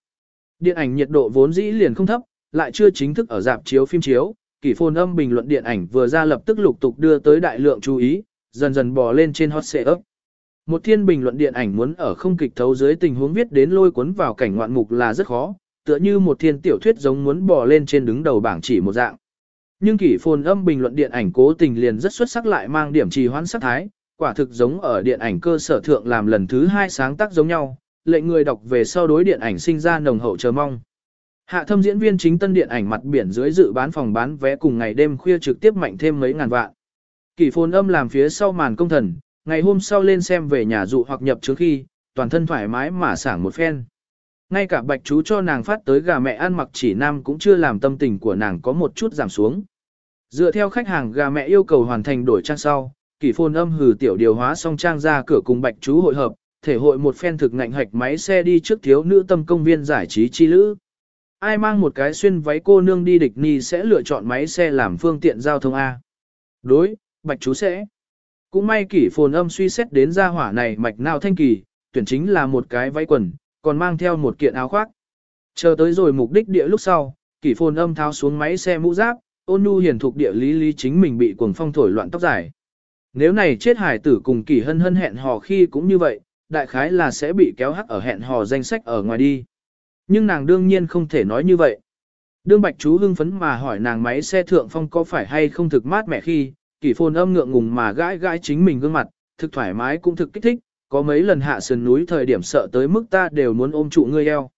Điện ảnh nhiệt độ vốn dĩ liền không thấp, lại chưa chính thức ở dạp chiếu phim chiếu, kỷ phồn âm bình luận điện ảnh vừa ra lập tức lục tục đưa tới đại lượng chú ý, dần dần bò lên trên hot search. Một thiên bình luận điện ảnh muốn ở không kịch thấu dưới tình huống viết đến lôi cuốn vào cảnh ngoạn mục là rất khó, tựa như một thiên tiểu thuyết giống muốn bò lên trên đứng đầu bảng chỉ một dạng. Nhưng kỷ phồn âm bình luận điện ảnh cố tình liền rất xuất sắc lại mang điểm trì hoãn sắc thái, quả thực giống ở điện ảnh cơ sở thượng làm lần thứ hai sáng tác giống nhau, lệnh người đọc về sau đối điện ảnh sinh ra nồng hậu chờ mong. Hạ thâm diễn viên chính tân điện ảnh mặt biển dưới dự bán phòng bán vé cùng ngày đêm khuya trực tiếp mạnh thêm mấy ngàn vạn. Kỷ phồn âm làm phía sau màn công thần, ngày hôm sau lên xem về nhà dụ hoặc nhập trước khi, toàn thân thoải mái mà sảng một phen. Ngay cả bạch chú cho nàng phát tới gà mẹ ăn mặc chỉ nam cũng chưa làm tâm tình của nàng có một chút giảm xuống. Dựa theo khách hàng gà mẹ yêu cầu hoàn thành đổi trang sau, kỷ phôn âm hừ tiểu điều hóa xong trang ra cửa cùng bạch chú hội hợp, thể hội một phen thực ngạnh hạch máy xe đi trước thiếu nữ tâm công viên giải trí chi lữ. Ai mang một cái xuyên váy cô nương đi địch ni sẽ lựa chọn máy xe làm phương tiện giao thông A. Đối, bạch chú sẽ. Cũng may kỷ phồn âm suy xét đến gia hỏa này mạch nào thanh kỳ, tuyển chính là một cái váy quần, còn mang theo một kiện áo khoác. Chờ tới rồi mục đích địa lúc sau, kỷ phồn âm tháo xuống máy xe mũ giáp, ôn nhu hiển thuộc địa lý lý chính mình bị cuồng phong thổi loạn tóc dài. Nếu này chết hải tử cùng kỷ hân hân hẹn hò khi cũng như vậy, đại khái là sẽ bị kéo hắc ở hẹn hò danh sách ở ngoài đi. Nhưng nàng đương nhiên không thể nói như vậy. Đương bạch chú hưng phấn mà hỏi nàng máy xe thượng phong có phải hay không thực mát mẻ khi, kỷ phồn âm ngượng ngùng mà gãi gãi chính mình gương mặt, thực thoải mái cũng thực kích thích, có mấy lần hạ sườn núi thời điểm sợ tới mức ta đều muốn ôm trụ ngươi eo.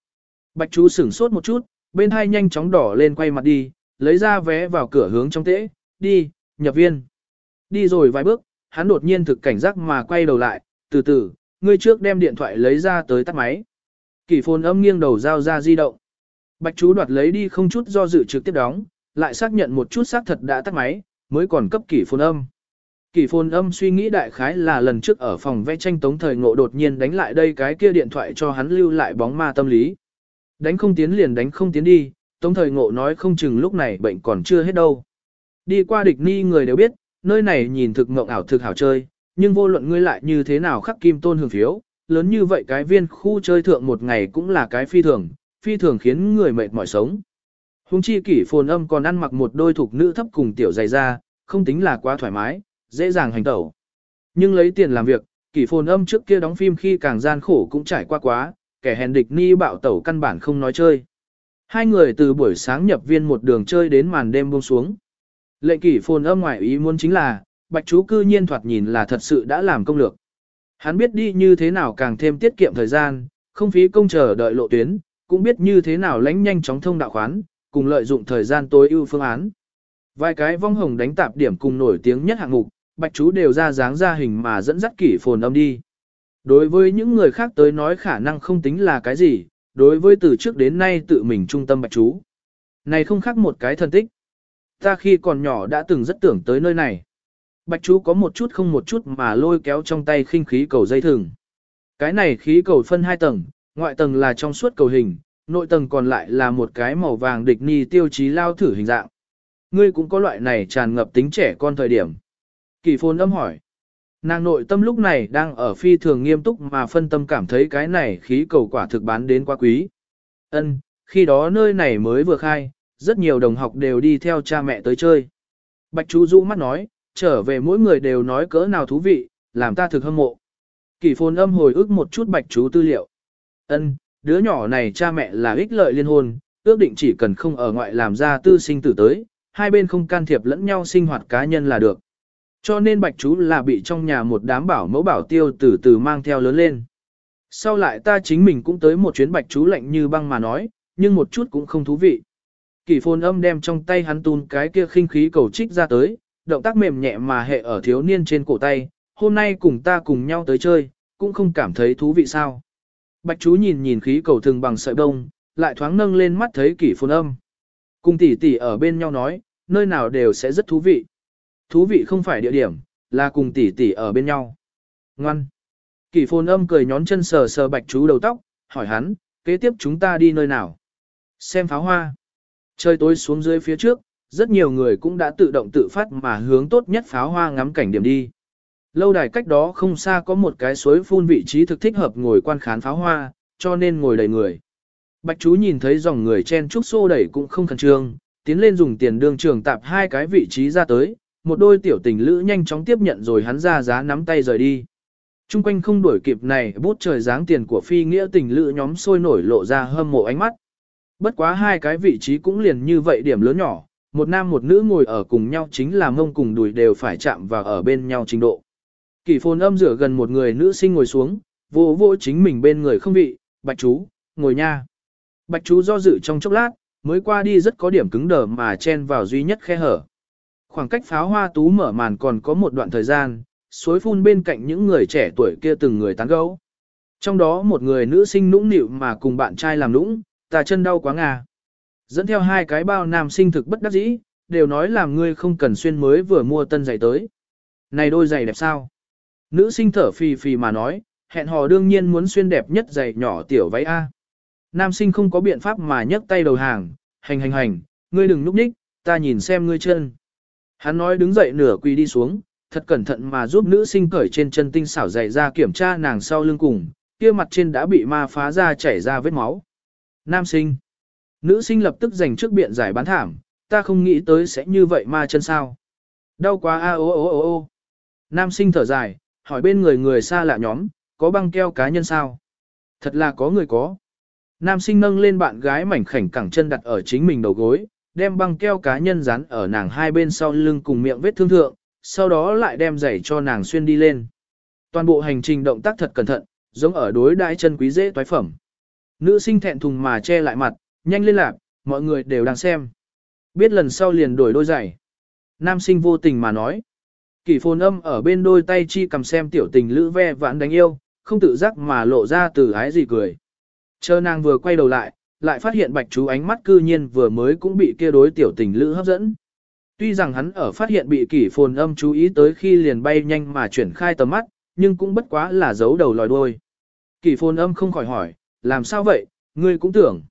Bạch chú sửng sốt một chút, bên hai nhanh chóng đỏ lên quay mặt đi, lấy ra vé vào cửa hướng trong tễ, đi, nhập viên. Đi rồi vài bước, hắn đột nhiên thực cảnh giác mà quay đầu lại, từ từ, ngươi trước đem điện thoại lấy ra tới tắt máy. Kỷ phồn âm nghiêng đầu giao ra di động. Bạch chú đoạt lấy đi không chút do dự trực tiếp đóng, lại xác nhận một chút xác thật đã tắt máy, mới còn cấp kỷ phồn âm. Kỷ phồn âm suy nghĩ đại khái là lần trước ở phòng vẽ tranh tống thời ngộ đột nhiên đánh lại đây cái kia điện thoại cho hắn lưu lại bóng ma tâm lý. Đánh không tiến liền đánh không tiến đi, tống thời ngộ nói không chừng lúc này bệnh còn chưa hết đâu. Đi qua địch ni người đều biết, nơi này nhìn thực mộng ảo thực hảo chơi, nhưng vô luận ngươi lại như thế nào khắc kim tôn hưởng phiếu, lớn như vậy cái viên khu chơi thượng một ngày cũng là cái phi thường, phi thường khiến người mệt mỏi sống. Hùng chi kỷ phồn âm còn ăn mặc một đôi thuộc nữ thấp cùng tiểu dày da, không tính là quá thoải mái, dễ dàng hành tẩu. Nhưng lấy tiền làm việc, kỷ phồn âm trước kia đóng phim khi càng gian khổ cũng trải qua quá, kẻ hèn địch ni bạo tẩu căn bản không nói chơi. Hai người từ buổi sáng nhập viên một đường chơi đến màn đêm buông xuống. Lệnh kỷ phồn âm ngoại ý muốn chính là, bạch chú cư nhiên thoạt nhìn là thật sự đã làm công lược. Hắn biết đi như thế nào càng thêm tiết kiệm thời gian, không phí công chờ đợi lộ tuyến, cũng biết như thế nào lánh nhanh chóng thông đạo khoán, cùng lợi dụng thời gian tối ưu phương án. Vài cái vong hồng đánh tạp điểm cùng nổi tiếng nhất hạng mục, bạch chú đều ra dáng ra hình mà dẫn dắt kỷ phồn âm đi. Đối với những người khác tới nói khả năng không tính là cái gì, đối với từ trước đến nay tự mình trung tâm bạch chú. Này không khác một cái thân tích. Ta khi còn nhỏ đã từng rất tưởng tới nơi này. Bạch chú có một chút không một chút mà lôi kéo trong tay khinh khí cầu dây thừng. Cái này khí cầu phân hai tầng, ngoại tầng là trong suốt cầu hình, nội tầng còn lại là một cái màu vàng địch ni tiêu chí lao thử hình dạng. Ngươi cũng có loại này tràn ngập tính trẻ con thời điểm. Kỳ phồn âm hỏi. Nàng nội tâm lúc này đang ở phi thường nghiêm túc mà phân tâm cảm thấy cái này khí cầu quả thực bán đến quá quý. Ân, khi đó nơi này mới vừa khai, rất nhiều đồng học đều đi theo cha mẹ tới chơi. Bạch chú rũ mắt nói, trở về mỗi người đều nói cỡ nào thú vị, làm ta thực hâm mộ. Kỳ phồn âm hồi ức một chút bạch chú tư liệu. Ân, đứa nhỏ này cha mẹ là ích lợi liên hôn, ước định chỉ cần không ở ngoại làm ra tư sinh tử tới, hai bên không can thiệp lẫn nhau sinh hoạt cá nhân là được. Cho nên bạch chú là bị trong nhà một đám bảo mẫu bảo tiêu từ từ mang theo lớn lên. Sau lại ta chính mình cũng tới một chuyến bạch chú lạnh như băng mà nói, nhưng một chút cũng không thú vị. Kỳ phồn âm đem trong tay hắn tun cái kia khinh khí cầu trích ra tới, động tác mềm nhẹ mà hệ ở thiếu niên trên cổ tay, hôm nay cùng ta cùng nhau tới chơi, cũng không cảm thấy thú vị sao. Bạch chú nhìn nhìn khí cầu thường bằng sợi bông, lại thoáng nâng lên mắt thấy kỷ phồn âm. Cùng tỷ tỷ ở bên nhau nói, nơi nào đều sẽ rất thú vị. Thú vị không phải địa điểm, là cùng tỷ tỷ ở bên nhau. Ngoan. Kỷ phồn âm cười nhón chân sờ sờ bạch chú đầu tóc, hỏi hắn, kế tiếp chúng ta đi nơi nào? Xem pháo hoa. Trời tối xuống dưới phía trước, rất nhiều người cũng đã tự động tự phát mà hướng tốt nhất pháo hoa ngắm cảnh điểm đi. Lâu đài cách đó không xa có một cái suối phun vị trí thực thích hợp ngồi quan khán pháo hoa, cho nên ngồi đầy người. Bạch chú nhìn thấy dòng người chen trúc xô đẩy cũng không khẩn trương, tiến lên dùng tiền đương trường tạp hai cái vị trí ra tới, một đôi tiểu tình lữ nhanh chóng tiếp nhận rồi hắn ra giá nắm tay rời đi. Trung quanh không đuổi kịp này bút trời dáng tiền của phi nghĩa tình lữ nhóm sôi nổi lộ ra hâm mộ ánh mắt. Bất quá hai cái vị trí cũng liền như vậy điểm lớn nhỏ, một nam một nữ ngồi ở cùng nhau chính là mông cùng đùi đều phải chạm vào ở bên nhau trình độ. Kỳ phồn âm rửa gần một người nữ sinh ngồi xuống, vô vô chính mình bên người không vị, bạch chú, ngồi nha. Bạch chú do dự trong chốc lát, mới qua đi rất có điểm cứng đờ mà chen vào duy nhất khe hở. Khoảng cách pháo hoa tú mở màn còn có một đoạn thời gian, suối phun bên cạnh những người trẻ tuổi kia từng người tán gấu. Trong đó một người nữ sinh nũng nịu mà cùng bạn trai làm nũng, ta chân đau quá ngà. Dẫn theo hai cái bao nam sinh thực bất đắc dĩ, đều nói làm ngươi không cần xuyên mới vừa mua tân giày tới. Này đôi giày đẹp sao? Nữ sinh thở phì phì mà nói, hẹn hò đương nhiên muốn xuyên đẹp nhất giày nhỏ tiểu váy A. Nam sinh không có biện pháp mà nhấc tay đầu hàng, hành hành hành, ngươi đừng núp ních, ta nhìn xem ngươi chân. Hắn nói đứng dậy nửa quỳ đi xuống, thật cẩn thận mà giúp nữ sinh cởi trên chân tinh xảo giày ra kiểm tra nàng sau lưng cùng, kia mặt trên đã bị ma phá ra chảy ra vết máu. Nam sinh. Nữ sinh lập tức giành trước biện giải bán thảm, ta không nghĩ tới sẽ như vậy ma chân sao. Đau quá a ô ô ô ô. Nam sinh thở dài, hỏi bên người người xa lạ nhóm, có băng keo cá nhân sao? Thật là có người có. Nam sinh nâng lên bạn gái mảnh khảnh cẳng chân đặt ở chính mình đầu gối, đem băng keo cá nhân dán ở nàng hai bên sau lưng cùng miệng vết thương thượng, sau đó lại đem giày cho nàng xuyên đi lên. Toàn bộ hành trình động tác thật cẩn thận, giống ở đối đãi chân quý dễ toái phẩm. Nữ sinh thẹn thùng mà che lại mặt, nhanh lên lạc, mọi người đều đang xem. Biết lần sau liền đổi đôi giày. Nam sinh vô tình mà nói. Kỷ phồn âm ở bên đôi tay chi cầm xem tiểu tình lữ ve vãn đánh yêu, không tự giác mà lộ ra từ ái gì cười. Chờ nàng vừa quay đầu lại, lại phát hiện bạch chú ánh mắt cư nhiên vừa mới cũng bị kia đối tiểu tình lữ hấp dẫn. Tuy rằng hắn ở phát hiện bị kỷ phồn âm chú ý tới khi liền bay nhanh mà chuyển khai tầm mắt, nhưng cũng bất quá là giấu đầu lòi đuôi. Kỷ phồn âm không khỏi hỏi, làm sao vậy, ngươi cũng tưởng.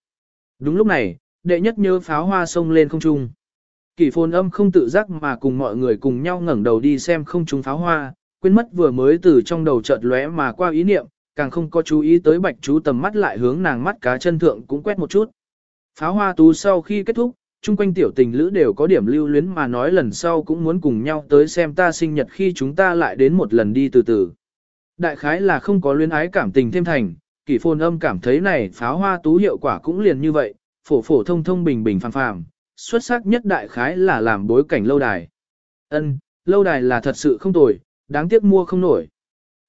Đúng lúc này, đệ nhất nhớ pháo hoa sông lên không trung. Kỷ phồn âm không tự giác mà cùng mọi người cùng nhau ngẩng đầu đi xem không trúng pháo hoa, quên mất vừa mới từ trong đầu chợt lóe mà qua ý niệm, càng không có chú ý tới bạch chú tầm mắt lại hướng nàng mắt cá chân thượng cũng quét một chút. Pháo hoa tú sau khi kết thúc, chung quanh tiểu tình lữ đều có điểm lưu luyến mà nói lần sau cũng muốn cùng nhau tới xem ta sinh nhật khi chúng ta lại đến một lần đi từ từ. Đại khái là không có luyến ái cảm tình thêm thành, kỷ phồn âm cảm thấy này pháo hoa tú hiệu quả cũng liền như vậy, phổ phổ thông thông bình bình phàm phàm, xuất sắc nhất đại khái là làm bối cảnh lâu đài. Ân, lâu đài là thật sự không tồi, đáng tiếc mua không nổi.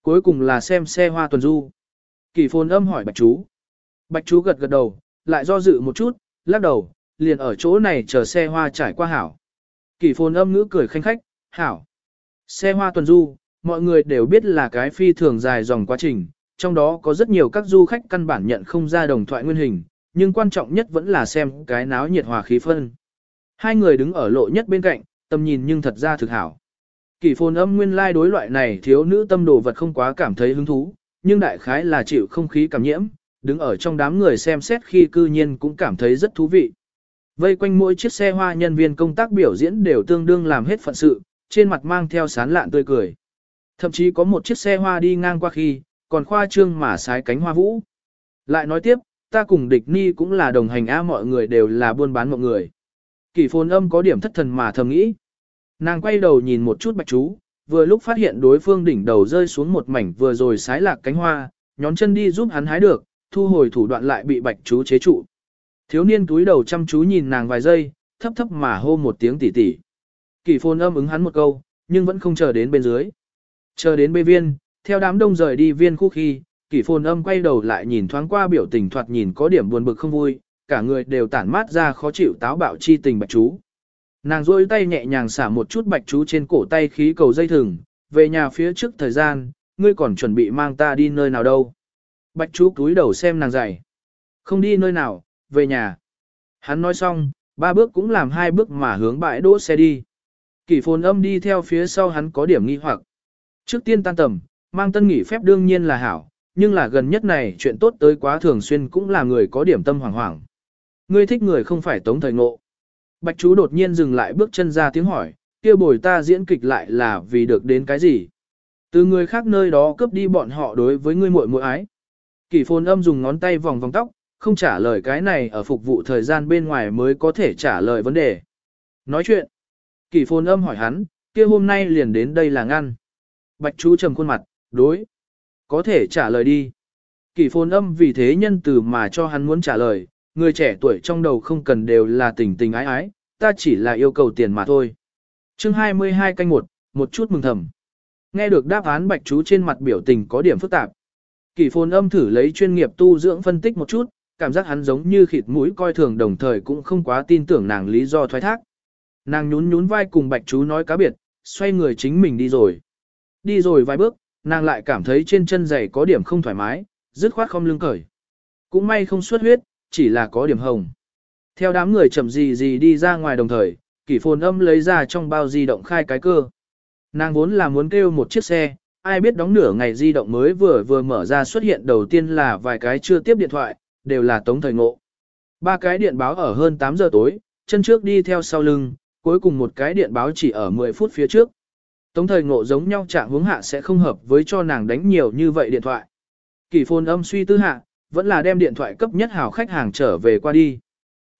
Cuối cùng là xem xe hoa tuần du. Kỳ phồn âm hỏi bạch chú. Bạch chú gật gật đầu, lại do dự một chút, lắc đầu, liền ở chỗ này chờ xe hoa trải qua hảo. Kỳ phồn âm ngữ cười khanh khách, hảo. Xe hoa tuần du, mọi người đều biết là cái phi thường dài dòng quá trình, trong đó có rất nhiều các du khách căn bản nhận không ra đồng thoại nguyên hình, nhưng quan trọng nhất vẫn là xem cái náo nhiệt hòa khí phân. Hai người đứng ở lộ nhất bên cạnh, tầm nhìn nhưng thật ra thực hảo. Kỳ phồn âm nguyên lai đối loại này thiếu nữ tâm đồ vật không quá cảm thấy hứng thú, nhưng đại khái là chịu không khí cảm nhiễm, đứng ở trong đám người xem xét khi cư nhiên cũng cảm thấy rất thú vị. Vây quanh mỗi chiếc xe hoa nhân viên công tác biểu diễn đều tương đương làm hết phận sự, trên mặt mang theo sán lạn tươi cười. Thậm chí có một chiếc xe hoa đi ngang qua khi, còn khoa trương mà sái cánh hoa vũ. Lại nói tiếp, ta cùng địch ni cũng là đồng hành a mọi người đều là buôn bán mọi người. Kỳ phồn âm có điểm thất thần mà thầm nghĩ. Nàng quay đầu nhìn một chút bạch chú, vừa lúc phát hiện đối phương đỉnh đầu rơi xuống một mảnh vừa rồi sái lạc cánh hoa, nhón chân đi giúp hắn hái được, thu hồi thủ đoạn lại bị bạch chú chế trụ. Thiếu niên túi đầu chăm chú nhìn nàng vài giây, thấp thấp mà hô một tiếng tỉ tỉ. Kỳ phồn âm ứng hắn một câu, nhưng vẫn không chờ đến bên dưới. Chờ đến bê viên, theo đám đông rời đi viên khu khi, kỷ phồn âm quay đầu lại nhìn thoáng qua biểu tình thoạt nhìn có điểm buồn bực không vui, cả người đều tản mát ra khó chịu táo bạo chi tình bạch chú. Nàng rôi tay nhẹ nhàng xả một chút bạch chú trên cổ tay khí cầu dây thừng, về nhà phía trước thời gian, ngươi còn chuẩn bị mang ta đi nơi nào đâu. Bạch chú cúi đầu xem nàng dạy. Không đi nơi nào, về nhà. Hắn nói xong, ba bước cũng làm hai bước mà hướng bãi đỗ xe đi. Kỷ phồn âm đi theo phía sau hắn có điểm nghi hoặc. Trước tiên tan tầm, mang tân nghỉ phép đương nhiên là hảo, nhưng là gần nhất này chuyện tốt tới quá thường xuyên cũng là người có điểm tâm hoảng hoảng. Ngươi thích người không phải tống thời ngộ. Bạch chú đột nhiên dừng lại bước chân ra tiếng hỏi, kia bồi ta diễn kịch lại là vì được đến cái gì? Từ người khác nơi đó cướp đi bọn họ đối với ngươi muội muội ái. Kỷ phồn âm dùng ngón tay vòng vòng tóc, không trả lời cái này ở phục vụ thời gian bên ngoài mới có thể trả lời vấn đề. Nói chuyện. Kỷ phồn âm hỏi hắn, kia hôm nay liền đến đây là ngăn. Bạch chú trầm khuôn mặt, đối. Có thể trả lời đi. Kỷ phồn âm vì thế nhân từ mà cho hắn muốn trả lời, người trẻ tuổi trong đầu không cần đều là tình tình ái ái, ta chỉ là yêu cầu tiền mà thôi. chương 22 canh 1, một chút mừng thầm. Nghe được đáp án bạch chú trên mặt biểu tình có điểm phức tạp. Kỷ phồn âm thử lấy chuyên nghiệp tu dưỡng phân tích một chút, cảm giác hắn giống như khịt mũi coi thường đồng thời cũng không quá tin tưởng nàng lý do thoái thác. Nàng nhún nhún vai cùng bạch chú nói cá biệt, xoay người chính mình đi rồi. Đi rồi vài bước, nàng lại cảm thấy trên chân giày có điểm không thoải mái, dứt khoát không lưng cởi. Cũng may không xuất huyết, chỉ là có điểm hồng. Theo đám người chậm gì gì đi ra ngoài đồng thời, kỷ phồn âm lấy ra trong bao di động khai cái cơ. Nàng vốn là muốn kêu một chiếc xe, ai biết đóng nửa ngày di động mới vừa vừa mở ra xuất hiện đầu tiên là vài cái chưa tiếp điện thoại, đều là tống thời ngộ. Ba cái điện báo ở hơn 8 giờ tối, chân trước đi theo sau lưng, cuối cùng một cái điện báo chỉ ở 10 phút phía trước. Tống thời ngộ giống nhau trạng hướng hạ sẽ không hợp với cho nàng đánh nhiều như vậy điện thoại. kỳ phồn âm suy tư hạ, vẫn là đem điện thoại cấp nhất hào khách hàng trở về qua đi.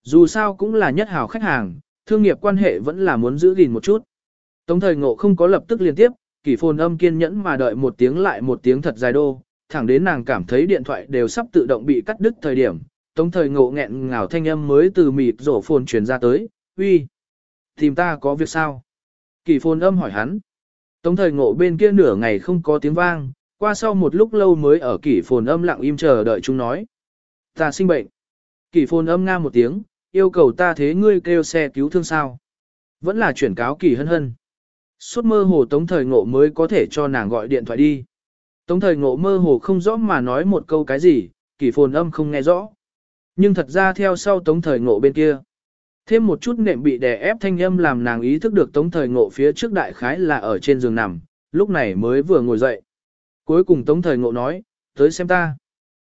Dù sao cũng là nhất hào khách hàng, thương nghiệp quan hệ vẫn là muốn giữ gìn một chút. Tống thời ngộ không có lập tức liên tiếp, kỳ phồn âm kiên nhẫn mà đợi một tiếng lại một tiếng thật dài đô, thẳng đến nàng cảm thấy điện thoại đều sắp tự động bị cắt đứt thời điểm, tống thời ngộ nghẹn ngào thanh âm mới từ mịt rổ phồn truyền ra tới, uy, tìm ta có việc sao? Kỳ phồn âm hỏi hắn. Tống thời ngộ bên kia nửa ngày không có tiếng vang, qua sau một lúc lâu mới ở kỷ phồn âm lặng im chờ đợi chúng nói. Ta sinh bệnh. Kỷ phồn âm nga một tiếng, yêu cầu ta thế ngươi kêu xe cứu thương sao. Vẫn là chuyển cáo kỳ hân hân. Suốt mơ hồ tống thời ngộ mới có thể cho nàng gọi điện thoại đi. Tống thời ngộ mơ hồ không rõ mà nói một câu cái gì, kỷ phồn âm không nghe rõ. Nhưng thật ra theo sau tống thời ngộ bên kia. Thêm một chút nệm bị đè ép thanh âm làm nàng ý thức được tống thời ngộ phía trước đại khái là ở trên giường nằm, lúc này mới vừa ngồi dậy. Cuối cùng tống thời ngộ nói, tới xem ta.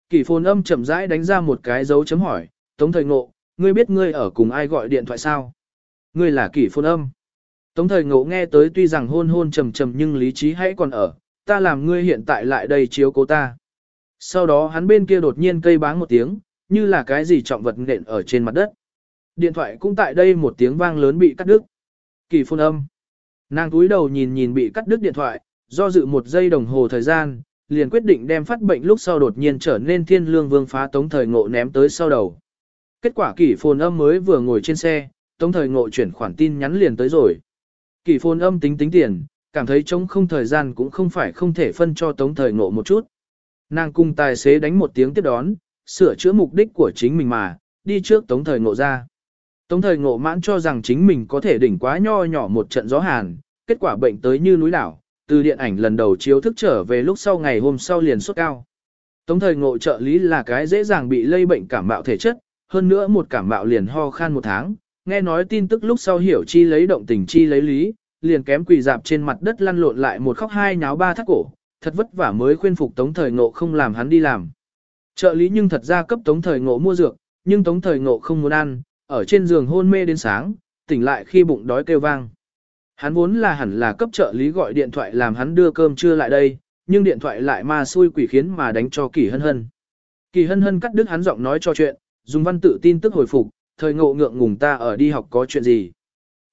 Kỷ phồn âm chậm rãi đánh ra một cái dấu chấm hỏi, tống thời ngộ, ngươi biết ngươi ở cùng ai gọi điện thoại sao? Ngươi là kỷ phồn âm. Tống thời ngộ nghe tới tuy rằng hôn hôn trầm trầm nhưng lý trí hãy còn ở, ta làm ngươi hiện tại lại đây chiếu cố ta. Sau đó hắn bên kia đột nhiên cây báng một tiếng, như là cái gì trọng vật nện ở trên mặt đất. Điện thoại cũng tại đây một tiếng vang lớn bị cắt đứt. Kỳ phun âm. Nàng túi đầu nhìn nhìn bị cắt đứt điện thoại, do dự một giây đồng hồ thời gian, liền quyết định đem phát bệnh lúc sau đột nhiên trở nên thiên lương vương phá tống thời ngộ ném tới sau đầu. Kết quả kỷ phồn âm mới vừa ngồi trên xe, tống thời ngộ chuyển khoản tin nhắn liền tới rồi. Kỷ phồn âm tính tính tiền, cảm thấy trống không thời gian cũng không phải không thể phân cho tống thời ngộ một chút. Nàng cùng tài xế đánh một tiếng tiếp đón, sửa chữa mục đích của chính mình mà, đi trước tống thời ngộ ra. Tống thời ngộ mãn cho rằng chính mình có thể đỉnh quá nho nhỏ một trận gió hàn, kết quả bệnh tới như núi đảo, từ điện ảnh lần đầu chiếu thức trở về lúc sau ngày hôm sau liền sốt cao. Tống thời ngộ trợ lý là cái dễ dàng bị lây bệnh cảm mạo thể chất, hơn nữa một cảm mạo liền ho khan một tháng, nghe nói tin tức lúc sau hiểu chi lấy động tình chi lấy lý, liền kém quỳ dạp trên mặt đất lăn lộn lại một khóc hai nháo ba thắt cổ, thật vất vả mới khuyên phục tống thời ngộ không làm hắn đi làm. Trợ lý nhưng thật ra cấp tống thời ngộ mua dược, nhưng tống thời ngộ không muốn ăn, ở trên giường hôn mê đến sáng, tỉnh lại khi bụng đói kêu vang. Hắn vốn là hẳn là cấp trợ lý gọi điện thoại làm hắn đưa cơm trưa lại đây, nhưng điện thoại lại ma xui quỷ khiến mà đánh cho kỳ hân hân. Kỳ hân hân cắt đứt hắn giọng nói cho chuyện, dùng văn tự tin tức hồi phục, thời ngộ ngượng ngùng ta ở đi học có chuyện gì.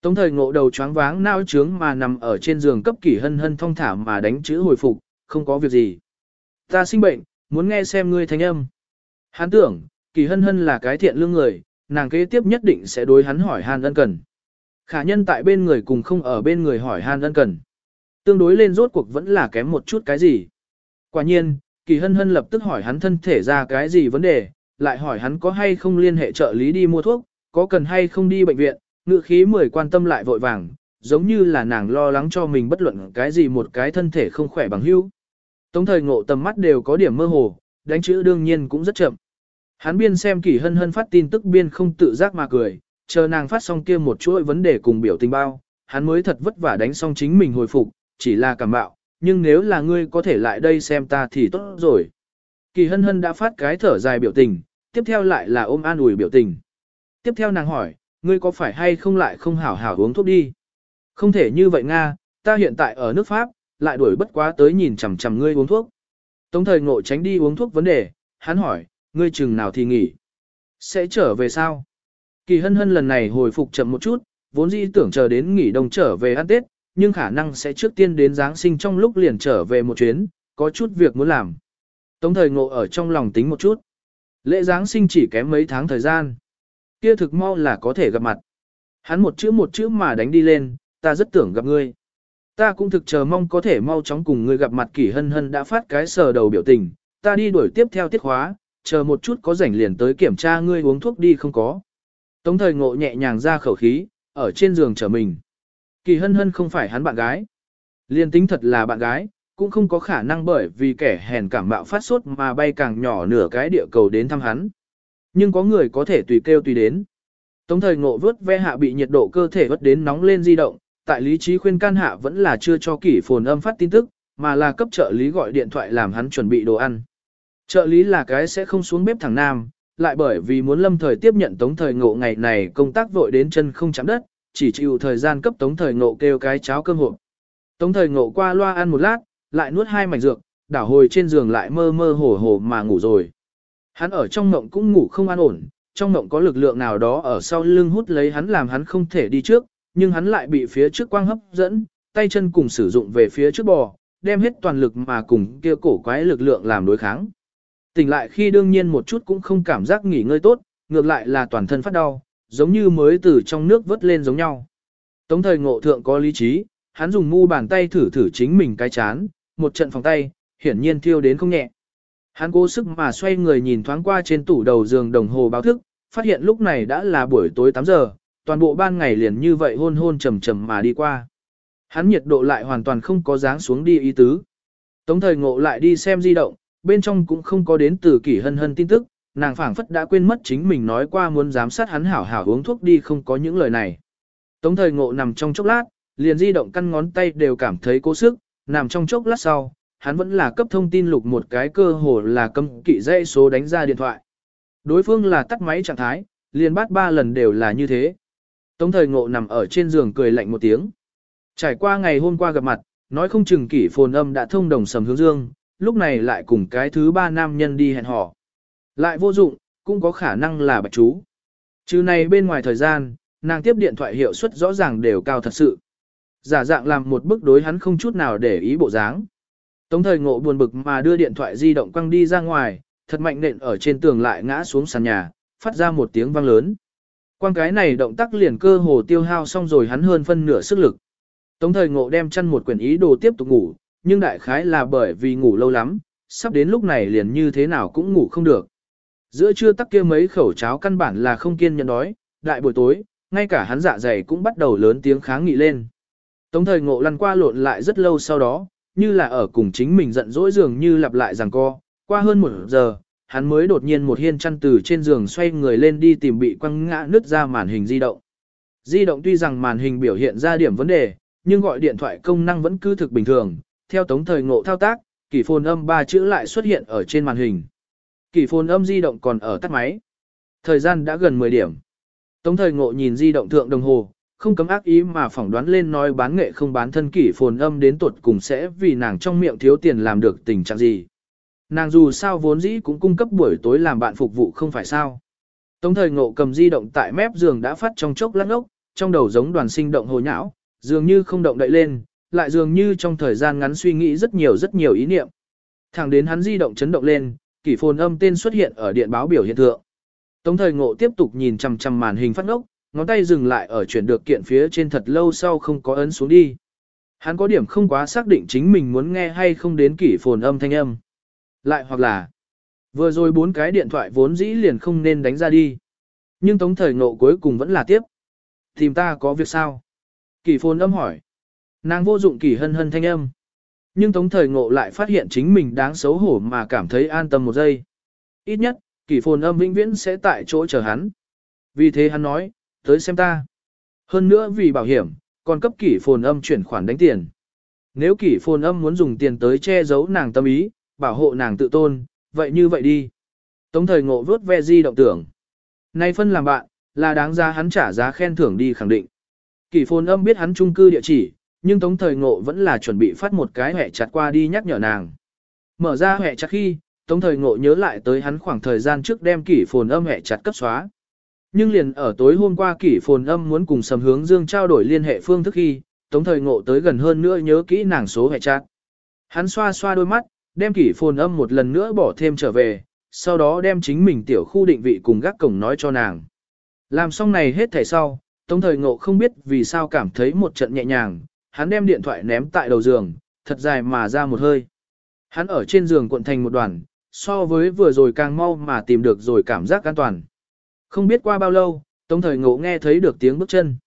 Tống thời ngộ đầu choáng váng nao trướng mà nằm ở trên giường cấp kỳ hân hân thong thả mà đánh chữ hồi phục, không có việc gì. Ta sinh bệnh, muốn nghe xem ngươi thanh âm. Hắn tưởng, kỳ hân hân là cái thiện lương người, nàng kế tiếp nhất định sẽ đối hắn hỏi han ân cần. Khả nhân tại bên người cùng không ở bên người hỏi han ân cần. Tương đối lên rốt cuộc vẫn là kém một chút cái gì. Quả nhiên, kỳ hân hân lập tức hỏi hắn thân thể ra cái gì vấn đề, lại hỏi hắn có hay không liên hệ trợ lý đi mua thuốc, có cần hay không đi bệnh viện, ngự khí mười quan tâm lại vội vàng, giống như là nàng lo lắng cho mình bất luận cái gì một cái thân thể không khỏe bằng hữu. Tống thời ngộ tầm mắt đều có điểm mơ hồ, đánh chữ đương nhiên cũng rất chậm. Hắn biên xem Kỳ hân hân phát tin tức biên không tự giác mà cười, chờ nàng phát xong kia một chuỗi vấn đề cùng biểu tình bao, hắn mới thật vất vả đánh xong chính mình hồi phục, chỉ là cảm bạo, nhưng nếu là ngươi có thể lại đây xem ta thì tốt rồi. Kỳ hân hân đã phát cái thở dài biểu tình, tiếp theo lại là ôm an ủi biểu tình. Tiếp theo nàng hỏi, ngươi có phải hay không lại không hảo hảo uống thuốc đi? Không thể như vậy Nga, ta hiện tại ở nước Pháp, lại đuổi bất quá tới nhìn chằm chằm ngươi uống thuốc. Tống thời ngộ tránh đi uống thuốc vấn đề, hắn hỏi, ngươi chừng nào thì nghỉ. Sẽ trở về sao? Kỳ hân hân lần này hồi phục chậm một chút, vốn dĩ tưởng chờ đến nghỉ đông trở về ăn Tết, nhưng khả năng sẽ trước tiên đến Giáng sinh trong lúc liền trở về một chuyến, có chút việc muốn làm. Tống thời ngộ ở trong lòng tính một chút. Lễ Giáng sinh chỉ kém mấy tháng thời gian. Kia thực mau là có thể gặp mặt. Hắn một chữ một chữ mà đánh đi lên, ta rất tưởng gặp ngươi. Ta cũng thực chờ mong có thể mau chóng cùng ngươi gặp mặt kỷ hân hân đã phát cái sờ đầu biểu tình, ta đi đuổi tiếp theo tiết khóa, chờ một chút có rảnh liền tới kiểm tra ngươi uống thuốc đi không có. Tống thời ngộ nhẹ nhàng ra khẩu khí, ở trên giường chờ mình. Kỳ hân hân không phải hắn bạn gái. Liên tính thật là bạn gái, cũng không có khả năng bởi vì kẻ hèn cảm bạo phát sốt mà bay càng nhỏ nửa cái địa cầu đến thăm hắn. Nhưng có người có thể tùy kêu tùy đến. Tống thời ngộ vớt ve hạ bị nhiệt độ cơ thể vớt đến nóng lên di động, tại lý trí khuyên can hạ vẫn là chưa cho kỷ phồn âm phát tin tức, mà là cấp trợ lý gọi điện thoại làm hắn chuẩn bị đồ ăn. Trợ lý là cái sẽ không xuống bếp thẳng nam, lại bởi vì muốn lâm thời tiếp nhận tống thời ngộ ngày này công tác vội đến chân không chạm đất, chỉ chịu thời gian cấp tống thời ngộ kêu cái cháo cơm hộp. Tống thời ngộ qua loa ăn một lát, lại nuốt hai mảnh dược, đảo hồi trên giường lại mơ mơ hồ hồ mà ngủ rồi. Hắn ở trong mộng cũng ngủ không an ổn, trong mộng có lực lượng nào đó ở sau lưng hút lấy hắn làm hắn không thể đi trước, nhưng hắn lại bị phía trước quang hấp dẫn, tay chân cùng sử dụng về phía trước bò, đem hết toàn lực mà cùng kia cổ quái lực lượng làm đối kháng. Tỉnh lại khi đương nhiên một chút cũng không cảm giác nghỉ ngơi tốt, ngược lại là toàn thân phát đau, giống như mới từ trong nước vớt lên giống nhau. Tống thời ngộ thượng có lý trí, hắn dùng mu bàn tay thử thử chính mình cái chán, một trận phòng tay, hiển nhiên thiêu đến không nhẹ. Hắn cố sức mà xoay người nhìn thoáng qua trên tủ đầu giường đồng hồ báo thức, phát hiện lúc này đã là buổi tối 8 giờ, toàn bộ ban ngày liền như vậy hôn hôn trầm trầm mà đi qua. Hắn nhiệt độ lại hoàn toàn không có dáng xuống đi ý tứ. Tống thời ngộ lại đi xem di động, bên trong cũng không có đến từ kỷ hân hân tin tức, nàng phảng phất đã quên mất chính mình nói qua muốn giám sát hắn hảo hảo uống thuốc đi không có những lời này. Tống thời ngộ nằm trong chốc lát, liền di động căn ngón tay đều cảm thấy cố sức, nằm trong chốc lát sau, hắn vẫn là cấp thông tin lục một cái cơ hồ là cấm kỵ dây số đánh ra điện thoại. Đối phương là tắt máy trạng thái, liền bắt ba lần đều là như thế. Tống thời ngộ nằm ở trên giường cười lạnh một tiếng. Trải qua ngày hôm qua gặp mặt, nói không chừng kỷ phồn âm đã thông đồng sầm hướng dương, lúc này lại cùng cái thứ ba nam nhân đi hẹn hò. Lại vô dụng, cũng có khả năng là bạch chú. Chứ này bên ngoài thời gian, nàng tiếp điện thoại hiệu suất rõ ràng đều cao thật sự. Giả dạng làm một bức đối hắn không chút nào để ý bộ dáng. Tống thời ngộ buồn bực mà đưa điện thoại di động quăng đi ra ngoài, thật mạnh nện ở trên tường lại ngã xuống sàn nhà, phát ra một tiếng vang lớn. Quang cái này động tác liền cơ hồ tiêu hao xong rồi hắn hơn phân nửa sức lực. Tống thời ngộ đem chăn một quyển ý đồ tiếp tục ngủ, nhưng đại khái là bởi vì ngủ lâu lắm, sắp đến lúc này liền như thế nào cũng ngủ không được. Giữa trưa tắc kia mấy khẩu cháo căn bản là không kiên nhẫn đói, đại buổi tối, ngay cả hắn dạ dày cũng bắt đầu lớn tiếng kháng nghị lên. Tống thời ngộ lăn qua lộn lại rất lâu sau đó, như là ở cùng chính mình giận dỗi dường như lặp lại rằng co, qua hơn một giờ, hắn mới đột nhiên một hiên chăn từ trên giường xoay người lên đi tìm bị quăng ngã nứt ra màn hình di động. Di động tuy rằng màn hình biểu hiện ra điểm vấn đề, nhưng gọi điện thoại công năng vẫn cứ thực bình thường, theo tống thời ngộ thao tác, kỷ phồn âm ba chữ lại xuất hiện ở trên màn hình. Kỷ phồn âm di động còn ở tắt máy. Thời gian đã gần 10 điểm. Tống thời ngộ nhìn di động thượng đồng hồ, không cấm ác ý mà phỏng đoán lên nói bán nghệ không bán thân kỷ phồn âm đến tuột cùng sẽ vì nàng trong miệng thiếu tiền làm được tình trạng gì. Nàng dù sao vốn dĩ cũng cung cấp buổi tối làm bạn phục vụ không phải sao. Tống thời ngộ cầm di động tại mép giường đã phát trong chốc lát ốc, trong đầu giống đoàn sinh động hồ nhão, dường như không động đậy lên, lại dường như trong thời gian ngắn suy nghĩ rất nhiều rất nhiều ý niệm. Thẳng đến hắn di động chấn động lên, kỷ phồn âm tên xuất hiện ở điện báo biểu hiện tượng. Tống thời ngộ tiếp tục nhìn chằm chằm màn hình phát ngốc, ngón tay dừng lại ở chuyển được kiện phía trên thật lâu sau không có ấn xuống đi. Hắn có điểm không quá xác định chính mình muốn nghe hay không đến kỷ phồn âm thanh âm. Lại hoặc là, vừa rồi bốn cái điện thoại vốn dĩ liền không nên đánh ra đi. Nhưng tống thời ngộ cuối cùng vẫn là tiếp. Tìm ta có việc sao? Kỷ phồn âm hỏi. Nàng vô dụng kỳ hân hân thanh âm. Nhưng tống thời ngộ lại phát hiện chính mình đáng xấu hổ mà cảm thấy an tâm một giây. Ít nhất, kỷ phồn âm vĩnh viễn sẽ tại chỗ chờ hắn. Vì thế hắn nói, tới xem ta. Hơn nữa vì bảo hiểm, còn cấp kỷ phồn âm chuyển khoản đánh tiền. Nếu kỷ phồn âm muốn dùng tiền tới che giấu nàng tâm ý, bảo hộ nàng tự tôn, vậy như vậy đi. Tống thời ngộ vớt ve di động tưởng. Nay phân làm bạn, là đáng ra hắn trả giá khen thưởng đi khẳng định. Kỷ phồn âm biết hắn trung cư địa chỉ, nhưng tống thời ngộ vẫn là chuẩn bị phát một cái hẹ chặt qua đi nhắc nhở nàng. Mở ra hẹ chặt khi, tống thời ngộ nhớ lại tới hắn khoảng thời gian trước đem kỷ phồn âm hẹ chặt cấp xóa. Nhưng liền ở tối hôm qua kỷ phồn âm muốn cùng sầm hướng dương trao đổi liên hệ phương thức khi, tống thời ngộ tới gần hơn nữa nhớ kỹ nàng số hẹ chặt. Hắn xoa xoa đôi mắt, đem kỷ phồn âm một lần nữa bỏ thêm trở về, sau đó đem chính mình tiểu khu định vị cùng gác cổng nói cho nàng. Làm xong này hết thảy sau, Tống Thời Ngộ không biết vì sao cảm thấy một trận nhẹ nhàng, hắn đem điện thoại ném tại đầu giường, thật dài mà ra một hơi. Hắn ở trên giường cuộn thành một đoàn, so với vừa rồi càng mau mà tìm được rồi cảm giác an toàn. Không biết qua bao lâu, Tống Thời Ngộ nghe thấy được tiếng bước chân.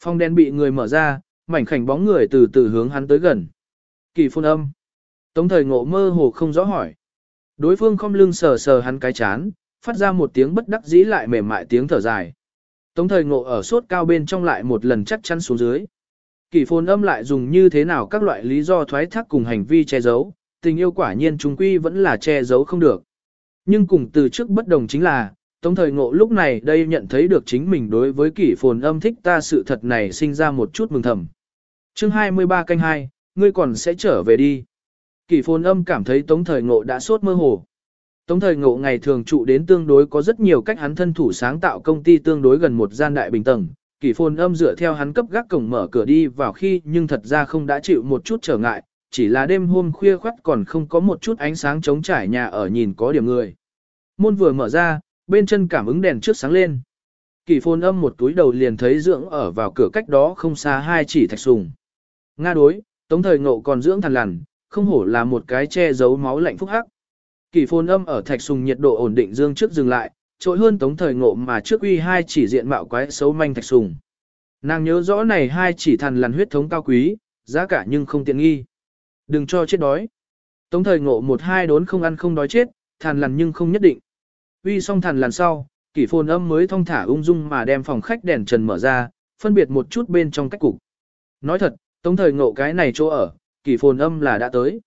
Phong đen bị người mở ra, mảnh khảnh bóng người từ từ hướng hắn tới gần. Kỳ phun âm. Tống Thời Ngộ mơ hồ không rõ hỏi. Đối phương không lưng sờ sờ hắn cái chán, phát ra một tiếng bất đắc dĩ lại mềm mại tiếng thở dài. Tống Thời Ngộ ở suốt cao bên trong lại một lần chắc chắn xuống dưới. Kỳ phồn âm lại dùng như thế nào các loại lý do thoái thác cùng hành vi che giấu, tình yêu quả nhiên chúng quy vẫn là che giấu không được. Nhưng cùng từ trước bất đồng chính là, Tống thời ngộ lúc này đây nhận thấy được chính mình đối với kỷ phồn âm thích ta sự thật này sinh ra một chút mừng thầm. chương 23 canh 2, ngươi còn sẽ trở về đi. Kỷ phồn âm cảm thấy tống thời ngộ đã sốt mơ hồ. Tống thời ngộ ngày thường trụ đến tương đối có rất nhiều cách hắn thân thủ sáng tạo công ty tương đối gần một gian đại bình tầng. Kỷ phồn âm dựa theo hắn cấp gác cổng mở cửa đi vào khi nhưng thật ra không đã chịu một chút trở ngại, chỉ là đêm hôm khuya khoắt còn không có một chút ánh sáng chống trải nhà ở nhìn có điểm người. Môn vừa mở ra, bên chân cảm ứng đèn trước sáng lên. Kỳ phồn âm một túi đầu liền thấy dưỡng ở vào cửa cách đó không xa hai chỉ thạch sùng. Nga đối, tống thời ngộ còn dưỡng thằn lằn, không hổ là một cái che giấu máu lạnh phúc hắc. Kỳ phồn âm ở thạch sùng nhiệt độ ổn định dương trước dừng lại, trội hơn tống thời ngộ mà trước uy hai chỉ diện mạo quái xấu manh thạch sùng. Nàng nhớ rõ này hai chỉ thằn lằn huyết thống cao quý, giá cả nhưng không tiện nghi. Đừng cho chết đói. Tống thời ngộ một hai đốn không ăn không đói chết, thằn lằn nhưng không nhất định. Uy xong thằn lằn sau, kỷ phồn âm mới thong thả ung dung mà đem phòng khách đèn trần mở ra, phân biệt một chút bên trong cách cục. Nói thật, tống thời ngộ cái này chỗ ở, kỷ phồn âm là đã tới.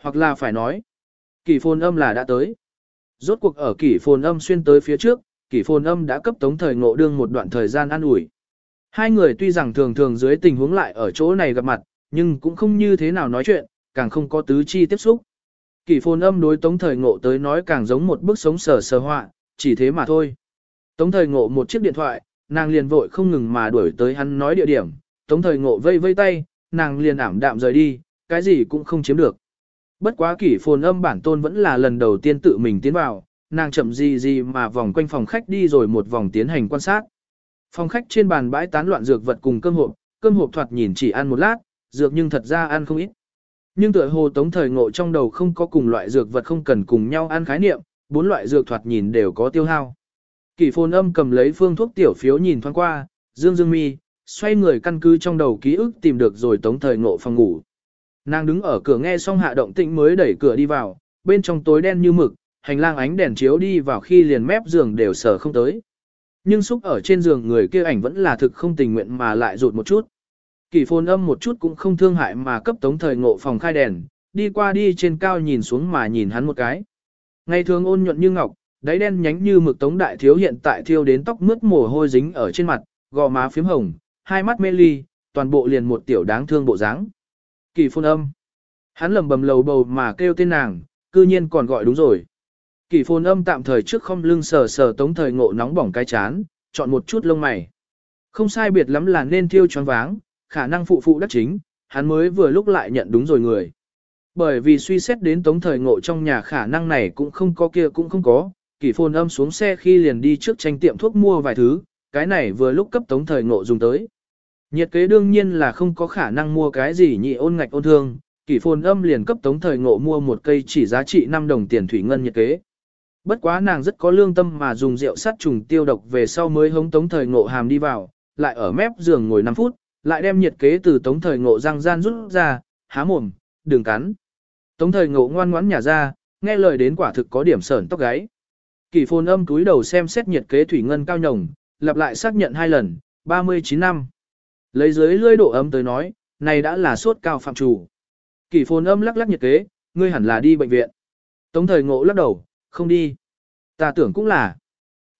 Hoặc là phải nói, kỷ phồn âm là đã tới. Rốt cuộc ở kỷ phồn âm xuyên tới phía trước, kỷ phồn âm đã cấp tống thời ngộ đương một đoạn thời gian an ủi. Hai người tuy rằng thường thường dưới tình huống lại ở chỗ này gặp mặt, nhưng cũng không như thế nào nói chuyện, càng không có tứ chi tiếp xúc. Kỷ phồn âm đối tống thời ngộ tới nói càng giống một bức sống sờ sờ họa, chỉ thế mà thôi. Tống thời ngộ một chiếc điện thoại, nàng liền vội không ngừng mà đuổi tới hắn nói địa điểm, tống thời ngộ vây vây tay, nàng liền ảm đạm rời đi, cái gì cũng không chiếm được. Bất quá kỷ phồn âm bản tôn vẫn là lần đầu tiên tự mình tiến vào, nàng chậm gì gì mà vòng quanh phòng khách đi rồi một vòng tiến hành quan sát. Phòng khách trên bàn bãi tán loạn dược vật cùng cơm hộp, cơm hộp thoạt nhìn chỉ ăn một lát, dược nhưng thật ra ăn không ít. Nhưng tựa hồ tống thời ngộ trong đầu không có cùng loại dược vật không cần cùng nhau ăn khái niệm, bốn loại dược thoạt nhìn đều có tiêu hao. Kỷ phồn âm cầm lấy phương thuốc tiểu phiếu nhìn thoáng qua, dương dương mi, xoay người căn cứ trong đầu ký ức tìm được rồi tống thời ngộ phòng ngủ. Nàng đứng ở cửa nghe xong hạ động tĩnh mới đẩy cửa đi vào, bên trong tối đen như mực, hành lang ánh đèn chiếu đi vào khi liền mép giường đều sờ không tới. Nhưng xúc ở trên giường người kia ảnh vẫn là thực không tình nguyện mà lại rụt một chút. Kỳ phồn âm một chút cũng không thương hại mà cấp tống thời ngộ phòng khai đèn, đi qua đi trên cao nhìn xuống mà nhìn hắn một cái. Ngày thường ôn nhuận như ngọc, đáy đen nhánh như mực tống đại thiếu hiện tại thiêu đến tóc mướt mồ hôi dính ở trên mặt, gò má phím hồng, hai mắt mê ly, toàn bộ liền một tiểu đáng thương bộ dáng. Kỳ phôn âm. Hắn lầm bầm lầu bầu mà kêu tên nàng, cư nhiên còn gọi đúng rồi. Kỳ phôn âm tạm thời trước không lưng sờ sờ tống thời ngộ nóng bỏng cái chán, chọn một chút lông mày. Không sai biệt lắm là nên thiêu choáng váng, khả năng phụ phụ đắc chính, hắn mới vừa lúc lại nhận đúng rồi người. Bởi vì suy xét đến tống thời ngộ trong nhà khả năng này cũng không có kia cũng không có, kỷ phồn âm xuống xe khi liền đi trước tranh tiệm thuốc mua vài thứ, cái này vừa lúc cấp tống thời ngộ dùng tới. Nhiệt kế đương nhiên là không có khả năng mua cái gì nhị ôn ngạch ôn thương, kỷ phồn âm liền cấp tống thời ngộ mua một cây chỉ giá trị 5 đồng tiền thủy ngân nhiệt kế. Bất quá nàng rất có lương tâm mà dùng rượu sát trùng tiêu độc về sau mới hống tống thời ngộ hàm đi vào, lại ở mép giường ngồi 5 phút, lại đem nhiệt kế từ tống thời ngộ răng gian rút ra, há mồm, đừng cắn. Tống thời ngộ ngoan ngoãn nhả ra, nghe lời đến quả thực có điểm sởn tóc gáy. Kỷ phồn âm túi đầu xem xét nhiệt kế thủy ngân cao nhồng, lặp lại xác nhận hai lần, 39 năm. Lấy dưới lưỡi độ ấm tới nói, này đã là sốt cao phạm chủ. Kỳ phồn âm lắc lắc nhiệt kế, ngươi hẳn là đi bệnh viện. Tống thời ngộ lắc đầu, không đi. Ta tưởng cũng là.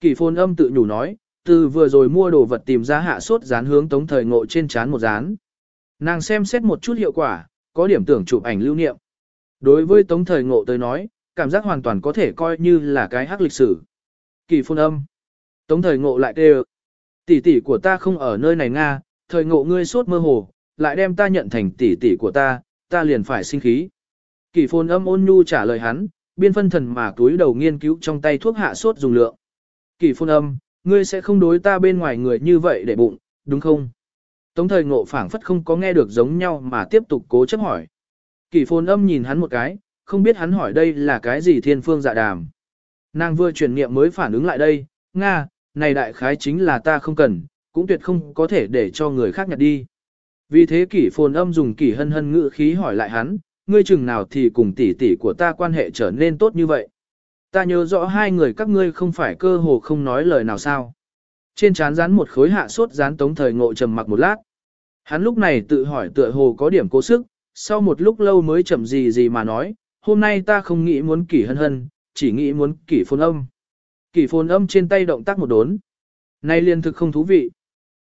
Kỳ phồn âm tự nhủ nói, từ vừa rồi mua đồ vật tìm ra hạ sốt dán hướng tống thời ngộ trên chán một dán. Nàng xem xét một chút hiệu quả, có điểm tưởng chụp ảnh lưu niệm. Đối với tống thời ngộ tới nói, cảm giác hoàn toàn có thể coi như là cái hắc lịch sử. Kỳ phun âm. Tống thời ngộ lại kêu. Tỷ tỷ của ta không ở nơi này Nga, thời ngộ ngươi sốt mơ hồ, lại đem ta nhận thành tỷ tỷ của ta, ta liền phải sinh khí. Kỷ Phồn âm ôn nhu trả lời hắn, biên phân thần mà túi đầu nghiên cứu trong tay thuốc hạ sốt dùng lượng. Kỷ Phồn âm, ngươi sẽ không đối ta bên ngoài người như vậy để bụng, đúng không? Tống thời ngộ phảng phất không có nghe được giống nhau mà tiếp tục cố chấp hỏi. Kỷ phồn âm nhìn hắn một cái, không biết hắn hỏi đây là cái gì thiên phương dạ đàm. Nàng vừa chuyển niệm mới phản ứng lại đây, Nga, này đại khái chính là ta không cần, cũng tuyệt không có thể để cho người khác nhặt đi. Vì thế kỷ phồn âm dùng kỷ hân hân ngữ khí hỏi lại hắn, ngươi chừng nào thì cùng tỷ tỷ của ta quan hệ trở nên tốt như vậy. Ta nhớ rõ hai người các ngươi không phải cơ hồ không nói lời nào sao. Trên trán rán một khối hạ sốt rán tống thời ngộ trầm mặc một lát. Hắn lúc này tự hỏi tựa hồ có điểm cố sức, sau một lúc lâu mới chậm gì gì mà nói, hôm nay ta không nghĩ muốn kỷ hân hân, chỉ nghĩ muốn kỷ phồn âm. Kỷ phồn âm trên tay động tác một đốn. Nay liên thực không thú vị.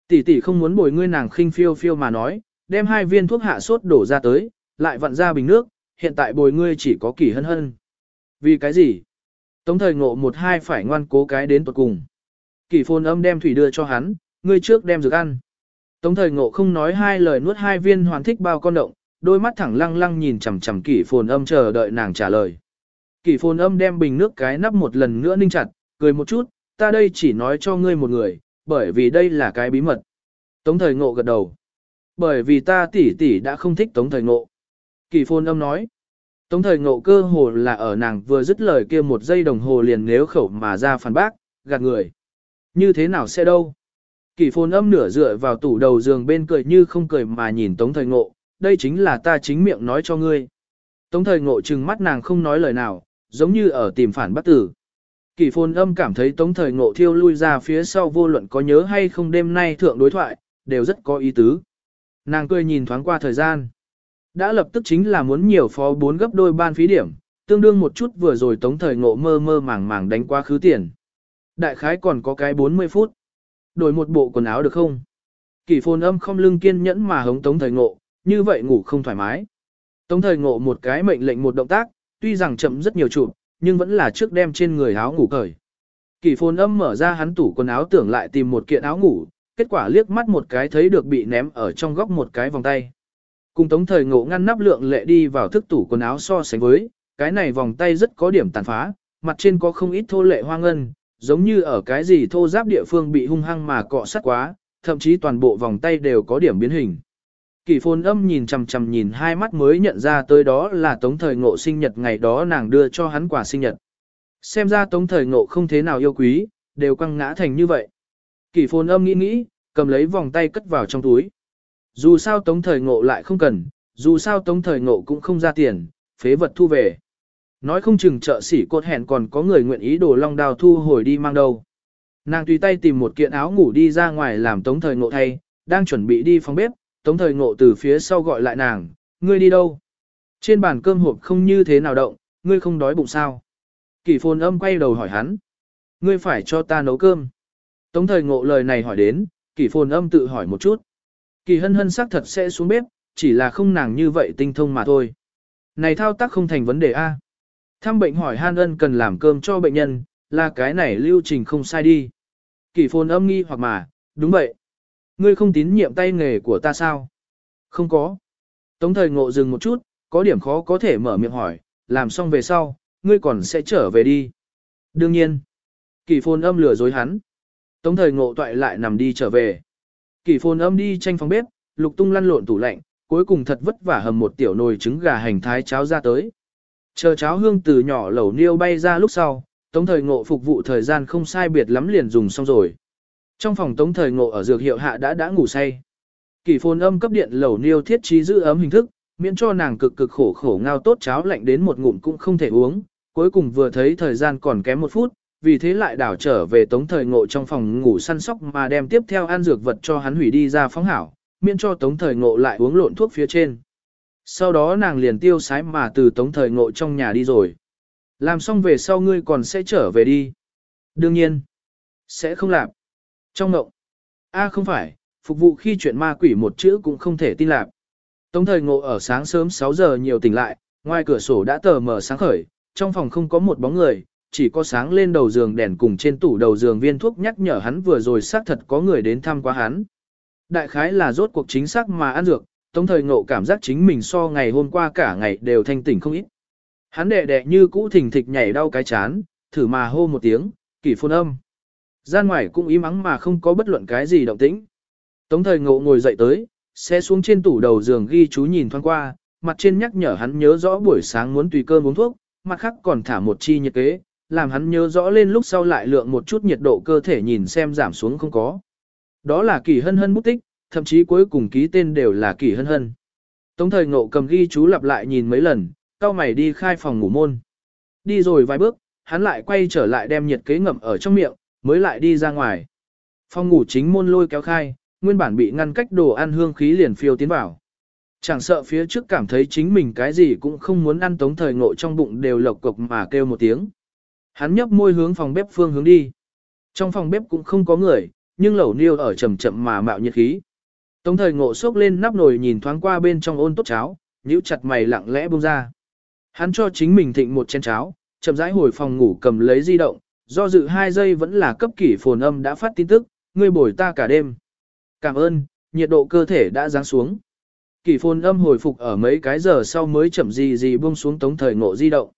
Tỷ tỷ không muốn bồi ngươi nàng khinh phiêu phiêu mà nói, đem hai viên thuốc hạ sốt đổ ra tới, lại vặn ra bình nước, hiện tại bồi ngươi chỉ có kỳ hân hân. Vì cái gì? Tống thời ngộ một hai phải ngoan cố cái đến tuật cùng. Kỷ phồn âm đem thủy đưa cho hắn, ngươi trước đem dược ăn. Tống thời ngộ không nói hai lời nuốt hai viên hoàn thích bao con động, đôi mắt thẳng lăng lăng nhìn chằm chằm kỷ phồn âm chờ đợi nàng trả lời. Kỷ phồn âm đem bình nước cái nắp một lần nữa ninh chặt, cười một chút, ta đây chỉ nói cho ngươi một người, bởi vì đây là cái bí mật. Tống thời ngộ gật đầu. Bởi vì ta tỷ tỷ đã không thích tống thời ngộ. Kỷ phồn âm nói. Tống thời ngộ cơ hồ là ở nàng vừa dứt lời kia một giây đồng hồ liền nếu khẩu mà ra phản bác, gạt người. Như thế nào sẽ đâu? Kỷ phồn âm nửa dựa vào tủ đầu giường bên cười như không cười mà nhìn tống thời ngộ, đây chính là ta chính miệng nói cho ngươi. Tống thời ngộ trừng mắt nàng không nói lời nào, giống như ở tìm phản bác tử. Kỷ phồn âm cảm thấy tống thời ngộ thiêu lui ra phía sau vô luận có nhớ hay không đêm nay thượng đối thoại, đều rất có ý tứ. Nàng cười nhìn thoáng qua thời gian. Đã lập tức chính là muốn nhiều phó bốn gấp đôi ban phí điểm, tương đương một chút vừa rồi tống thời ngộ mơ mơ màng màng đánh qua khứ tiền. Đại khái còn có cái 40 phút. Đổi một bộ quần áo được không? Kỷ phồn âm không lưng kiên nhẫn mà hống tống thời ngộ, như vậy ngủ không thoải mái. Tống thời ngộ một cái mệnh lệnh một động tác, tuy rằng chậm rất nhiều chụp, nhưng vẫn là trước đem trên người áo ngủ cởi. Kỷ phồn âm mở ra hắn tủ quần áo tưởng lại tìm một kiện áo ngủ, kết quả liếc mắt một cái thấy được bị ném ở trong góc một cái vòng tay. Cùng tống thời ngộ ngăn nắp lượng lệ đi vào thức tủ quần áo so sánh với, cái này vòng tay rất có điểm tàn phá, mặt trên có không ít thô lệ hoa ngân, giống như ở cái gì thô giáp địa phương bị hung hăng mà cọ sắt quá, thậm chí toàn bộ vòng tay đều có điểm biến hình. Kỳ phồn âm nhìn chằm chằm nhìn hai mắt mới nhận ra tới đó là tống thời ngộ sinh nhật ngày đó nàng đưa cho hắn quà sinh nhật. Xem ra tống thời ngộ không thế nào yêu quý, đều quăng ngã thành như vậy. Kỳ phồn âm nghĩ nghĩ, cầm lấy vòng tay cất vào trong túi. Dù sao tống thời ngộ lại không cần, dù sao tống thời ngộ cũng không ra tiền, phế vật thu về. Nói không chừng chợ sỉ cột hẹn còn có người nguyện ý đổ long đào thu hồi đi mang đâu. Nàng tùy tay tìm một kiện áo ngủ đi ra ngoài làm tống thời ngộ thay, đang chuẩn bị đi phòng bếp, tống thời ngộ từ phía sau gọi lại nàng, ngươi đi đâu? Trên bàn cơm hộp không như thế nào động, ngươi không đói bụng sao? Kỷ phồn âm quay đầu hỏi hắn, ngươi phải cho ta nấu cơm. Tống thời ngộ lời này hỏi đến, kỷ phồn âm tự hỏi một chút. Kỳ hân hân xác thật sẽ xuống bếp, chỉ là không nàng như vậy tinh thông mà thôi. Này thao tác không thành vấn đề A. Thăm bệnh hỏi han ân cần làm cơm cho bệnh nhân, là cái này lưu trình không sai đi. Kỳ phồn âm nghi hoặc mà, đúng vậy. Ngươi không tín nhiệm tay nghề của ta sao? Không có. Tống thời ngộ dừng một chút, có điểm khó có thể mở miệng hỏi, làm xong về sau, ngươi còn sẽ trở về đi. Đương nhiên. Kỳ phồn âm lừa dối hắn. Tống thời ngộ toại lại nằm đi trở về. Kỳ phồn âm đi tranh phòng bếp, lục tung lăn lộn tủ lạnh, cuối cùng thật vất vả hầm một tiểu nồi trứng gà hành thái cháo ra tới. Chờ cháo hương từ nhỏ lẩu niêu bay ra lúc sau, tống thời ngộ phục vụ thời gian không sai biệt lắm liền dùng xong rồi. Trong phòng tống thời ngộ ở dược hiệu hạ đã đã ngủ say. Kỳ phồn âm cấp điện lẩu niêu thiết trí giữ ấm hình thức, miễn cho nàng cực cực khổ khổ ngao tốt cháo lạnh đến một ngụm cũng không thể uống. Cuối cùng vừa thấy thời gian còn kém một phút, vì thế lại đảo trở về tống thời ngộ trong phòng ngủ săn sóc mà đem tiếp theo ăn dược vật cho hắn hủy đi ra phóng hảo, miễn cho tống thời ngộ lại uống lộn thuốc phía trên. Sau đó nàng liền tiêu sái mà từ tống thời ngộ trong nhà đi rồi. Làm xong về sau ngươi còn sẽ trở về đi. Đương nhiên, sẽ không làm. Trong ngộng, a không phải, phục vụ khi chuyện ma quỷ một chữ cũng không thể tin lạc. Tống thời ngộ ở sáng sớm 6 giờ nhiều tỉnh lại, ngoài cửa sổ đã tờ mờ sáng khởi, trong phòng không có một bóng người, chỉ có sáng lên đầu giường đèn cùng trên tủ đầu giường viên thuốc nhắc nhở hắn vừa rồi xác thật có người đến thăm quá hắn. Đại khái là rốt cuộc chính xác mà ăn dược, Tống thời ngộ cảm giác chính mình so ngày hôm qua cả ngày đều thanh tỉnh không ít. Hắn đệ đệ như cũ thình thịch nhảy đau cái chán, thử mà hô một tiếng, kỷ phôn âm. Gian ngoài cũng im ắng mà không có bất luận cái gì động tĩnh. Tống thời ngộ ngồi dậy tới, xe xuống trên tủ đầu giường ghi chú nhìn thoáng qua, mặt trên nhắc nhở hắn nhớ rõ buổi sáng muốn tùy cơm uống thuốc, mặt khác còn thả một chi nhiệt kế, làm hắn nhớ rõ lên lúc sau lại lượng một chút nhiệt độ cơ thể nhìn xem giảm xuống không có. Đó là kỳ hân hân bút tích, thậm chí cuối cùng ký tên đều là kỳ hân hân. Tống thời ngộ cầm ghi chú lặp lại nhìn mấy lần, cao mày đi khai phòng ngủ môn. Đi rồi vài bước, hắn lại quay trở lại đem nhiệt kế ngậm ở trong miệng, mới lại đi ra ngoài. Phòng ngủ chính môn lôi kéo khai, nguyên bản bị ngăn cách đồ ăn hương khí liền phiêu tiến vào. Chẳng sợ phía trước cảm thấy chính mình cái gì cũng không muốn ăn tống thời ngộ trong bụng đều lộc cục mà kêu một tiếng. Hắn nhấp môi hướng phòng bếp phương hướng đi. Trong phòng bếp cũng không có người, nhưng lẩu niêu ở chậm chậm mà mạo nhiệt khí. Tống thời ngộ sốc lên nắp nồi nhìn thoáng qua bên trong ôn tốt cháo, nhíu chặt mày lặng lẽ buông ra. Hắn cho chính mình thịnh một chén cháo, chậm rãi hồi phòng ngủ cầm lấy di động, do dự hai giây vẫn là cấp kỷ phồn âm đã phát tin tức, ngươi bồi ta cả đêm. Cảm ơn, nhiệt độ cơ thể đã giáng xuống. Kỷ phồn âm hồi phục ở mấy cái giờ sau mới chậm gì gì buông xuống tống thời ngộ di động.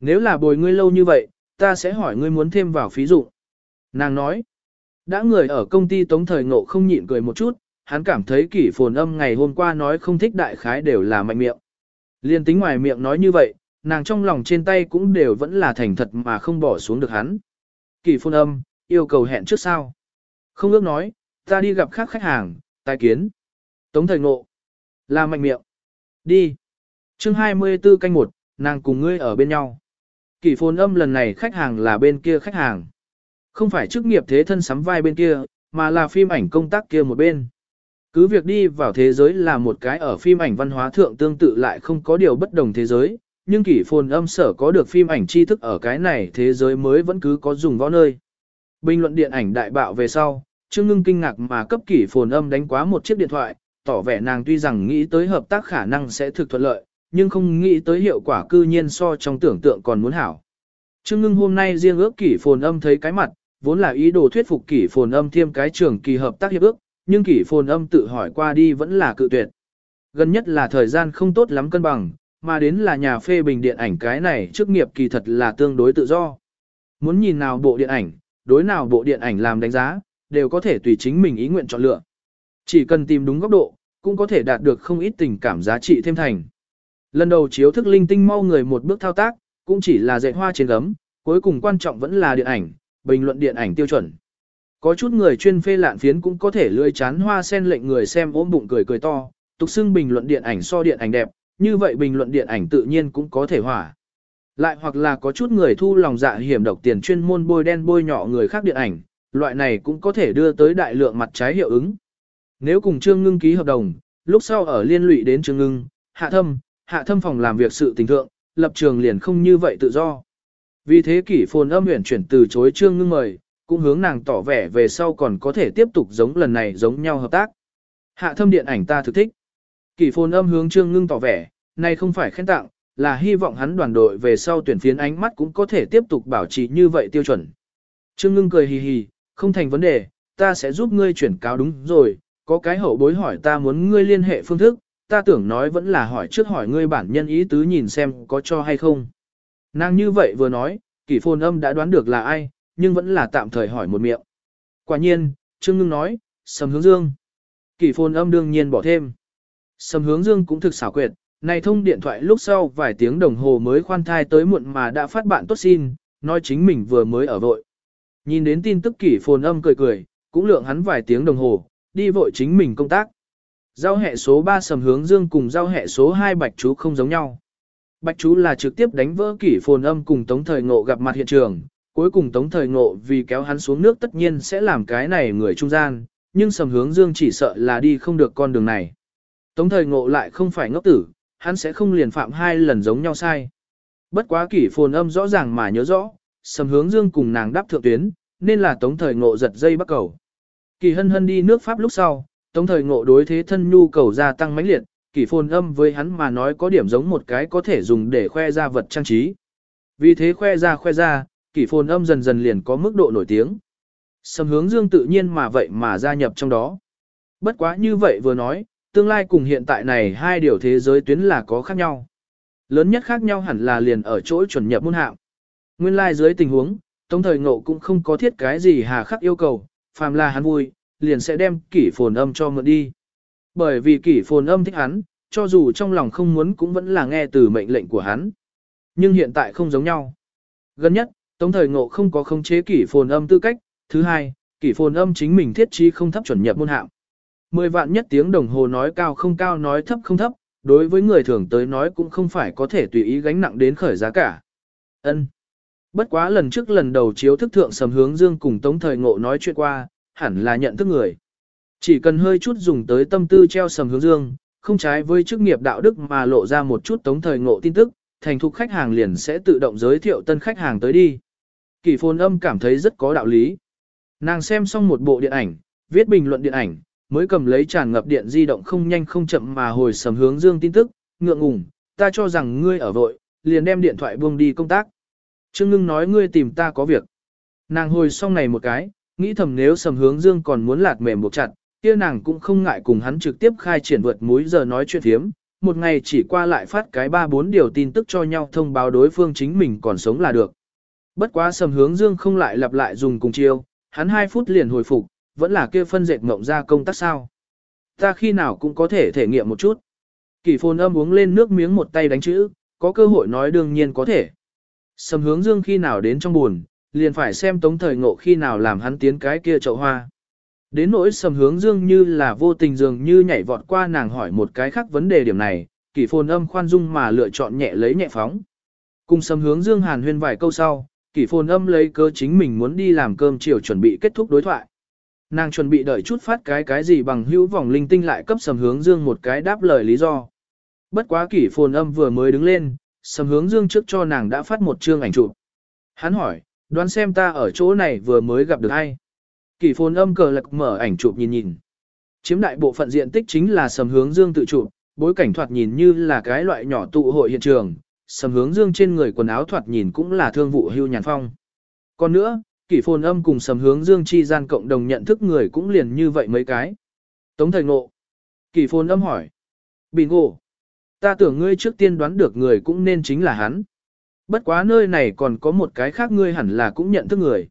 Nếu là bồi ngươi lâu như vậy, ta sẽ hỏi ngươi muốn thêm vào phí dụng. Nàng nói, đã người ở công ty tống thời ngộ không nhịn cười một chút, hắn cảm thấy kỷ phồn âm ngày hôm qua nói không thích đại khái đều là mạnh miệng. Liên tính ngoài miệng nói như vậy, nàng trong lòng trên tay cũng đều vẫn là thành thật mà không bỏ xuống được hắn. Kỳ phôn âm, yêu cầu hẹn trước sao. Không ước nói, ta đi gặp khác khách hàng, tài kiến. Tống thời ngộ, là mạnh miệng. Đi. chương 24 canh một, nàng cùng ngươi ở bên nhau. Kỳ phôn âm lần này khách hàng là bên kia khách hàng. Không phải chức nghiệp thế thân sắm vai bên kia, mà là phim ảnh công tác kia một bên. Cứ việc đi vào thế giới là một cái ở phim ảnh văn hóa thượng tương tự lại không có điều bất đồng thế giới, nhưng kỷ phồn âm sở có được phim ảnh tri thức ở cái này thế giới mới vẫn cứ có dùng võ nơi. Bình luận điện ảnh đại bạo về sau, Trương Ngưng kinh ngạc mà cấp kỷ phồn âm đánh quá một chiếc điện thoại, tỏ vẻ nàng tuy rằng nghĩ tới hợp tác khả năng sẽ thực thuận lợi, nhưng không nghĩ tới hiệu quả cư nhiên so trong tưởng tượng còn muốn hảo. Trương Ngưng hôm nay riêng ước kỷ phồn âm thấy cái mặt, vốn là ý đồ thuyết phục kỷ phồn âm thêm cái trường kỳ hợp tác hiệp ước, nhưng kỷ phồn âm tự hỏi qua đi vẫn là cự tuyệt. Gần nhất là thời gian không tốt lắm cân bằng, mà đến là nhà phê bình điện ảnh cái này chức nghiệp kỳ thật là tương đối tự do. Muốn nhìn nào bộ điện ảnh, đối nào bộ điện ảnh làm đánh giá, đều có thể tùy chính mình ý nguyện chọn lựa. Chỉ cần tìm đúng góc độ, cũng có thể đạt được không ít tình cảm giá trị thêm thành. Lần đầu chiếu thức linh tinh mau người một bước thao tác, cũng chỉ là dạy hoa trên gấm, cuối cùng quan trọng vẫn là điện ảnh, bình luận điện ảnh tiêu chuẩn. Có chút người chuyên phê lạn phiến cũng có thể lươi chán hoa sen lệnh người xem ôm bụng cười cười to, tục xưng bình luận điện ảnh so điện ảnh đẹp, như vậy bình luận điện ảnh tự nhiên cũng có thể hỏa. Lại hoặc là có chút người thu lòng dạ hiểm độc tiền chuyên môn bôi đen bôi nhỏ người khác điện ảnh, loại này cũng có thể đưa tới đại lượng mặt trái hiệu ứng. Nếu cùng Trương Ngưng ký hợp đồng, lúc sau ở liên lụy đến Trương Ngưng, hạ thâm, hạ thâm phòng làm việc sự tình thượng, lập trường liền không như vậy tự do. Vì thế kỷ phồn âm huyền chuyển từ chối Trương Ngưng mời, cũng hướng nàng tỏ vẻ về sau còn có thể tiếp tục giống lần này giống nhau hợp tác. Hạ thâm điện ảnh ta thực thích. Kỷ phồn âm hướng Trương Ngưng tỏ vẻ, này không phải khen tặng, là hy vọng hắn đoàn đội về sau tuyển phiến ánh mắt cũng có thể tiếp tục bảo trì như vậy tiêu chuẩn. Trương Ngưng cười hì hì, không thành vấn đề, ta sẽ giúp ngươi chuyển cáo đúng rồi, có cái hậu bối hỏi ta muốn ngươi liên hệ phương thức, ta tưởng nói vẫn là hỏi trước hỏi ngươi bản nhân ý tứ nhìn xem có cho hay không. Nàng như vậy vừa nói, kỷ phồn âm đã đoán được là ai, nhưng vẫn là tạm thời hỏi một miệng. Quả nhiên, Trương Ngưng nói, Sầm Hướng Dương. Kỷ phồn âm đương nhiên bỏ thêm. Sầm Hướng Dương cũng thực xảo quyệt, này thông điện thoại lúc sau vài tiếng đồng hồ mới khoan thai tới muộn mà đã phát bạn tốt xin, nói chính mình vừa mới ở vội. Nhìn đến tin tức kỷ phồn âm cười cười, cũng lượng hắn vài tiếng đồng hồ, đi vội chính mình công tác. Giao hệ số 3 sầm hướng dương cùng giao hệ số 2 bạch chú không giống nhau. Bạch chú là trực tiếp đánh vỡ kỷ phồn âm cùng tống thời ngộ gặp mặt hiện trường, cuối cùng tống thời ngộ vì kéo hắn xuống nước tất nhiên sẽ làm cái này người trung gian, nhưng sầm hướng dương chỉ sợ là đi không được con đường này. Tống thời ngộ lại không phải ngốc tử, hắn sẽ không liền phạm hai lần giống nhau sai. Bất quá kỷ phồn âm rõ ràng mà nhớ rõ, sầm hướng dương cùng nàng đáp thượng tuyến, nên là tống thời ngộ giật dây bắt cầu. Kỳ hân hân đi nước Pháp lúc sau, tống thời ngộ đối thế thân nhu cầu gia tăng mãnh liệt, kỳ phồn âm với hắn mà nói có điểm giống một cái có thể dùng để khoe ra vật trang trí. Vì thế khoe ra khoe ra, kỳ phồn âm dần dần liền có mức độ nổi tiếng. Sầm hướng dương tự nhiên mà vậy mà gia nhập trong đó. Bất quá như vậy vừa nói, tương lai cùng hiện tại này hai điều thế giới tuyến là có khác nhau. Lớn nhất khác nhau hẳn là liền ở chỗ chuẩn nhập môn hạng. Nguyên lai like dưới tình huống, Tống Thời Ngộ cũng không có thiết cái gì hà khắc yêu cầu, phàm là hắn vui, liền sẽ đem kỷ phồn âm cho mượn đi. Bởi vì kỷ phồn âm thích hắn, cho dù trong lòng không muốn cũng vẫn là nghe từ mệnh lệnh của hắn. Nhưng hiện tại không giống nhau. Gần nhất, Tống Thời Ngộ không có khống chế kỷ phồn âm tư cách. Thứ hai, kỷ phồn âm chính mình thiết trí không thấp chuẩn nhập môn hạng. Mười vạn nhất tiếng đồng hồ nói cao không cao nói thấp không thấp, đối với người thường tới nói cũng không phải có thể tùy ý gánh nặng đến khởi giá cả. Ân. Bất quá lần trước lần đầu chiếu thức thượng sầm hướng dương cùng tống thời ngộ nói chuyện qua, hẳn là nhận thức người. Chỉ cần hơi chút dùng tới tâm tư treo sầm hướng dương, không trái với chức nghiệp đạo đức mà lộ ra một chút tống thời ngộ tin tức, thành thục khách hàng liền sẽ tự động giới thiệu tân khách hàng tới đi. Kỳ phồn âm cảm thấy rất có đạo lý. Nàng xem xong một bộ điện ảnh, viết bình luận điện ảnh, mới cầm lấy tràn ngập điện di động không nhanh không chậm mà hồi sầm hướng dương tin tức, ngượng ngùng, ta cho rằng ngươi ở vội, liền đem điện thoại buông đi công tác. Trương ngưng nói ngươi tìm ta có việc. Nàng hồi xong này một cái, nghĩ thầm nếu sầm hướng dương còn muốn lạt mềm buộc chặt, kia nàng cũng không ngại cùng hắn trực tiếp khai triển vượt múi giờ nói chuyện thiếm, một ngày chỉ qua lại phát cái ba bốn điều tin tức cho nhau thông báo đối phương chính mình còn sống là được. Bất quá sầm hướng dương không lại lặp lại dùng cùng chiêu, hắn 2 phút liền hồi phục, vẫn là kia phân dệt ngộng ra công tác sao. Ta khi nào cũng có thể thể nghiệm một chút. Kỳ phồn âm uống lên nước miếng một tay đánh chữ, có cơ hội nói đương nhiên có thể. Sầm hướng dương khi nào đến trong buồn, liền phải xem tống thời ngộ khi nào làm hắn tiến cái kia chậu hoa. Đến nỗi sầm hướng dương như là vô tình dường như nhảy vọt qua nàng hỏi một cái khác vấn đề điểm này, kỳ phồn âm khoan dung mà lựa chọn nhẹ lấy nhẹ phóng. Cùng sầm hướng dương hàn huyên vài câu sau, kỳ phồn âm lấy cơ chính mình muốn đi làm cơm chiều chuẩn bị kết thúc đối thoại. Nàng chuẩn bị đợi chút phát cái cái gì bằng hữu vòng linh tinh lại cấp sầm hướng dương một cái đáp lời lý do. Bất quá kỷ phồn âm vừa mới đứng lên, sầm hướng dương trước cho nàng đã phát một chương ảnh chụp. Hắn hỏi, đoán xem ta ở chỗ này vừa mới gặp được ai. Kỷ phồn âm cờ lật mở ảnh chụp nhìn nhìn. Chiếm đại bộ phận diện tích chính là sầm hướng dương tự chụp, bối cảnh thoạt nhìn như là cái loại nhỏ tụ hội hiện trường, sầm hướng dương trên người quần áo thoạt nhìn cũng là thương vụ hưu nhàn phong. Còn nữa, kỷ phồn âm cùng sầm hướng dương chi gian cộng đồng nhận thức người cũng liền như vậy mấy cái. Tống thời ngộ. Kỷ phồn âm hỏi. Bingo. Ta tưởng ngươi trước tiên đoán được người cũng nên chính là hắn. Bất quá nơi này còn có một cái khác ngươi hẳn là cũng nhận thức người.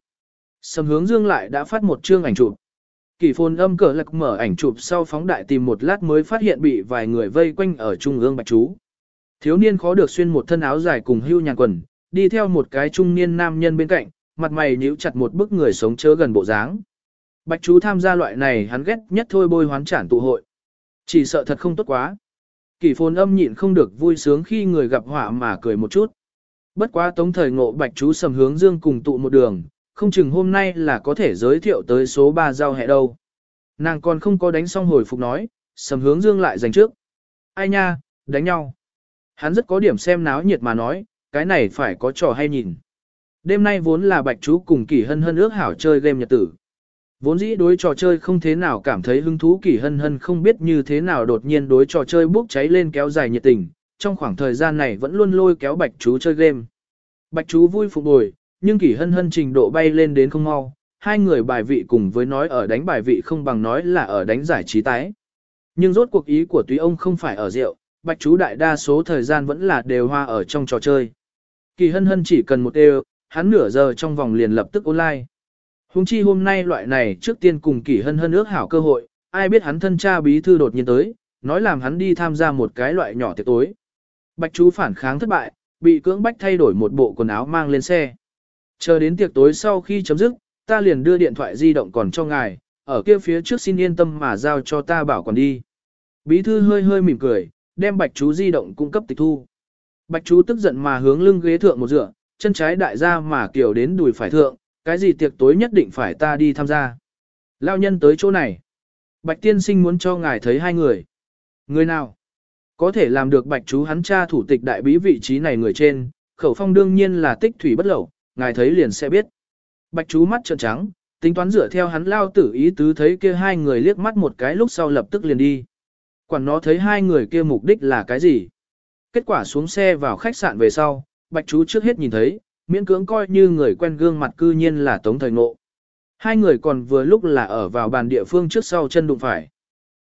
Sầm hướng dương lại đã phát một chương ảnh chụp. Kỷ phồn âm cờ lạc mở ảnh chụp sau phóng đại tìm một lát mới phát hiện bị vài người vây quanh ở trung ương bạch chú. Thiếu niên khó được xuyên một thân áo dài cùng hưu nhàn quần, đi theo một cái trung niên nam nhân bên cạnh, mặt mày nhíu chặt một bức người sống chớ gần bộ dáng. Bạch chú tham gia loại này hắn ghét nhất thôi bôi hoán trản tụ hội. Chỉ sợ thật không tốt quá. Kỷ phồn âm nhịn không được vui sướng khi người gặp họa mà cười một chút. Bất quá tống thời ngộ bạch chú sầm hướng dương cùng tụ một đường, không chừng hôm nay là có thể giới thiệu tới số 3 giao hẹ đâu. Nàng còn không có đánh xong hồi phục nói, sầm hướng dương lại giành trước. Ai nha, đánh nhau. Hắn rất có điểm xem náo nhiệt mà nói, cái này phải có trò hay nhìn. Đêm nay vốn là bạch chú cùng kỷ hân hân ước hảo chơi game nhật tử. Vốn dĩ đối trò chơi không thế nào cảm thấy hứng thú kỷ hân hân không biết như thế nào đột nhiên đối trò chơi bốc cháy lên kéo dài nhiệt tình, trong khoảng thời gian này vẫn luôn lôi kéo bạch chú chơi game. Bạch chú vui phục bồi, nhưng kỷ hân hân trình độ bay lên đến không mau, hai người bài vị cùng với nói ở đánh bài vị không bằng nói là ở đánh giải trí tái. Nhưng rốt cuộc ý của túy ông không phải ở rượu, bạch chú đại đa số thời gian vẫn là đều hoa ở trong trò chơi. Kỳ hân hân chỉ cần một đều, hắn nửa giờ trong vòng liền lập tức online. Hùng chi hôm nay loại này trước tiên cùng kỷ hân hân ước hảo cơ hội, ai biết hắn thân cha bí thư đột nhiên tới, nói làm hắn đi tham gia một cái loại nhỏ tiệc tối. Bạch chú phản kháng thất bại, bị cưỡng bách thay đổi một bộ quần áo mang lên xe. Chờ đến tiệc tối sau khi chấm dứt, ta liền đưa điện thoại di động còn cho ngài, ở kia phía trước xin yên tâm mà giao cho ta bảo còn đi. Bí thư hơi hơi mỉm cười, đem bạch chú di động cung cấp tịch thu. Bạch chú tức giận mà hướng lưng ghế thượng một dựa, chân trái đại gia mà kiểu đến đùi phải thượng, cái gì tiệc tối nhất định phải ta đi tham gia. Lao nhân tới chỗ này. Bạch tiên sinh muốn cho ngài thấy hai người. Người nào? Có thể làm được bạch chú hắn cha thủ tịch đại bí vị trí này người trên, khẩu phong đương nhiên là tích thủy bất lẩu, ngài thấy liền sẽ biết. Bạch chú mắt trợn trắng, tính toán dựa theo hắn lao tử ý tứ thấy kia hai người liếc mắt một cái lúc sau lập tức liền đi. Quản nó thấy hai người kia mục đích là cái gì? Kết quả xuống xe vào khách sạn về sau, bạch chú trước hết nhìn thấy, miễn cưỡng coi như người quen gương mặt cư nhiên là Tống Thời Ngộ. Hai người còn vừa lúc là ở vào bàn địa phương trước sau chân đụng phải.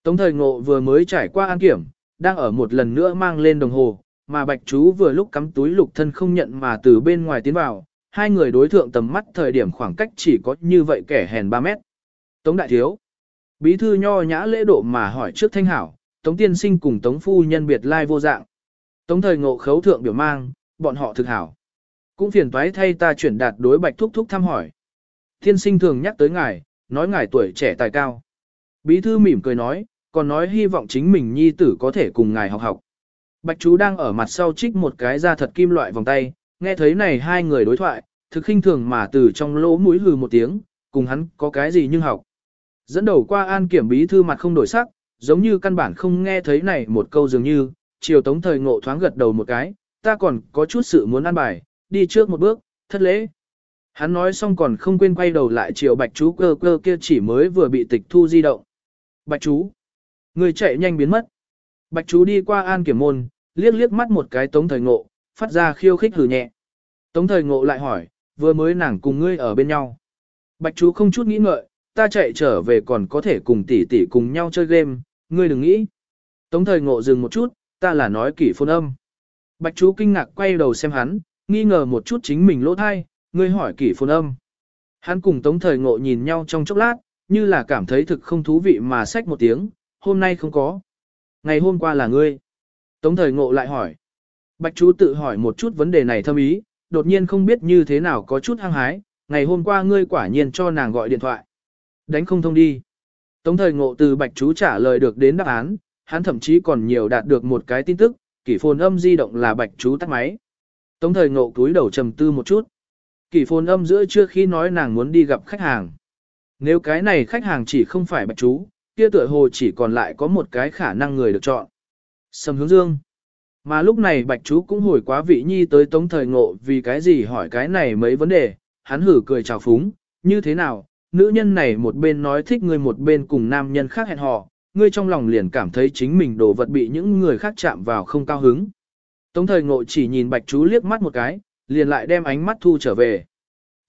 Tống Thời Ngộ vừa mới trải qua an kiểm, đang ở một lần nữa mang lên đồng hồ, mà bạch chú vừa lúc cắm túi lục thân không nhận mà từ bên ngoài tiến vào, hai người đối thượng tầm mắt thời điểm khoảng cách chỉ có như vậy kẻ hèn 3 mét. Tống Đại Thiếu Bí thư nho nhã lễ độ mà hỏi trước thanh hảo, Tống Tiên Sinh cùng Tống Phu nhân biệt lai vô dạng. Tống Thời Ngộ khấu thượng biểu mang, bọn họ thực hảo. Cũng phiền toái thay ta chuyển đạt đối bạch thúc thúc thăm hỏi. Thiên sinh thường nhắc tới ngài, nói ngài tuổi trẻ tài cao. Bí thư mỉm cười nói, còn nói hy vọng chính mình nhi tử có thể cùng ngài học học. Bạch chú đang ở mặt sau trích một cái da thật kim loại vòng tay, nghe thấy này hai người đối thoại, thực khinh thường mà từ trong lỗ mũi hừ một tiếng, cùng hắn có cái gì nhưng học. Dẫn đầu qua an kiểm bí thư mặt không đổi sắc, giống như căn bản không nghe thấy này một câu dường như, chiều tống thời ngộ thoáng gật đầu một cái, ta còn có chút sự muốn ăn bài, đi trước một bước, thất lễ. Hắn nói xong còn không quên quay đầu lại chiều bạch chú cơ cơ kia chỉ mới vừa bị tịch thu di động. Bạch chú, người chạy nhanh biến mất. Bạch chú đi qua an kiểm môn, liếc liếc mắt một cái tống thời ngộ, phát ra khiêu khích hử nhẹ. Tống thời ngộ lại hỏi, vừa mới nàng cùng ngươi ở bên nhau. Bạch chú không chút nghĩ ngợi, ta chạy trở về còn có thể cùng tỷ tỷ cùng nhau chơi game, ngươi đừng nghĩ. Tống thời ngộ dừng một chút, ta là nói kỷ phôn âm. Bạch chú kinh ngạc quay đầu xem hắn, nghi ngờ một chút chính mình lỗ thai, ngươi hỏi kỷ phồn âm. Hắn cùng tống thời ngộ nhìn nhau trong chốc lát, như là cảm thấy thực không thú vị mà xách một tiếng, hôm nay không có. Ngày hôm qua là ngươi. Tống thời ngộ lại hỏi. Bạch chú tự hỏi một chút vấn đề này thâm ý, đột nhiên không biết như thế nào có chút hăng hái, ngày hôm qua ngươi quả nhiên cho nàng gọi điện thoại. Đánh không thông đi. Tống thời ngộ từ bạch chú trả lời được đến đáp án, hắn thậm chí còn nhiều đạt được một cái tin tức, kỷ phồn âm di động là bạch chú tắt máy. Tống thời ngộ túi đầu trầm tư một chút. Kỷ phồn âm giữa chưa khi nói nàng muốn đi gặp khách hàng. Nếu cái này khách hàng chỉ không phải bạch chú, kia tựa hồ chỉ còn lại có một cái khả năng người được chọn. Sầm hướng dương. Mà lúc này bạch chú cũng hồi quá vị nhi tới tống thời ngộ vì cái gì hỏi cái này mấy vấn đề, hắn hử cười chào phúng, như thế nào, nữ nhân này một bên nói thích người một bên cùng nam nhân khác hẹn hò, ngươi trong lòng liền cảm thấy chính mình đồ vật bị những người khác chạm vào không cao hứng. Tống thời ngộ chỉ nhìn bạch chú liếc mắt một cái, liền lại đem ánh mắt thu trở về.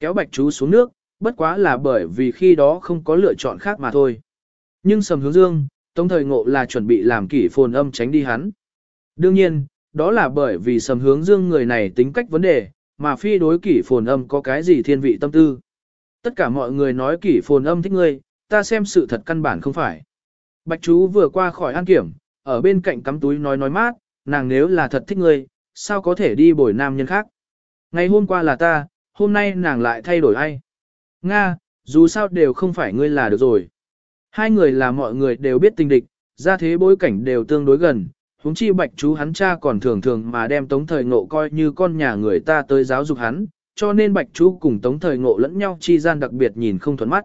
Kéo bạch chú xuống nước, bất quá là bởi vì khi đó không có lựa chọn khác mà thôi. Nhưng sầm hướng dương, tống thời ngộ là chuẩn bị làm kỷ phồn âm tránh đi hắn. Đương nhiên, đó là bởi vì sầm hướng dương người này tính cách vấn đề, mà phi đối kỷ phồn âm có cái gì thiên vị tâm tư. Tất cả mọi người nói kỷ phồn âm thích ngươi, ta xem sự thật căn bản không phải. Bạch chú vừa qua khỏi an kiểm, ở bên cạnh cắm túi nói nói mát, nàng nếu là thật thích ngươi, sao có thể đi bồi nam nhân khác. Ngày hôm qua là ta, hôm nay nàng lại thay đổi ai. Nga, dù sao đều không phải ngươi là được rồi. Hai người là mọi người đều biết tình địch, ra thế bối cảnh đều tương đối gần, huống chi bạch chú hắn cha còn thường thường mà đem tống thời ngộ coi như con nhà người ta tới giáo dục hắn, cho nên bạch chú cùng tống thời ngộ lẫn nhau chi gian đặc biệt nhìn không thuận mắt.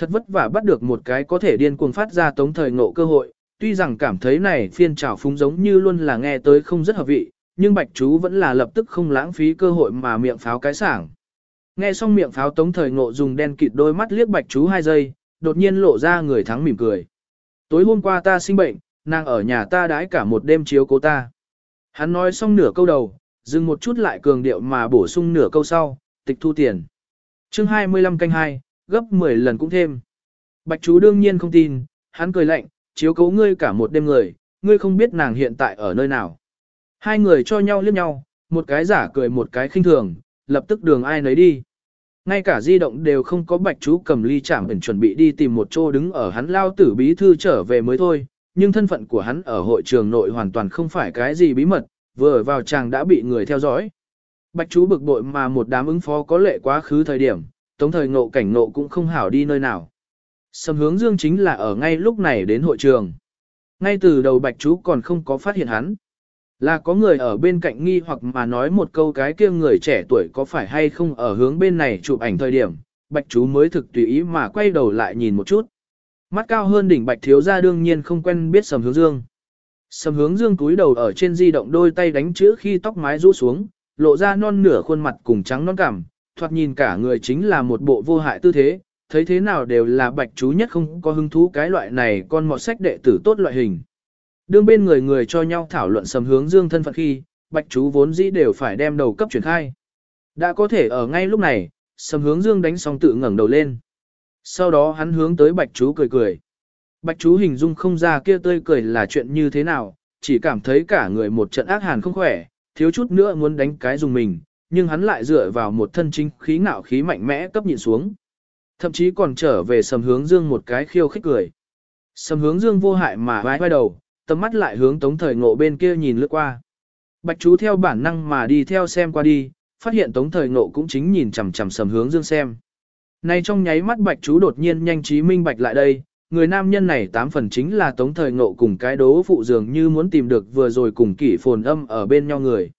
Thật vất vả bắt được một cái có thể điên cuồng phát ra tống thời ngộ cơ hội, tuy rằng cảm thấy này phiên trào phúng giống như luôn là nghe tới không rất hợp vị, nhưng bạch chú vẫn là lập tức không lãng phí cơ hội mà miệng pháo cái sảng. Nghe xong miệng pháo tống thời ngộ dùng đen kịt đôi mắt liếc bạch chú hai giây, đột nhiên lộ ra người thắng mỉm cười. Tối hôm qua ta sinh bệnh, nàng ở nhà ta đãi cả một đêm chiếu cố ta. Hắn nói xong nửa câu đầu, dừng một chút lại cường điệu mà bổ sung nửa câu sau, tịch thu tiền. chương 25 canh 2, gấp 10 lần cũng thêm. Bạch chú đương nhiên không tin, hắn cười lạnh, chiếu cố ngươi cả một đêm người, ngươi không biết nàng hiện tại ở nơi nào. Hai người cho nhau liếc nhau, một cái giả cười một cái khinh thường, lập tức đường ai nấy đi. Ngay cả di động đều không có bạch chú cầm ly chạm ẩn chuẩn bị đi tìm một chỗ đứng ở hắn lao tử bí thư trở về mới thôi, nhưng thân phận của hắn ở hội trường nội hoàn toàn không phải cái gì bí mật, vừa vào chàng đã bị người theo dõi. Bạch chú bực bội mà một đám ứng phó có lệ quá khứ thời điểm, tống thời ngộ cảnh ngộ cũng không hảo đi nơi nào. Sầm hướng dương chính là ở ngay lúc này đến hội trường. Ngay từ đầu bạch chú còn không có phát hiện hắn. Là có người ở bên cạnh nghi hoặc mà nói một câu cái kia người trẻ tuổi có phải hay không ở hướng bên này chụp ảnh thời điểm, bạch chú mới thực tùy ý mà quay đầu lại nhìn một chút. Mắt cao hơn đỉnh bạch thiếu gia đương nhiên không quen biết sầm hướng dương. Sầm hướng dương cúi đầu ở trên di động đôi tay đánh chữ khi tóc mái rũ xuống, lộ ra non nửa khuôn mặt cùng trắng non cảm, thoạt nhìn cả người chính là một bộ vô hại tư thế, thấy thế nào đều là bạch chú nhất không có hứng thú cái loại này con mọt sách đệ tử tốt loại hình. Đương bên người người cho nhau thảo luận sầm hướng dương thân phận khi, bạch chú vốn dĩ đều phải đem đầu cấp chuyển khai. Đã có thể ở ngay lúc này, sầm hướng dương đánh xong tự ngẩng đầu lên. Sau đó hắn hướng tới bạch chú cười cười. Bạch chú hình dung không ra kia tươi cười là chuyện như thế nào, chỉ cảm thấy cả người một trận ác hàn không khỏe, thiếu chút nữa muốn đánh cái dùng mình, nhưng hắn lại dựa vào một thân chính khí ngạo khí mạnh mẽ cấp nhịn xuống. Thậm chí còn trở về sầm hướng dương một cái khiêu khích cười. Sầm hướng dương vô hại mà vai vai đầu, tầm mắt lại hướng tống thời ngộ bên kia nhìn lướt qua. Bạch chú theo bản năng mà đi theo xem qua đi, phát hiện tống thời ngộ cũng chính nhìn chằm chằm sầm hướng dương xem. Nay trong nháy mắt bạch chú đột nhiên nhanh trí minh bạch lại đây, người nam nhân này tám phần chính là tống thời ngộ cùng cái đố phụ dường như muốn tìm được vừa rồi cùng kỷ phồn âm ở bên nhau người.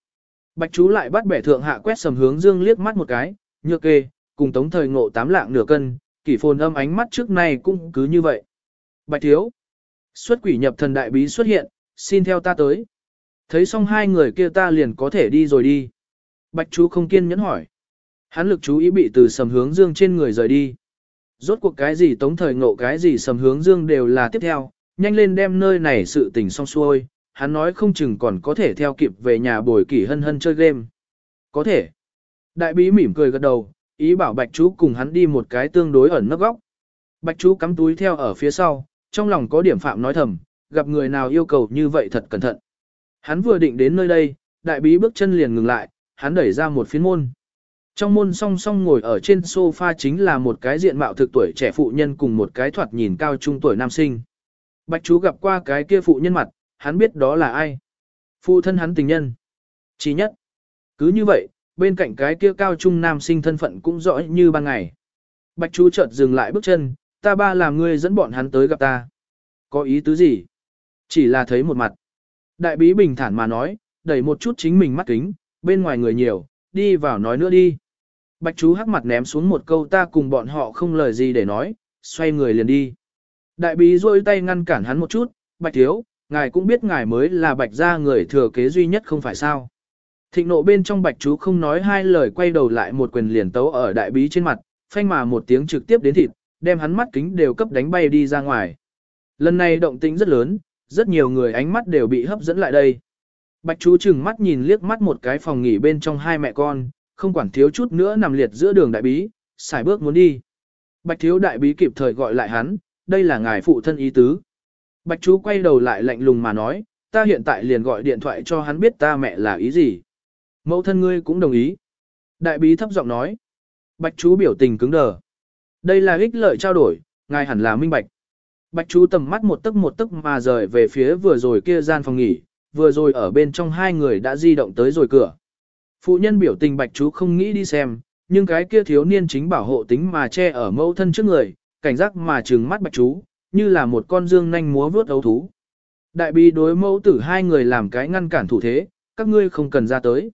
Bạch chú lại bắt bẻ thượng hạ quét sầm hướng dương liếc mắt một cái, nhược kê, cùng tống thời ngộ tám lạng nửa cân, kỷ phồn âm ánh mắt trước nay cũng cứ như vậy. Bạch thiếu, xuất quỷ nhập thần đại bí xuất hiện, xin theo ta tới. Thấy xong hai người kia ta liền có thể đi rồi đi. Bạch chú không kiên nhẫn hỏi. Hắn lực chú ý bị từ sầm hướng dương trên người rời đi. Rốt cuộc cái gì tống thời ngộ cái gì sầm hướng dương đều là tiếp theo, nhanh lên đem nơi này sự tình xong xuôi, hắn nói không chừng còn có thể theo kịp về nhà bồi kỷ hân hân chơi game. Có thể. Đại bí mỉm cười gật đầu, ý bảo bạch chú cùng hắn đi một cái tương đối ẩn nấp góc. Bạch chú cắm túi theo ở phía sau, trong lòng có điểm phạm nói thầm, gặp người nào yêu cầu như vậy thật cẩn thận. Hắn vừa định đến nơi đây, đại bí bước chân liền ngừng lại, hắn đẩy ra một phiến môn. Trong môn song song ngồi ở trên sofa chính là một cái diện mạo thực tuổi trẻ phụ nhân cùng một cái thoạt nhìn cao trung tuổi nam sinh. Bạch chú gặp qua cái kia phụ nhân mặt, hắn biết đó là ai. Phụ thân hắn tình nhân. Chỉ nhất. Cứ như vậy, bên cạnh cái kia cao trung nam sinh thân phận cũng rõ như ban ngày. Bạch chú chợt dừng lại bước chân, ta ba làm ngươi dẫn bọn hắn tới gặp ta. Có ý tứ gì? Chỉ là thấy một mặt. Đại bí bình thản mà nói, đẩy một chút chính mình mắt kính, bên ngoài người nhiều, đi vào nói nữa đi. Bạch chú hắc mặt ném xuống một câu ta cùng bọn họ không lời gì để nói, xoay người liền đi. Đại bí rôi tay ngăn cản hắn một chút, bạch thiếu, ngài cũng biết ngài mới là bạch gia người thừa kế duy nhất không phải sao. Thịnh nộ bên trong bạch chú không nói hai lời quay đầu lại một quyền liền tấu ở đại bí trên mặt, phanh mà một tiếng trực tiếp đến thịt, đem hắn mắt kính đều cấp đánh bay đi ra ngoài. Lần này động tĩnh rất lớn, rất nhiều người ánh mắt đều bị hấp dẫn lại đây. Bạch chú chừng mắt nhìn liếc mắt một cái phòng nghỉ bên trong hai mẹ con, không quản thiếu chút nữa nằm liệt giữa đường đại bí, xài bước muốn đi. Bạch thiếu đại bí kịp thời gọi lại hắn, đây là ngài phụ thân ý tứ. Bạch chú quay đầu lại lạnh lùng mà nói, ta hiện tại liền gọi điện thoại cho hắn biết ta mẹ là ý gì. Mẫu thân ngươi cũng đồng ý. Đại bí thấp giọng nói. Bạch chú biểu tình cứng đờ. Đây là ích lợi trao đổi, ngài hẳn là minh bạch. Bạch chú tầm mắt một tức một tức mà rời về phía vừa rồi kia gian phòng nghỉ, vừa rồi ở bên trong hai người đã di động tới rồi cửa. Phụ nhân biểu tình bạch chú không nghĩ đi xem, nhưng cái kia thiếu niên chính bảo hộ tính mà che ở mẫu thân trước người, cảnh giác mà trừng mắt bạch chú, như là một con dương nhanh múa vướt ấu thú. Đại bi đối mẫu tử hai người làm cái ngăn cản thủ thế, các ngươi không cần ra tới.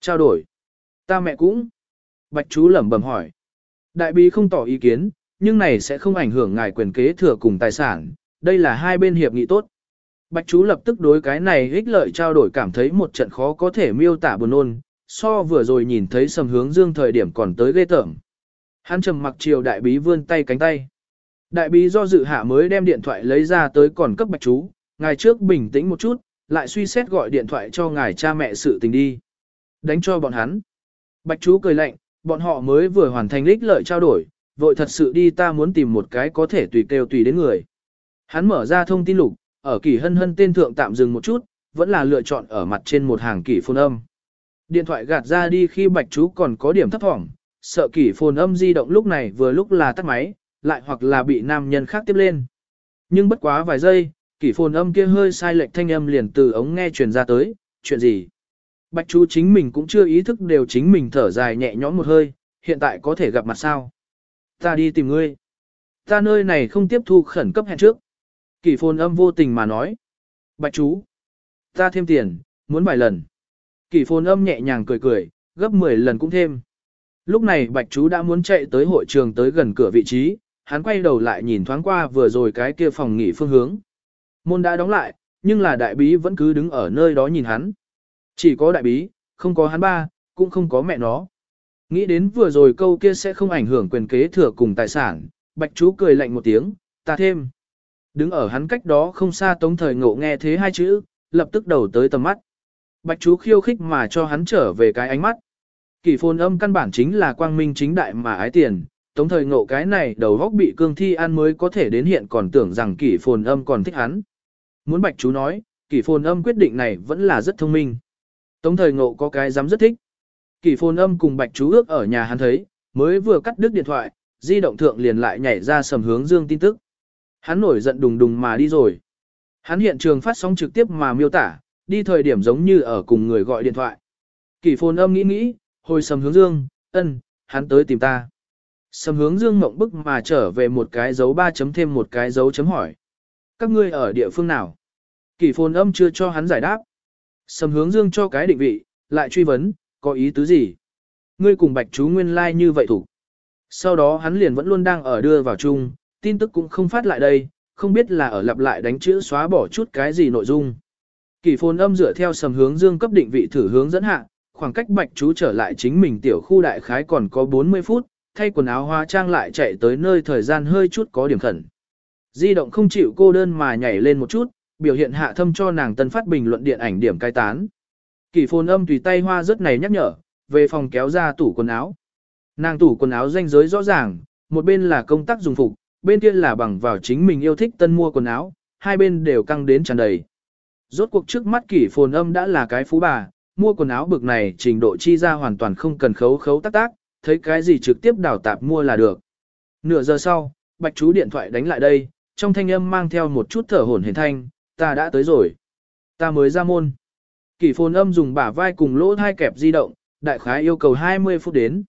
Trao đổi. Ta mẹ cũng. Bạch chú lẩm bẩm hỏi. Đại bi không tỏ ý kiến, nhưng này sẽ không ảnh hưởng ngài quyền kế thừa cùng tài sản, đây là hai bên hiệp nghị tốt. Bạch chú lập tức đối cái này ích lợi trao đổi cảm thấy một trận khó có thể miêu tả buồn ôn, so vừa rồi nhìn thấy sầm hướng dương thời điểm còn tới ghê tởm. Hắn trầm mặc chiều đại bí vươn tay cánh tay. Đại bí do dự hạ mới đem điện thoại lấy ra tới còn cấp bạch chú, ngài trước bình tĩnh một chút, lại suy xét gọi điện thoại cho ngài cha mẹ sự tình đi. Đánh cho bọn hắn. Bạch chú cười lạnh, bọn họ mới vừa hoàn thành lích lợi trao đổi, vội thật sự đi ta muốn tìm một cái có thể tùy kêu tùy đến người. Hắn mở ra thông tin lục, ở kỳ hân hân tên thượng tạm dừng một chút, vẫn là lựa chọn ở mặt trên một hàng kỷ phôn âm. Điện thoại gạt ra đi khi bạch chú còn có điểm thấp thỏm, sợ kỷ phồn âm di động lúc này vừa lúc là tắt máy, lại hoặc là bị nam nhân khác tiếp lên. Nhưng bất quá vài giây, kỷ phồn âm kia hơi sai lệch thanh âm liền từ ống nghe truyền ra tới, chuyện gì? Bạch chú chính mình cũng chưa ý thức đều chính mình thở dài nhẹ nhõm một hơi, hiện tại có thể gặp mặt sao? Ta đi tìm ngươi. Ta nơi này không tiếp thu khẩn cấp hẹn trước. Kỷ phồn âm vô tình mà nói. Bạch chú. Ta thêm tiền, muốn vài lần. Kỷ phồn âm nhẹ nhàng cười cười, gấp 10 lần cũng thêm. Lúc này bạch chú đã muốn chạy tới hội trường tới gần cửa vị trí, hắn quay đầu lại nhìn thoáng qua vừa rồi cái kia phòng nghỉ phương hướng. Môn đã đóng lại, nhưng là đại bí vẫn cứ đứng ở nơi đó nhìn hắn. Chỉ có đại bí, không có hắn ba, cũng không có mẹ nó. Nghĩ đến vừa rồi câu kia sẽ không ảnh hưởng quyền kế thừa cùng tài sản, bạch chú cười lạnh một tiếng, ta thêm. Đứng ở hắn cách đó không xa tống thời ngộ nghe thế hai chữ, lập tức đầu tới tầm mắt. Bạch chú khiêu khích mà cho hắn trở về cái ánh mắt. Kỳ phồn âm căn bản chính là quang minh chính đại mà ái tiền, tống thời ngộ cái này đầu góc bị cương thi ăn mới có thể đến hiện còn tưởng rằng kỷ phồn âm còn thích hắn. Muốn bạch chú nói, kỷ phồn âm quyết định này vẫn là rất thông minh. Tống thời ngộ có cái dám rất thích. Kỷ phồn âm cùng bạch chú ước ở nhà hắn thấy, mới vừa cắt đứt điện thoại, di động thượng liền lại nhảy ra sầm hướng dương tin tức. Hắn nổi giận đùng đùng mà đi rồi. Hắn hiện trường phát sóng trực tiếp mà miêu tả, đi thời điểm giống như ở cùng người gọi điện thoại. Kỷ phồn âm nghĩ nghĩ, hồi sầm hướng dương, ân, hắn tới tìm ta. Sầm hướng dương mộng bức mà trở về một cái dấu ba chấm thêm một cái dấu chấm hỏi. Các ngươi ở địa phương nào? Kỷ phồn âm chưa cho hắn giải đáp. Sầm hướng dương cho cái định vị, lại truy vấn, có ý tứ gì? Ngươi cùng bạch chú nguyên lai like như vậy thủ. Sau đó hắn liền vẫn luôn đang ở đưa vào chung, tin tức cũng không phát lại đây, không biết là ở lặp lại đánh chữ xóa bỏ chút cái gì nội dung. Kỳ phồn âm dựa theo sầm hướng dương cấp định vị thử hướng dẫn hạ, khoảng cách bạch chú trở lại chính mình tiểu khu đại khái còn có 40 phút, thay quần áo hóa trang lại chạy tới nơi thời gian hơi chút có điểm khẩn. Di động không chịu cô đơn mà nhảy lên một chút, biểu hiện hạ thâm cho nàng tân phát bình luận điện ảnh điểm cai tán. Kỳ phồn âm tùy tay hoa rất này nhắc nhở, về phòng kéo ra tủ quần áo. Nàng tủ quần áo danh giới rõ ràng, một bên là công tác dùng phục, bên kia là bằng vào chính mình yêu thích tân mua quần áo, hai bên đều căng đến tràn đầy. Rốt cuộc trước mắt kỷ phồn âm đã là cái phú bà, mua quần áo bực này trình độ chi ra hoàn toàn không cần khấu khấu tác tác, thấy cái gì trực tiếp đào tạp mua là được. Nửa giờ sau, bạch chú điện thoại đánh lại đây, trong thanh âm mang theo một chút thở hổn hển thanh, ta đã tới rồi. Ta mới ra môn. Kỷ phồn âm dùng bả vai cùng lỗ thai kẹp di động, đại khái yêu cầu 20 phút đến.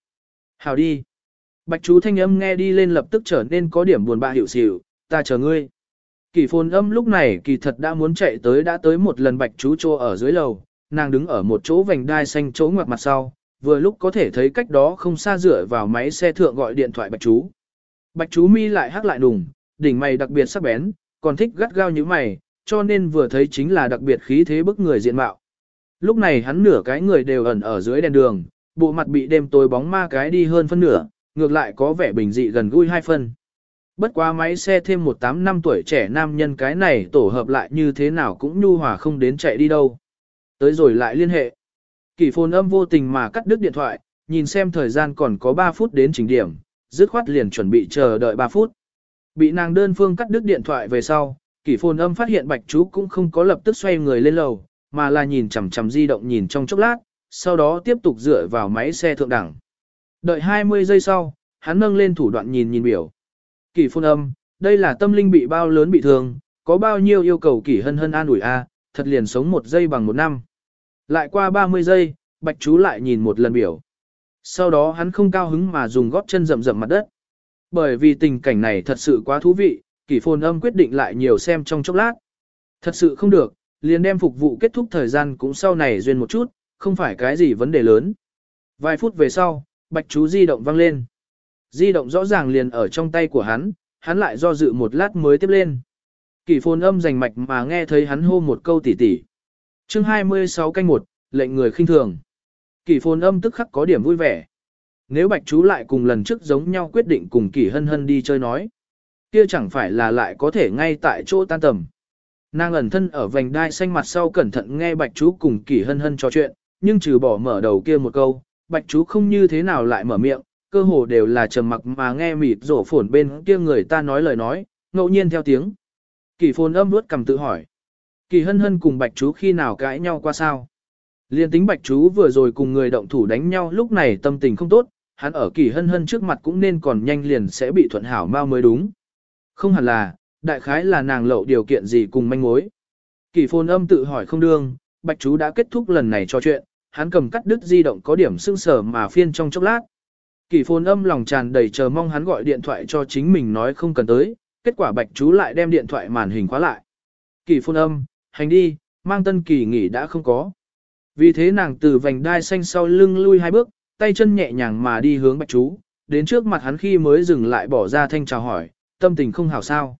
Hào đi. Bạch chú thanh âm nghe đi lên lập tức trở nên có điểm buồn bã hiểu xỉu, ta chờ ngươi. Kỷ phồn âm lúc này kỳ thật đã muốn chạy tới đã tới một lần bạch chú trô ở dưới lầu, nàng đứng ở một chỗ vành đai xanh chỗ ngoặt mặt sau, vừa lúc có thể thấy cách đó không xa dựa vào máy xe thượng gọi điện thoại bạch chú. Bạch chú mi lại hắc lại đùng, đỉnh mày đặc biệt sắc bén, còn thích gắt gao như mày, cho nên vừa thấy chính là đặc biệt khí thế bức người diện mạo. Lúc này hắn nửa cái người đều ẩn ở dưới đèn đường, bộ mặt bị đêm tối bóng ma cái đi hơn phân nửa, ngược lại có vẻ bình dị gần gũi hai phân. Bất quá máy xe thêm một tám năm tuổi trẻ nam nhân cái này tổ hợp lại như thế nào cũng nhu hòa không đến chạy đi đâu. Tới rồi lại liên hệ. Kỷ phồn âm vô tình mà cắt đứt điện thoại, nhìn xem thời gian còn có 3 phút đến chỉnh điểm, dứt khoát liền chuẩn bị chờ đợi 3 phút. Bị nàng đơn phương cắt đứt điện thoại về sau, kỷ phồn âm phát hiện bạch chú cũng không có lập tức xoay người lên lầu, mà là nhìn chằm chằm di động nhìn trong chốc lát, sau đó tiếp tục dựa vào máy xe thượng đẳng. Đợi 20 giây sau, hắn nâng lên thủ đoạn nhìn nhìn biểu. Kỷ phồn âm, đây là tâm linh bị bao lớn bị thương, có bao nhiêu yêu cầu kỷ hân hân an ủi a, thật liền sống một giây bằng một năm. Lại qua 30 giây, bạch chú lại nhìn một lần biểu. Sau đó hắn không cao hứng mà dùng gót chân rậm rậm mặt đất. Bởi vì tình cảnh này thật sự quá thú vị, kỷ phồn âm quyết định lại nhiều xem trong chốc lát. Thật sự không được, liền đem phục vụ kết thúc thời gian cũng sau này duyên một chút, không phải cái gì vấn đề lớn. Vài phút về sau, bạch chú di động vang lên. Di động rõ ràng liền ở trong tay của hắn, hắn lại do dự một lát mới tiếp lên. Kỷ phồn âm rành mạch mà nghe thấy hắn hô một câu tỉ tỉ chương 26 canh 1, lệnh người khinh thường. Kỷ phồn âm tức khắc có điểm vui vẻ. Nếu bạch chú lại cùng lần trước giống nhau quyết định cùng kỷ hân hân đi chơi nói. kia chẳng phải là lại có thể ngay tại chỗ tan tầm. Nàng ẩn thân ở vành đai xanh mặt sau cẩn thận nghe bạch chú cùng kỷ hân hân trò chuyện, nhưng trừ bỏ mở đầu kia một câu, bạch chú không như thế nào lại mở miệng, cơ hồ đều là trầm mặc mà nghe mịt rổ phổn bên kia người ta nói lời nói, ngẫu nhiên theo tiếng. Kỷ phồn âm nuốt cầm tự hỏi. Kỳ hân hân cùng bạch chú khi nào cãi nhau qua sao? Liên tính bạch chú vừa rồi cùng người động thủ đánh nhau lúc này tâm tình không tốt, hắn ở kỳ hân hân trước mặt cũng nên còn nhanh liền sẽ bị thuận hảo mau mới đúng. Không hẳn là, đại khái là nàng lậu điều kiện gì cùng manh mối. Kỳ Phôn âm tự hỏi không đương, bạch chú đã kết thúc lần này trò chuyện, hắn cầm cắt đứt di động có điểm sưng sở mà phiên trong chốc lát. Kỳ Phôn âm lòng tràn đầy chờ mong hắn gọi điện thoại cho chính mình nói không cần tới, kết quả bạch chú lại đem điện thoại màn hình khóa lại. Kỳ Phôn âm, hành đi, mang tân kỳ nghỉ đã không có. Vì thế nàng từ vành đai xanh sau lưng lui hai bước, tay chân nhẹ nhàng mà đi hướng bạch chú, đến trước mặt hắn khi mới dừng lại bỏ ra thanh chào hỏi, tâm tình không hảo sao.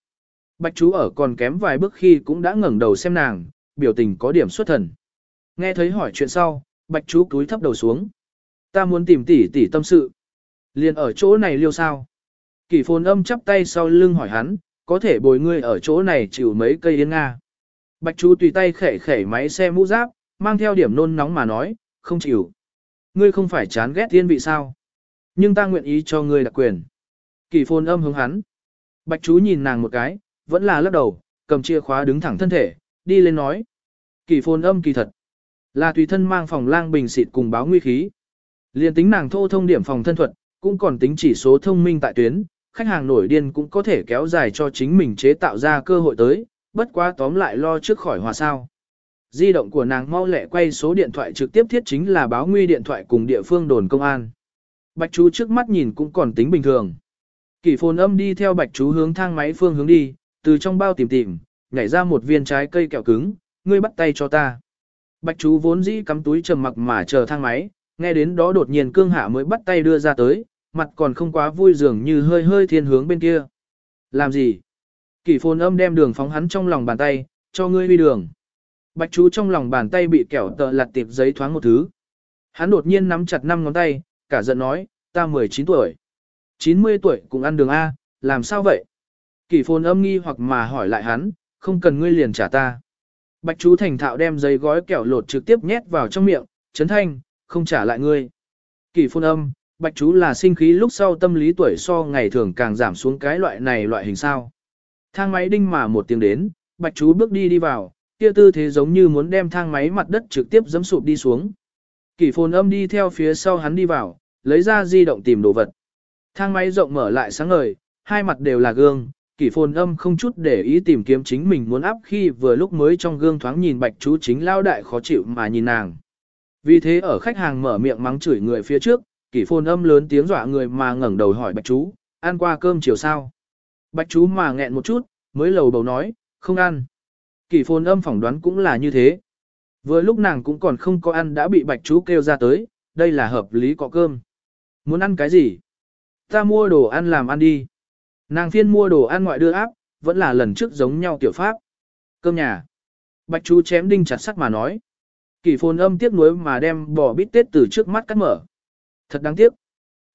Bạch chú ở còn kém vài bước khi cũng đã ngẩng đầu xem nàng, biểu tình có điểm xuất thần. Nghe thấy hỏi chuyện sau, bạch chú cúi thấp đầu xuống. Ta muốn tìm tỷ tỷ tâm sự. Liền ở chỗ này liêu sao. Kỷ phồn âm chắp tay sau lưng hỏi hắn, có thể bồi ngươi ở chỗ này chịu mấy cây yên nga. Bạch chú tùy tay khẩy khẩy máy xe mũ giáp, mang theo điểm nôn nóng mà nói, không chịu. Ngươi không phải chán ghét thiên vị sao? Nhưng ta nguyện ý cho ngươi đặc quyền. Kỳ phồn âm hướng hắn. Bạch chú nhìn nàng một cái, vẫn là lắc đầu, cầm chìa khóa đứng thẳng thân thể, đi lên nói. Kỳ phồn âm kỳ thật. Là tùy thân mang phòng lang bình xịt cùng báo nguy khí. Liên tính nàng thô thông điểm phòng thân thuật, cũng còn tính chỉ số thông minh tại tuyến, khách hàng nổi điên cũng có thể kéo dài cho chính mình chế tạo ra cơ hội tới, bất quá tóm lại lo trước khỏi hòa sao. Di động của nàng mau lẹ quay số điện thoại trực tiếp thiết chính là báo nguy điện thoại cùng địa phương đồn công an. Bạch chú trước mắt nhìn cũng còn tính bình thường. Kỷ phồn âm đi theo bạch chú hướng thang máy phương hướng đi, từ trong bao tìm tìm, nhảy ra một viên trái cây kẹo cứng, ngươi bắt tay cho ta. Bạch chú vốn dĩ cắm túi trầm mặc mà chờ thang máy, nghe đến đó đột nhiên cương hạ mới bắt tay đưa ra tới, mặt còn không quá vui dường như hơi hơi thiên hướng bên kia. Làm gì? Kỷ phồn âm đem đường phóng hắn trong lòng bàn tay, cho ngươi đi đường. Bạch chú trong lòng bàn tay bị kẹo tợ lặt tiệp giấy thoáng một thứ. Hắn đột nhiên nắm chặt năm ngón tay, cả giận nói, ta 19 tuổi. 90 tuổi cũng ăn đường A, làm sao vậy? Kỷ phồn âm nghi hoặc mà hỏi lại hắn, không cần ngươi liền trả ta. Bạch chú thành thạo đem giấy gói kẹo lột trực tiếp nhét vào trong miệng, chấn thanh, không trả lại ngươi. Kỷ phồn âm, bạch chú là sinh khí lúc sau tâm lý tuổi so ngày thường càng giảm xuống cái loại này loại hình sao. Thang máy đinh mà một tiếng đến, bạch chú bước đi đi vào, kia tư thế giống như muốn đem thang máy mặt đất trực tiếp dẫm sụp đi xuống. Kỷ phồn âm đi theo phía sau hắn đi vào, lấy ra di động tìm đồ vật. Thang máy rộng mở lại sáng ngời, hai mặt đều là gương, kỷ phồn âm không chút để ý tìm kiếm chính mình muốn áp khi vừa lúc mới trong gương thoáng nhìn bạch chú chính lao đại khó chịu mà nhìn nàng. Vì thế ở khách hàng mở miệng mắng chửi người phía trước, kỷ phồn âm lớn tiếng dọa người mà ngẩng đầu hỏi bạch chú, ăn qua cơm chiều sao? Bạch chú mà nghẹn một chút, mới lầu bầu nói, không ăn. Kỷ phồn âm phỏng đoán cũng là như thế. Vừa lúc nàng cũng còn không có ăn đã bị bạch chú kêu ra tới, đây là hợp lý có cơm. Muốn ăn cái gì? Ta mua đồ ăn làm ăn đi. Nàng phiên mua đồ ăn ngoại đưa áp, vẫn là lần trước giống nhau tiểu pháp. Cơm nhà. Bạch chú chém đinh chặt sắt mà nói. Kỷ phồn âm tiếc nuối mà đem bò bít tết từ trước mắt cắt mở. Thật đáng tiếc.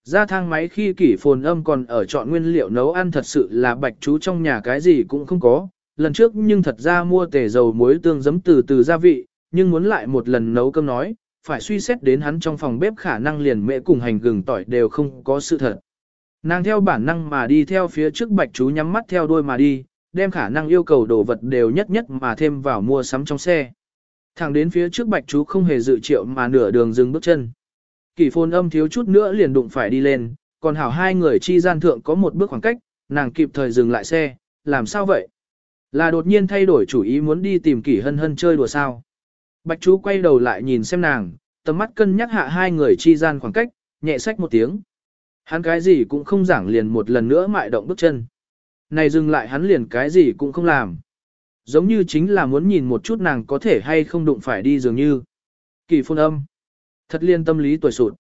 Ra thang máy khi kỷ phồn âm còn ở chọn nguyên liệu nấu ăn thật sự là bạch chú trong nhà cái gì cũng không có. Lần trước nhưng thật ra mua tể dầu muối tương giấm từ từ gia vị, nhưng muốn lại một lần nấu cơm nói, phải suy xét đến hắn trong phòng bếp khả năng liền mẹ cùng hành gừng tỏi đều không có sự thật. Nàng theo bản năng mà đi theo phía trước bạch chú nhắm mắt theo đuôi mà đi, đem khả năng yêu cầu đồ vật đều nhất nhất mà thêm vào mua sắm trong xe. Thẳng đến phía trước bạch chú không hề dự triệu mà nửa đường dừng bước chân. Kỳ phồn âm thiếu chút nữa liền đụng phải đi lên, còn hảo hai người chi gian thượng có một bước khoảng cách, nàng kịp thời dừng lại xe, làm sao vậy? Là đột nhiên thay đổi chủ ý muốn đi tìm kỷ hân hân chơi đùa sao? Bạch chú quay đầu lại nhìn xem nàng, tầm mắt cân nhắc hạ hai người chi gian khoảng cách, nhẹ sách một tiếng. Hắn cái gì cũng không giảng liền một lần nữa mại động bước chân. Này dừng lại hắn liền cái gì cũng không làm. Giống như chính là muốn nhìn một chút nàng có thể hay không đụng phải đi dường như. Kỳ phun âm. Thật liên tâm lý tuổi sụt.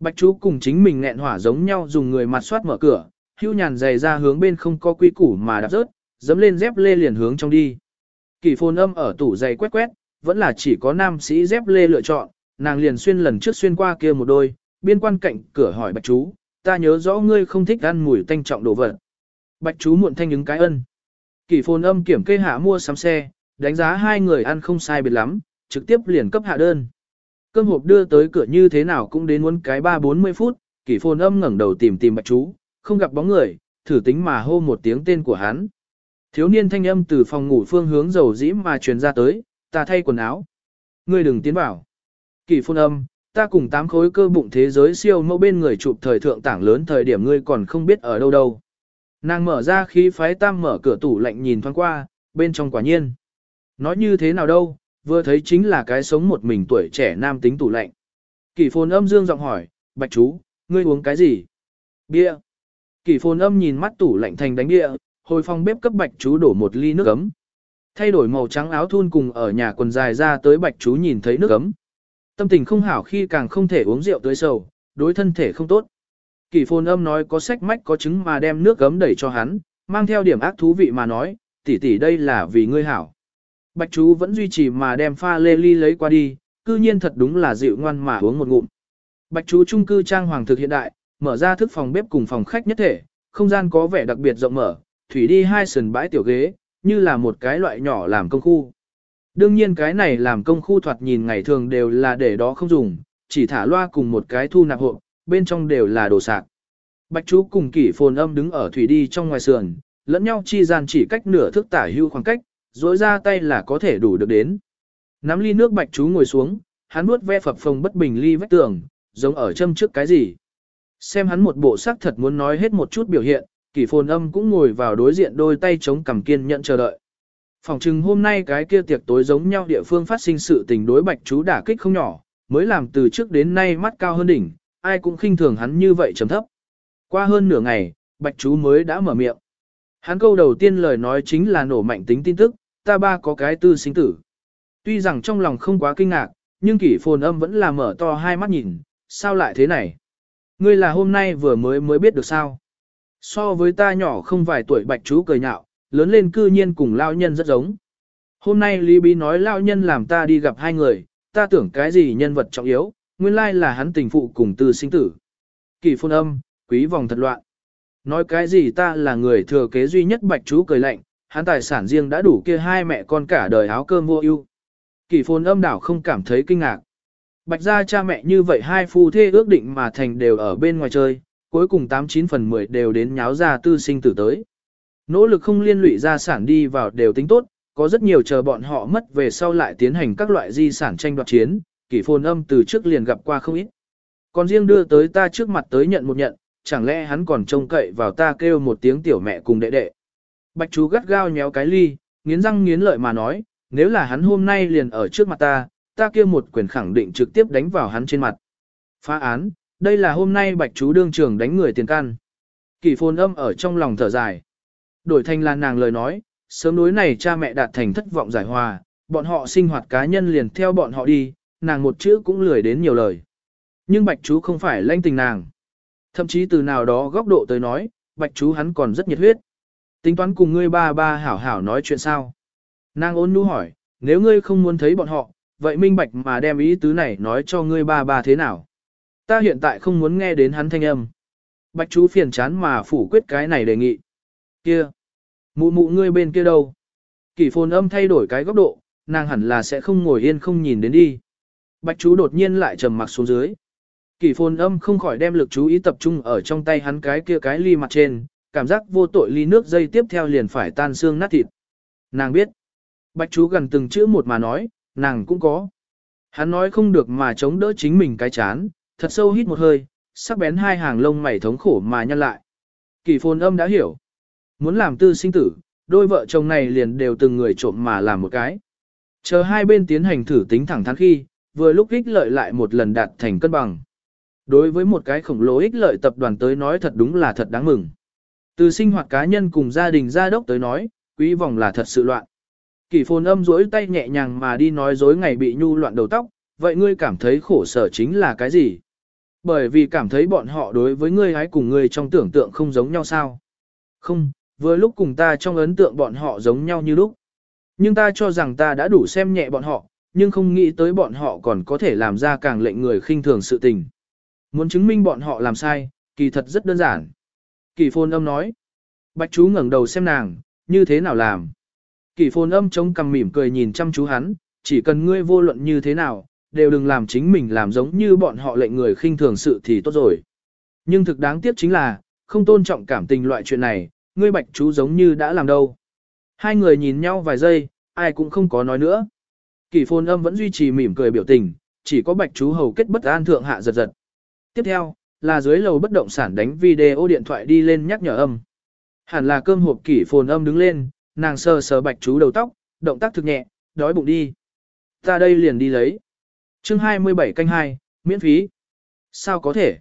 Bạch chú cùng chính mình nghẹn hỏa giống nhau dùng người mặt soát mở cửa, hưu nhàn giày ra hướng bên không có quy củ mà đạp rớt, dấm lên dép lê liền hướng trong đi. Kỳ phôn âm ở tủ giày quét quét, vẫn là chỉ có nam sĩ dép lê lựa chọn, nàng liền xuyên lần trước xuyên qua kia một đôi, biên quan cạnh cửa hỏi bạch chú, ta nhớ rõ ngươi không thích ăn mùi tanh trọng đồ vật. Bạch chú muộn thanh ứng cái ân. Kỷ phồn âm kiểm kê hạ mua sắm xe, đánh giá hai người ăn không sai biệt lắm, trực tiếp liền cấp hạ đơn. Cơm hộp đưa tới cửa như thế nào cũng đến muốn cái 3-40 phút, kỷ phồn âm ngẩng đầu tìm tìm bạch chú, không gặp bóng người, thử tính mà hô một tiếng tên của hắn. Thiếu niên thanh âm từ phòng ngủ phương hướng dầu dĩ mà truyền ra tới, ta thay quần áo. Ngươi đừng tiến vào. Kỷ phồn âm, ta cùng tám khối cơ bụng thế giới siêu mẫu bên người chụp thời thượng tảng lớn thời điểm ngươi còn không biết ở đâu đâu. Nàng mở ra khí phái tam mở cửa tủ lạnh nhìn thoáng qua, bên trong quả nhiên. Nói như thế nào đâu, vừa thấy chính là cái sống một mình tuổi trẻ nam tính tủ lạnh. Kỷ phồn âm dương giọng hỏi, bạch chú, ngươi uống cái gì? Bia. Kỷ phồn âm nhìn mắt tủ lạnh thành đánh bia, hồi phòng bếp cấp bạch chú đổ một ly nước ấm. Thay đổi màu trắng áo thun cùng ở nhà quần dài ra tới bạch chú nhìn thấy nước ấm. Tâm tình không hảo khi càng không thể uống rượu tới sầu, đối thân thể không tốt. Kỳ phồn âm nói có sách mách có chứng mà đem nước ấm đẩy cho hắn, mang theo điểm ác thú vị mà nói, tỷ tỷ đây là vì ngươi hảo. Bạch chú vẫn duy trì mà đem pha lê ly lấy qua đi, cư nhiên thật đúng là dịu ngoan mà uống một ngụm. Bạch chú trung cư trang hoàng thực hiện đại, mở ra thức phòng bếp cùng phòng khách nhất thể, không gian có vẻ đặc biệt rộng mở, thủy đi hai sườn bãi tiểu ghế, như là một cái loại nhỏ làm công khu. Đương nhiên cái này làm công khu thoạt nhìn ngày thường đều là để đó không dùng, chỉ thả loa cùng một cái thu nạp hộ, bên trong đều là đồ sạc. Bạch chú cùng kỷ phồn âm đứng ở thủy đi trong ngoài sườn, lẫn nhau chi gian chỉ cách nửa thước tả hưu khoảng cách, dối ra tay là có thể đủ được đến. Nắm ly nước bạch chú ngồi xuống, hắn nuốt ve phập phồng bất bình ly vách tường, giống ở châm trước cái gì. Xem hắn một bộ sắc thật muốn nói hết một chút biểu hiện, kỷ phồn âm cũng ngồi vào đối diện đôi tay chống cằm kiên nhận chờ đợi. Phòng chừng hôm nay cái kia tiệc tối giống nhau địa phương phát sinh sự tình đối bạch chú đả kích không nhỏ, mới làm từ trước đến nay mắt cao hơn đỉnh, ai cũng khinh thường hắn như vậy trầm thấp. Qua hơn nửa ngày, bạch chú mới đã mở miệng. Hắn câu đầu tiên lời nói chính là nổ mạnh tính tin tức, ta ba có cái tư sinh tử. Tuy rằng trong lòng không quá kinh ngạc, nhưng kỷ phồn âm vẫn là mở to hai mắt nhìn, sao lại thế này? Ngươi là hôm nay vừa mới mới biết được sao? So với ta nhỏ không vài tuổi bạch chú cười nhạo, lớn lên cư nhiên cùng lao nhân rất giống. Hôm nay Lý Bí nói lao nhân làm ta đi gặp hai người, ta tưởng cái gì nhân vật trọng yếu, nguyên lai là hắn tình phụ cùng tư sinh tử. Kỳ phôn âm, quý vòng thật loạn. Nói cái gì ta là người thừa kế duy nhất bạch chú cười lạnh, hắn tài sản riêng đã đủ kia hai mẹ con cả đời áo cơm vô ưu. Kỳ phồn âm đảo không cảm thấy kinh ngạc. Bạch gia cha mẹ như vậy hai phu thê ước định mà thành đều ở bên ngoài chơi, cuối cùng 89 phần 10 đều đến nháo ra tư sinh tử tới. Nỗ lực không liên lụy gia sản đi vào đều tính tốt, có rất nhiều chờ bọn họ mất về sau lại tiến hành các loại di sản tranh đoạt chiến, kỷ phồn âm từ trước liền gặp qua không ít. Còn riêng đưa tới ta trước mặt tới nhận một nhận, chẳng lẽ hắn còn trông cậy vào ta kêu một tiếng tiểu mẹ cùng đệ đệ. Bạch chú gắt gao nhéo cái ly, nghiến răng nghiến lợi mà nói, nếu là hắn hôm nay liền ở trước mặt ta, ta kia một quyền khẳng định trực tiếp đánh vào hắn trên mặt. Phá án, đây là hôm nay bạch chú đương trường đánh người tiền can. Kỷ phồn âm ở trong lòng thở dài. Đổi thành là nàng lời nói, sớm đối này cha mẹ đạt thành thất vọng giải hòa, bọn họ sinh hoạt cá nhân liền theo bọn họ đi, nàng một chữ cũng lười đến nhiều lời. Nhưng bạch chú không phải lanh tình nàng. Thậm chí từ nào đó góc độ tới nói, bạch chú hắn còn rất nhiệt huyết. Tính toán cùng ngươi ba ba hảo hảo nói chuyện sao? Nàng ôn nhu hỏi, nếu ngươi không muốn thấy bọn họ, vậy minh bạch mà đem ý tứ này nói cho ngươi ba ba thế nào? Ta hiện tại không muốn nghe đến hắn thanh âm. Bạch chú phiền chán mà phủ quyết cái này đề nghị. Kia! Mụ mụ ngươi bên kia đâu? Kỷ phồn âm thay đổi cái góc độ, nàng hẳn là sẽ không ngồi yên không nhìn đến đi. Bạch chú đột nhiên lại trầm mặc xuống dưới. Kỷ phồn âm không khỏi đem lực chú ý tập trung ở trong tay hắn cái kia cái ly mặt trên, cảm giác vô tội ly nước dây tiếp theo liền phải tan xương nát thịt. Nàng biết. Bạch chú gần từng chữ một mà nói, nàng cũng có. Hắn nói không được mà chống đỡ chính mình cái chán, thật sâu hít một hơi, sắc bén hai hàng lông mày thống khổ mà nhăn lại. Kỳ phồn âm đã hiểu. Muốn làm tư sinh tử, đôi vợ chồng này liền đều từng người trộm mà làm một cái. Chờ hai bên tiến hành thử tính thẳng thắn khi, vừa lúc ích lợi lại một lần đạt thành cân bằng. Đối với một cái khổng lồ ích lợi tập đoàn tới nói thật đúng là thật đáng mừng. Từ sinh hoạt cá nhân cùng gia đình gia đốc tới nói, quý vòng là thật sự loạn. Kỳ phồn âm rỗi tay nhẹ nhàng mà đi nói dối ngày bị nhu loạn đầu tóc, vậy ngươi cảm thấy khổ sở chính là cái gì? Bởi vì cảm thấy bọn họ đối với ngươi hái cùng ngươi trong tưởng tượng không giống nhau sao? Không, vừa lúc cùng ta trong ấn tượng bọn họ giống nhau như lúc. Nhưng ta cho rằng ta đã đủ xem nhẹ bọn họ, nhưng không nghĩ tới bọn họ còn có thể làm ra càng lệnh người khinh thường sự tình. Muốn chứng minh bọn họ làm sai, kỳ thật rất đơn giản. Kỳ phồn âm nói. Bạch chú ngẩng đầu xem nàng, như thế nào làm? Kỳ phồn âm chống cằm mỉm cười nhìn chăm chú hắn, chỉ cần ngươi vô luận như thế nào, đều đừng làm chính mình làm giống như bọn họ lệnh người khinh thường sự thì tốt rồi. Nhưng thực đáng tiếc chính là, không tôn trọng cảm tình loại chuyện này, ngươi bạch chú giống như đã làm đâu. Hai người nhìn nhau vài giây, ai cũng không có nói nữa. Kỳ phồn âm vẫn duy trì mỉm cười biểu tình, chỉ có bạch chú hầu kết bất an thượng hạ giật giật. Tiếp theo, là dưới lầu bất động sản đánh video điện thoại đi lên nhắc nhở âm. Hẳn là cơm hộp kỷ phồn âm đứng lên, nàng sờ sờ bạch chú đầu tóc, động tác thực nhẹ, đói bụng đi. Ta đây liền đi lấy. chương 27 canh 2, miễn phí. Sao có thể?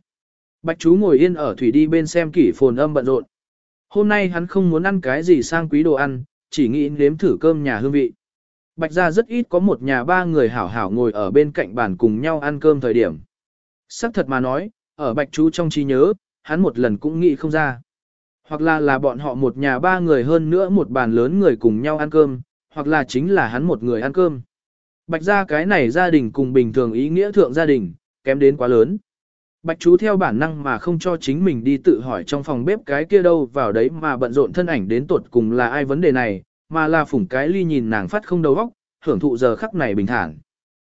Bạch chú ngồi yên ở thủy đi bên xem kỷ phồn âm bận rộn. Hôm nay hắn không muốn ăn cái gì sang quý đồ ăn, chỉ nghĩ nếm thử cơm nhà hương vị. Bạch ra rất ít có một nhà ba người hảo hảo ngồi ở bên cạnh bàn cùng nhau ăn cơm thời điểm. Sắc thật mà nói, ở bạch chú trong trí nhớ, hắn một lần cũng nghĩ không ra. Hoặc là là bọn họ một nhà ba người hơn nữa một bàn lớn người cùng nhau ăn cơm, hoặc là chính là hắn một người ăn cơm. Bạch ra cái này gia đình cùng bình thường ý nghĩa thượng gia đình, kém đến quá lớn. Bạch chú theo bản năng mà không cho chính mình đi tự hỏi trong phòng bếp cái kia đâu vào đấy mà bận rộn thân ảnh đến tuột cùng là ai vấn đề này, mà là phủng cái ly nhìn nàng phát không đầu óc, hưởng thụ giờ khắc này bình thản.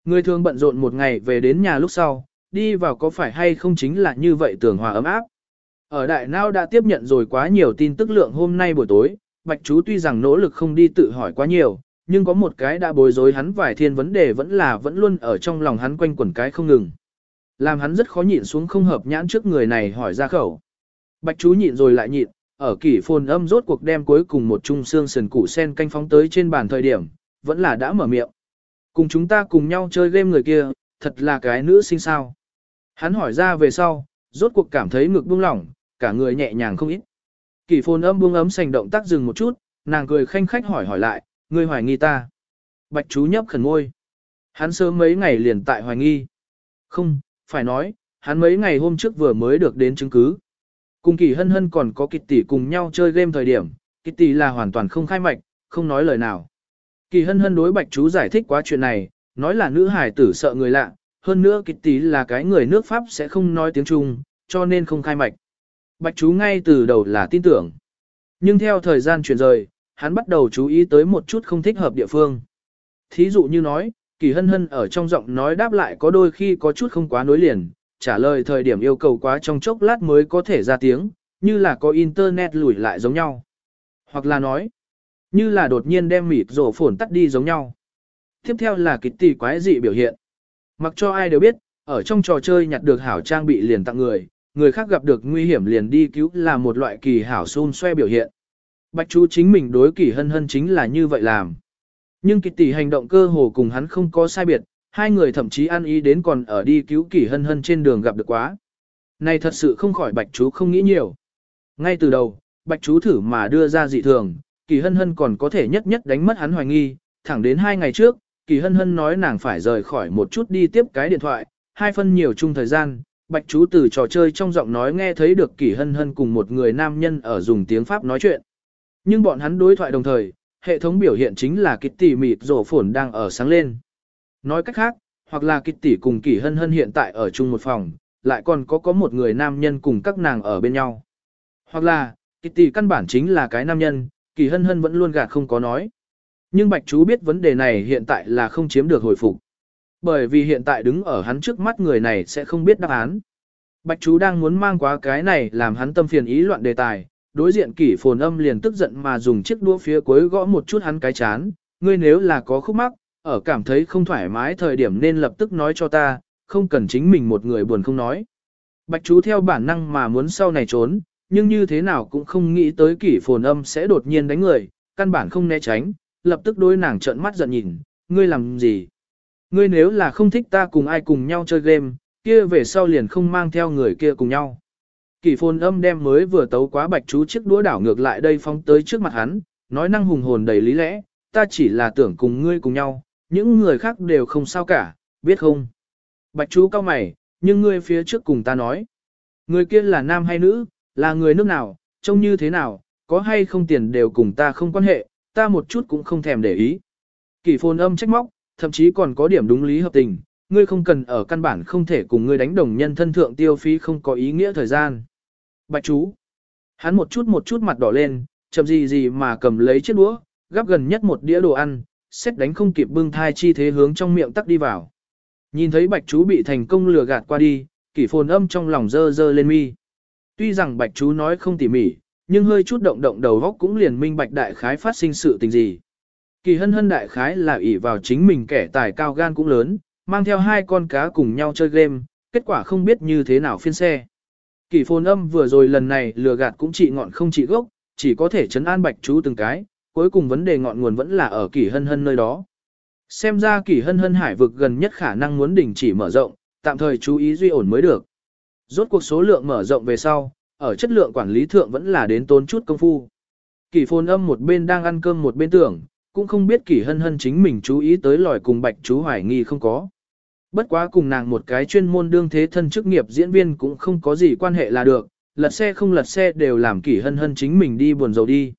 Người thường bận rộn một ngày về đến nhà lúc sau, đi vào có phải hay không chính là như vậy tưởng hòa ấm áp. Ở đại nao đã tiếp nhận rồi quá nhiều tin tức lượng hôm nay buổi tối, Bạch chú tuy rằng nỗ lực không đi tự hỏi quá nhiều, nhưng có một cái đã bối rối hắn vài thiên vấn đề vẫn là vẫn luôn ở trong lòng hắn quanh quẩn cái không ngừng. Làm hắn rất khó nhịn xuống không hợp nhãn trước người này hỏi ra khẩu. Bạch chú nhịn rồi lại nhịn, ở kỷ phồn âm rốt cuộc đem cuối cùng một chung xương sườn củ sen canh phóng tới trên bàn thời điểm, vẫn là đã mở miệng. Cùng chúng ta cùng nhau chơi game người kia, thật là cái nữ sinh sao. Hắn hỏi ra về sau, rốt cuộc cảm thấy ngực buông lỏng, cả người nhẹ nhàng không ít. Kỷ phồn âm buông ấm sành động tác dừng một chút, nàng cười khanh khách hỏi hỏi lại, ngươi hoài nghi ta. Bạch chú nhấp khẩn ngôi. Hắn sớm mấy ngày liền tại hoài nghi. Không, phải nói, hắn mấy ngày hôm trước vừa mới được đến chứng cứ. Cùng kỳ hân hân còn có kịch tỷ cùng nhau chơi game thời điểm, kịch tỷ là hoàn toàn không khai mạch, không nói lời nào. Kỳ hân hân đối bạch chú giải thích quá chuyện này, nói là nữ hải tử sợ người lạ, hơn nữa kịch tỷ là cái người nước Pháp sẽ không nói tiếng Trung, cho nên không khai mạch. Bạch chú ngay từ đầu là tin tưởng. Nhưng theo thời gian chuyển rời, hắn bắt đầu chú ý tới một chút không thích hợp địa phương. Thí dụ như nói, Kỳ hân hân ở trong giọng nói đáp lại có đôi khi có chút không quá nối liền, trả lời thời điểm yêu cầu quá trong chốc lát mới có thể ra tiếng, như là có internet lùi lại giống nhau. Hoặc là nói, như là đột nhiên đem mịt rổ phổn tắt đi giống nhau. Tiếp theo là kịch tỷ quái dị biểu hiện. Mặc cho ai đều biết, ở trong trò chơi nhặt được hảo trang bị liền tặng người, người khác gặp được nguy hiểm liền đi cứu là một loại kỳ hảo xun xoe biểu hiện. Bạch chú chính mình đối kỳ hân hân chính là như vậy làm. Nhưng kỳ tỷ hành động cơ hồ cùng hắn không có sai biệt, hai người thậm chí ăn ý đến còn ở đi cứu kỳ hân hân trên đường gặp được quá. Này thật sự không khỏi bạch chú không nghĩ nhiều. Ngay từ đầu, bạch chú thử mà đưa ra dị thường, kỳ hân hân còn có thể nhất nhất đánh mất hắn hoài nghi, thẳng đến hai ngày trước, kỳ hân hân nói nàng phải rời khỏi một chút đi tiếp cái điện thoại, hai phân nhiều chung thời gian, bạch chú từ trò chơi trong giọng nói nghe thấy được kỳ hân hân cùng một người nam nhân ở dùng tiếng Pháp nói chuyện. Nhưng bọn hắn đối thoại đồng thời, hệ thống biểu hiện chính là kịch tỷ mịt rổ phổn đang ở sáng lên. Nói cách khác, hoặc là kịch tỷ cùng kỳ hân hân hiện tại ở chung một phòng, lại còn có có một người nam nhân cùng các nàng ở bên nhau. Hoặc là, kịch tỷ căn bản chính là cái nam nhân, kỳ hân hân vẫn luôn gạt không có nói. Nhưng bạch chú biết vấn đề này hiện tại là không chiếm được hồi phục. Bởi vì hiện tại đứng ở hắn trước mắt người này sẽ không biết đáp án. Bạch chú đang muốn mang quá cái này làm hắn tâm phiền ý loạn đề tài, đối diện kỷ phồn âm liền tức giận mà dùng chiếc đũa phía cuối gõ một chút hắn cái chán, ngươi nếu là có khúc mắc, ở cảm thấy không thoải mái thời điểm nên lập tức nói cho ta, không cần chính mình một người buồn không nói. Bạch chú theo bản năng mà muốn sau này trốn, nhưng như thế nào cũng không nghĩ tới kỷ phồn âm sẽ đột nhiên đánh người, căn bản không né tránh, lập tức đối nàng trợn mắt giận nhìn, ngươi làm gì? Ngươi nếu là không thích ta cùng ai cùng nhau chơi game, kia về sau liền không mang theo người kia cùng nhau. Kỷ phồn âm đem mới vừa tấu quá bạch chú chiếc đũa đảo ngược lại đây phóng tới trước mặt hắn, nói năng hùng hồn đầy lý lẽ, ta chỉ là tưởng cùng ngươi cùng nhau, những người khác đều không sao cả, biết không? Bạch chú cao mày, nhưng ngươi phía trước cùng ta nói, người kia là nam hay nữ, là người nước nào, trông như thế nào, có hay không tiền đều cùng ta không quan hệ, ta một chút cũng không thèm để ý. Kỷ phồn âm trách móc, thậm chí còn có điểm đúng lý hợp tình, ngươi không cần ở căn bản không thể cùng ngươi đánh đồng nhân thân thượng tiêu phí không có ý nghĩa thời gian. Bạch chú. Hắn một chút một chút mặt đỏ lên, chậm gì gì mà cầm lấy chiếc đũa, gắp gần nhất một đĩa đồ ăn, xét đánh không kịp bưng thai chi thế hướng trong miệng tắc đi vào. Nhìn thấy bạch chú bị thành công lừa gạt qua đi, kỷ phồn âm trong lòng dơ dơ lên mi. Tuy rằng bạch chú nói không tỉ mỉ, nhưng hơi chút động động đầu góc cũng liền minh bạch đại khái phát sinh sự tình gì. Kỳ hân hân đại khái là ỷ vào chính mình kẻ tài cao gan cũng lớn, mang theo hai con cá cùng nhau chơi game, kết quả không biết như thế nào phiên xe. Kỳ phồn âm vừa rồi lần này lừa gạt cũng chỉ ngọn không chỉ gốc, chỉ có thể chấn an bạch chú từng cái, cuối cùng vấn đề ngọn nguồn vẫn là ở kỳ hân hân nơi đó. Xem ra kỳ hân hân hải vực gần nhất khả năng muốn đình chỉ mở rộng, tạm thời chú ý duy ổn mới được. Rốt cuộc số lượng mở rộng về sau, ở chất lượng quản lý thượng vẫn là đến tốn chút công phu. Kỷ phồn âm một bên đang ăn cơm một bên tưởng, cũng không biết kỷ hân hân chính mình chú ý tới lòi cùng bạch chú hoài nghi không có. Bất quá cùng nàng một cái chuyên môn đương thế thân chức nghiệp diễn viên cũng không có gì quan hệ là được, lật xe không lật xe đều làm kỷ hân hân chính mình đi buồn dầu đi.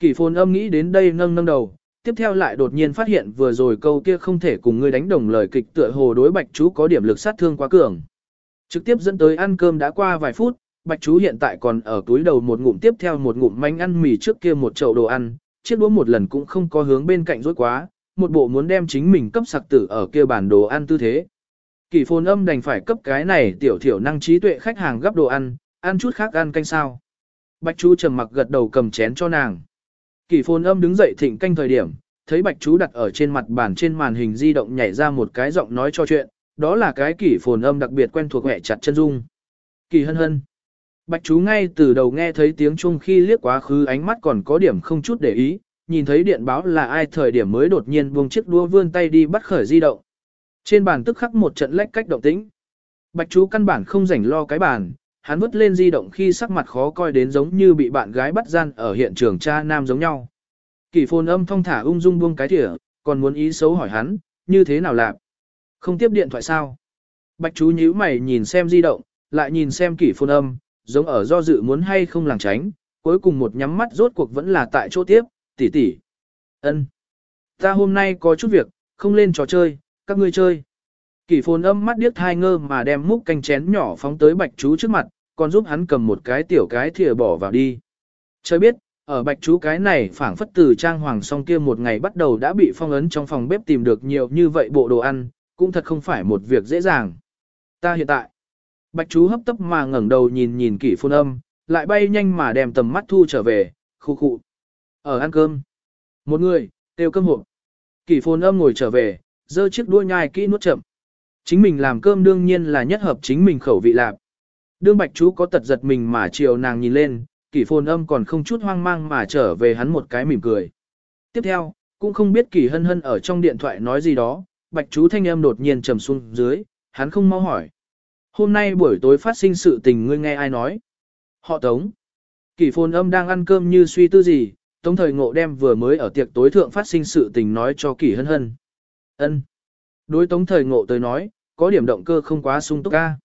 Kỷ phồn âm nghĩ đến đây nâng nâng đầu, tiếp theo lại đột nhiên phát hiện vừa rồi câu kia không thể cùng ngươi đánh đồng lời kịch tựa hồ đối bạch chú có điểm lực sát thương quá cường. Trực tiếp dẫn tới ăn cơm đã qua vài phút, bạch chú hiện tại còn ở túi đầu một ngụm tiếp theo một ngụm manh ăn mì trước kia một chậu đồ ăn, chiếc đũa một lần cũng không có hướng bên cạnh rối quá, một bộ muốn đem chính mình cấp sặc tử ở kia bản đồ ăn tư thế. Kỳ phồn âm đành phải cấp cái này tiểu thiểu năng trí tuệ khách hàng gấp đồ ăn, ăn chút khác ăn canh sao. Bạch chú trầm mặc gật đầu cầm chén cho nàng. Kỳ phồn âm đứng dậy thịnh canh thời điểm, thấy bạch chú đặt ở trên mặt bàn trên màn hình di động nhảy ra một cái giọng nói cho chuyện, đó là cái kỳ phồn âm đặc biệt quen thuộc hẹ chặt chân dung. Kỳ hân hân. Bạch chú ngay từ đầu nghe thấy tiếng chuông khi liếc quá khứ ánh mắt còn có điểm không chút để ý, nhìn thấy điện báo là ai thời điểm mới đột nhiên buông chiếc đua vươn tay đi bắt khởi di động. Trên bàn tức khắc một trận lách cách động tĩnh. Bạch chú căn bản không rảnh lo cái bàn, hắn vứt lên di động khi sắc mặt khó coi đến giống như bị bạn gái bắt gian ở hiện trường cha nam giống nhau. Kỳ phồn âm thong thả ung dung buông cái thỉa, còn muốn ý xấu hỏi hắn, như thế nào làm? Không tiếp điện thoại sao? Bạch chú nhíu mày nhìn xem di động, lại nhìn xem kỷ phồn âm, giống ở do dự muốn hay không làng tránh, cuối cùng một nhắm mắt rốt cuộc vẫn là tại chỗ tiếp, tỷ tỷ. ân, Ta hôm nay có chút việc, không lên trò chơi, các ngươi chơi. Kỷ phồn âm mắt điếc thai ngơ mà đem múc canh chén nhỏ phóng tới bạch chú trước mặt, còn giúp hắn cầm một cái tiểu cái thìa bỏ vào đi. Chơi biết, ở bạch chú cái này phảng phất từ trang hoàng song kia một ngày bắt đầu đã bị phong ấn trong phòng bếp tìm được nhiều như vậy bộ đồ ăn, cũng thật không phải một việc dễ dàng. Ta hiện tại, bạch chú hấp tấp mà ngẩng đầu nhìn nhìn kỷ phôn âm, lại bay nhanh mà đem tầm mắt thu trở về, khu khu. Ở ăn cơm, một người, tiêu cơm hộp. Kỷ phôn âm ngồi trở về, giơ chiếc đuôi nhai kỹ nuốt chậm. Chính mình làm cơm đương nhiên là nhất hợp chính mình khẩu vị lạp. Đương bạch chú có tật giật mình mà chiều nàng nhìn lên, kỷ phồn âm còn không chút hoang mang mà trở về hắn một cái mỉm cười. Tiếp theo, cũng không biết kỷ hân hân ở trong điện thoại nói gì đó, bạch chú thanh âm đột nhiên trầm xuống dưới, hắn không mau hỏi. Hôm nay buổi tối phát sinh sự tình ngươi nghe ai nói? Họ tống. Kỷ phồn âm đang ăn cơm như suy tư gì, tống thời ngộ đem vừa mới ở tiệc tối thượng phát sinh sự tình nói cho kỷ hân hân. ân Đối tống thời ngộ tới nói, có điểm động cơ không quá sung túc ca.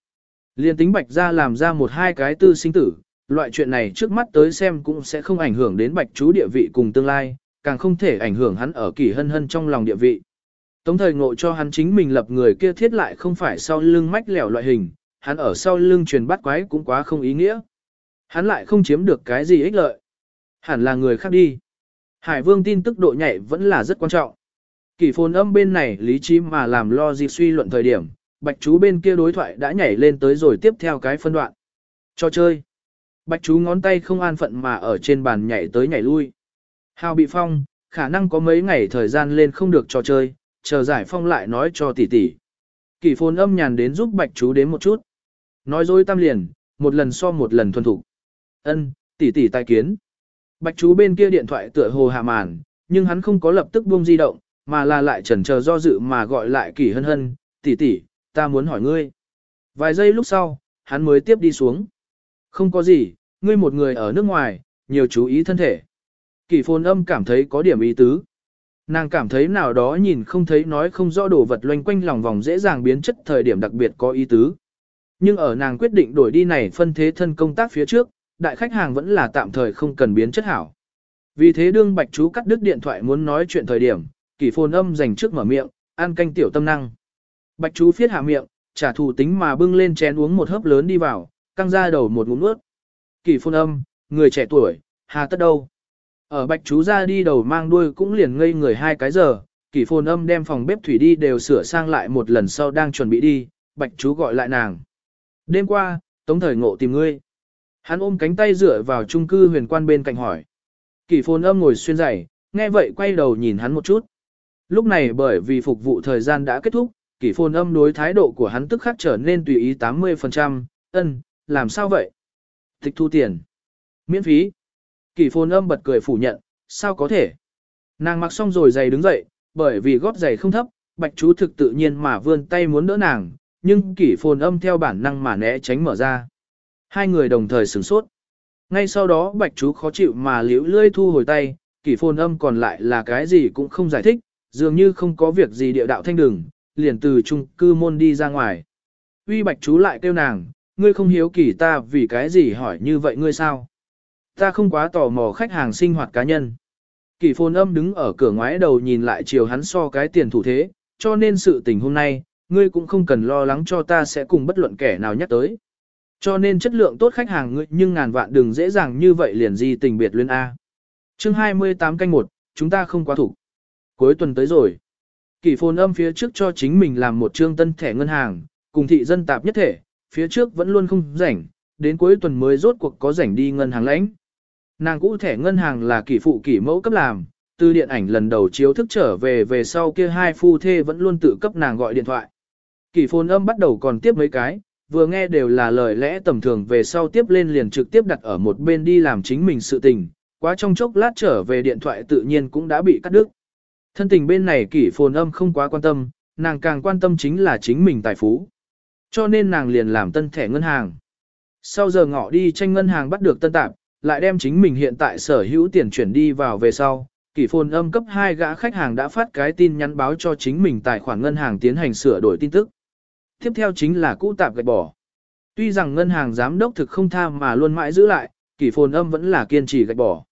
Liên tính bạch ra làm ra một hai cái tư sinh tử, loại chuyện này trước mắt tới xem cũng sẽ không ảnh hưởng đến bạch chú địa vị cùng tương lai, càng không thể ảnh hưởng hắn ở kỷ hân hân trong lòng địa vị. Tống thời ngộ cho hắn chính mình lập người kia thiết lại không phải sau lưng mách lẻo loại hình, hắn ở sau lưng truyền bắt quái cũng quá không ý nghĩa. Hắn lại không chiếm được cái gì ích lợi. Hẳn là người khác đi. Hải vương tin tức độ nhạy vẫn là rất quan trọng. Kỳ phồn âm bên này lý trí mà làm lo gì suy luận thời điểm, bạch chú bên kia đối thoại đã nhảy lên tới rồi tiếp theo cái phân đoạn. Cho chơi. Bạch chú ngón tay không an phận mà ở trên bàn nhảy tới nhảy lui. Hào bị phong, khả năng có mấy ngày thời gian lên không được trò chơi, chờ giải phong lại nói cho tỷ tỷ. Kỳ phồn âm nhàn đến giúp bạch chú đến một chút. Nói dối tam liền, một lần so một lần thuần thủ. Ân, tỷ tỷ tài kiến. Bạch chú bên kia điện thoại tựa hồ hạ màn, nhưng hắn không có lập tức buông di động, mà là lại chần chờ do dự mà gọi lại kỳ hân hân, tỷ tỷ, ta muốn hỏi ngươi. Vài giây lúc sau, hắn mới tiếp đi xuống. Không có gì, ngươi một người ở nước ngoài, nhiều chú ý thân thể. Kỳ phồn âm cảm thấy có điểm ý tứ. Nàng cảm thấy nào đó nhìn không thấy nói không rõ đồ vật loanh quanh lòng vòng dễ dàng biến chất thời điểm đặc biệt có ý tứ. Nhưng ở nàng quyết định đổi đi này phân thế thân công tác phía trước, đại khách hàng vẫn là tạm thời không cần biến chất hảo. Vì thế đương bạch chú cắt đứt điện thoại muốn nói chuyện thời điểm, kỳ phồn âm dành trước mở miệng, ăn canh tiểu tâm năng. Bạch chú phiết hạ miệng, trả thù tính mà bưng lên chén uống một hớp lớn đi vào, căng ra đầu một ngụm nước. Kỳ phồn âm, người trẻ tuổi, hà tất đâu. Ở bạch chú ra đi đầu mang đuôi cũng liền ngây người hai cái giờ, kỳ phồn âm đem phòng bếp thủy đi đều sửa sang lại một lần sau đang chuẩn bị đi, bạch chú gọi lại nàng. Đêm qua, tống thời ngộ tìm ngươi. Hắn ôm cánh tay dựa vào trung cư huyền quan bên cạnh hỏi. Kỳ phôn âm ngồi xuyên giày, nghe vậy quay đầu nhìn hắn một chút. Lúc này bởi vì phục vụ thời gian đã kết thúc, kỷ phồn âm đối thái độ của hắn tức khắc trở nên tùy ý 80%, ân, làm sao vậy? Tịch thu tiền. Miễn phí. Kỷ phồn âm bật cười phủ nhận, sao có thể? Nàng mặc xong rồi giày đứng dậy, bởi vì gót giày không thấp, bạch chú thực tự nhiên mà vươn tay muốn đỡ nàng, nhưng kỷ phồn âm theo bản năng mà né tránh mở ra. Hai người đồng thời sửng sốt. Ngay sau đó bạch chú khó chịu mà liễu lươi thu hồi tay, kỷ phồn âm còn lại là cái gì cũng không giải thích, dường như không có việc gì địa đạo thanh đường, liền từ trung cư môn đi ra ngoài. Uy bạch chú lại kêu nàng, ngươi không hiếu kỳ ta vì cái gì hỏi như vậy ngươi sao? Ta không quá tò mò khách hàng sinh hoạt cá nhân. Kỷ phồn âm đứng ở cửa ngoái đầu nhìn lại chiều hắn so cái tiền thủ thế, cho nên sự tình hôm nay, ngươi cũng không cần lo lắng cho ta sẽ cùng bất luận kẻ nào nhắc tới. Cho nên chất lượng tốt khách hàng ngươi nhưng ngàn vạn đừng dễ dàng như vậy liền di tình biệt luyên A. chương 28 canh 1, chúng ta không quá thủ. Cuối tuần tới rồi. Kỳ phồn âm phía trước cho chính mình làm một trương tân thẻ ngân hàng, cùng thị dân tạp nhất thể, phía trước vẫn luôn không rảnh, đến cuối tuần mới rốt cuộc có rảnh đi ngân hàng lãnh. Nàng cũ thẻ ngân hàng là kỳ phụ kỳ mẫu cấp làm, từ điện ảnh lần đầu chiếu thức trở về về sau kia hai phu thê vẫn luôn tự cấp nàng gọi điện thoại. Kỳ phồn âm bắt đầu còn tiếp mấy cái, vừa nghe đều là lời lẽ tầm thường về sau tiếp lên liền trực tiếp đặt ở một bên đi làm chính mình sự tình, quá trong chốc lát trở về điện thoại tự nhiên cũng đã bị cắt đứt. Thân tình bên này kỷ phồn âm không quá quan tâm, nàng càng quan tâm chính là chính mình tài phú. Cho nên nàng liền làm tân thẻ ngân hàng. Sau giờ ngọ đi tranh ngân hàng bắt được tân tạp, lại đem chính mình hiện tại sở hữu tiền chuyển đi vào về sau. Kỷ phồn âm cấp 2 gã khách hàng đã phát cái tin nhắn báo cho chính mình tài khoản ngân hàng tiến hành sửa đổi tin tức. Tiếp theo chính là cũ tạp gạch bỏ. Tuy rằng ngân hàng giám đốc thực không tham mà luôn mãi giữ lại, kỷ phồn âm vẫn là kiên trì gạch bỏ.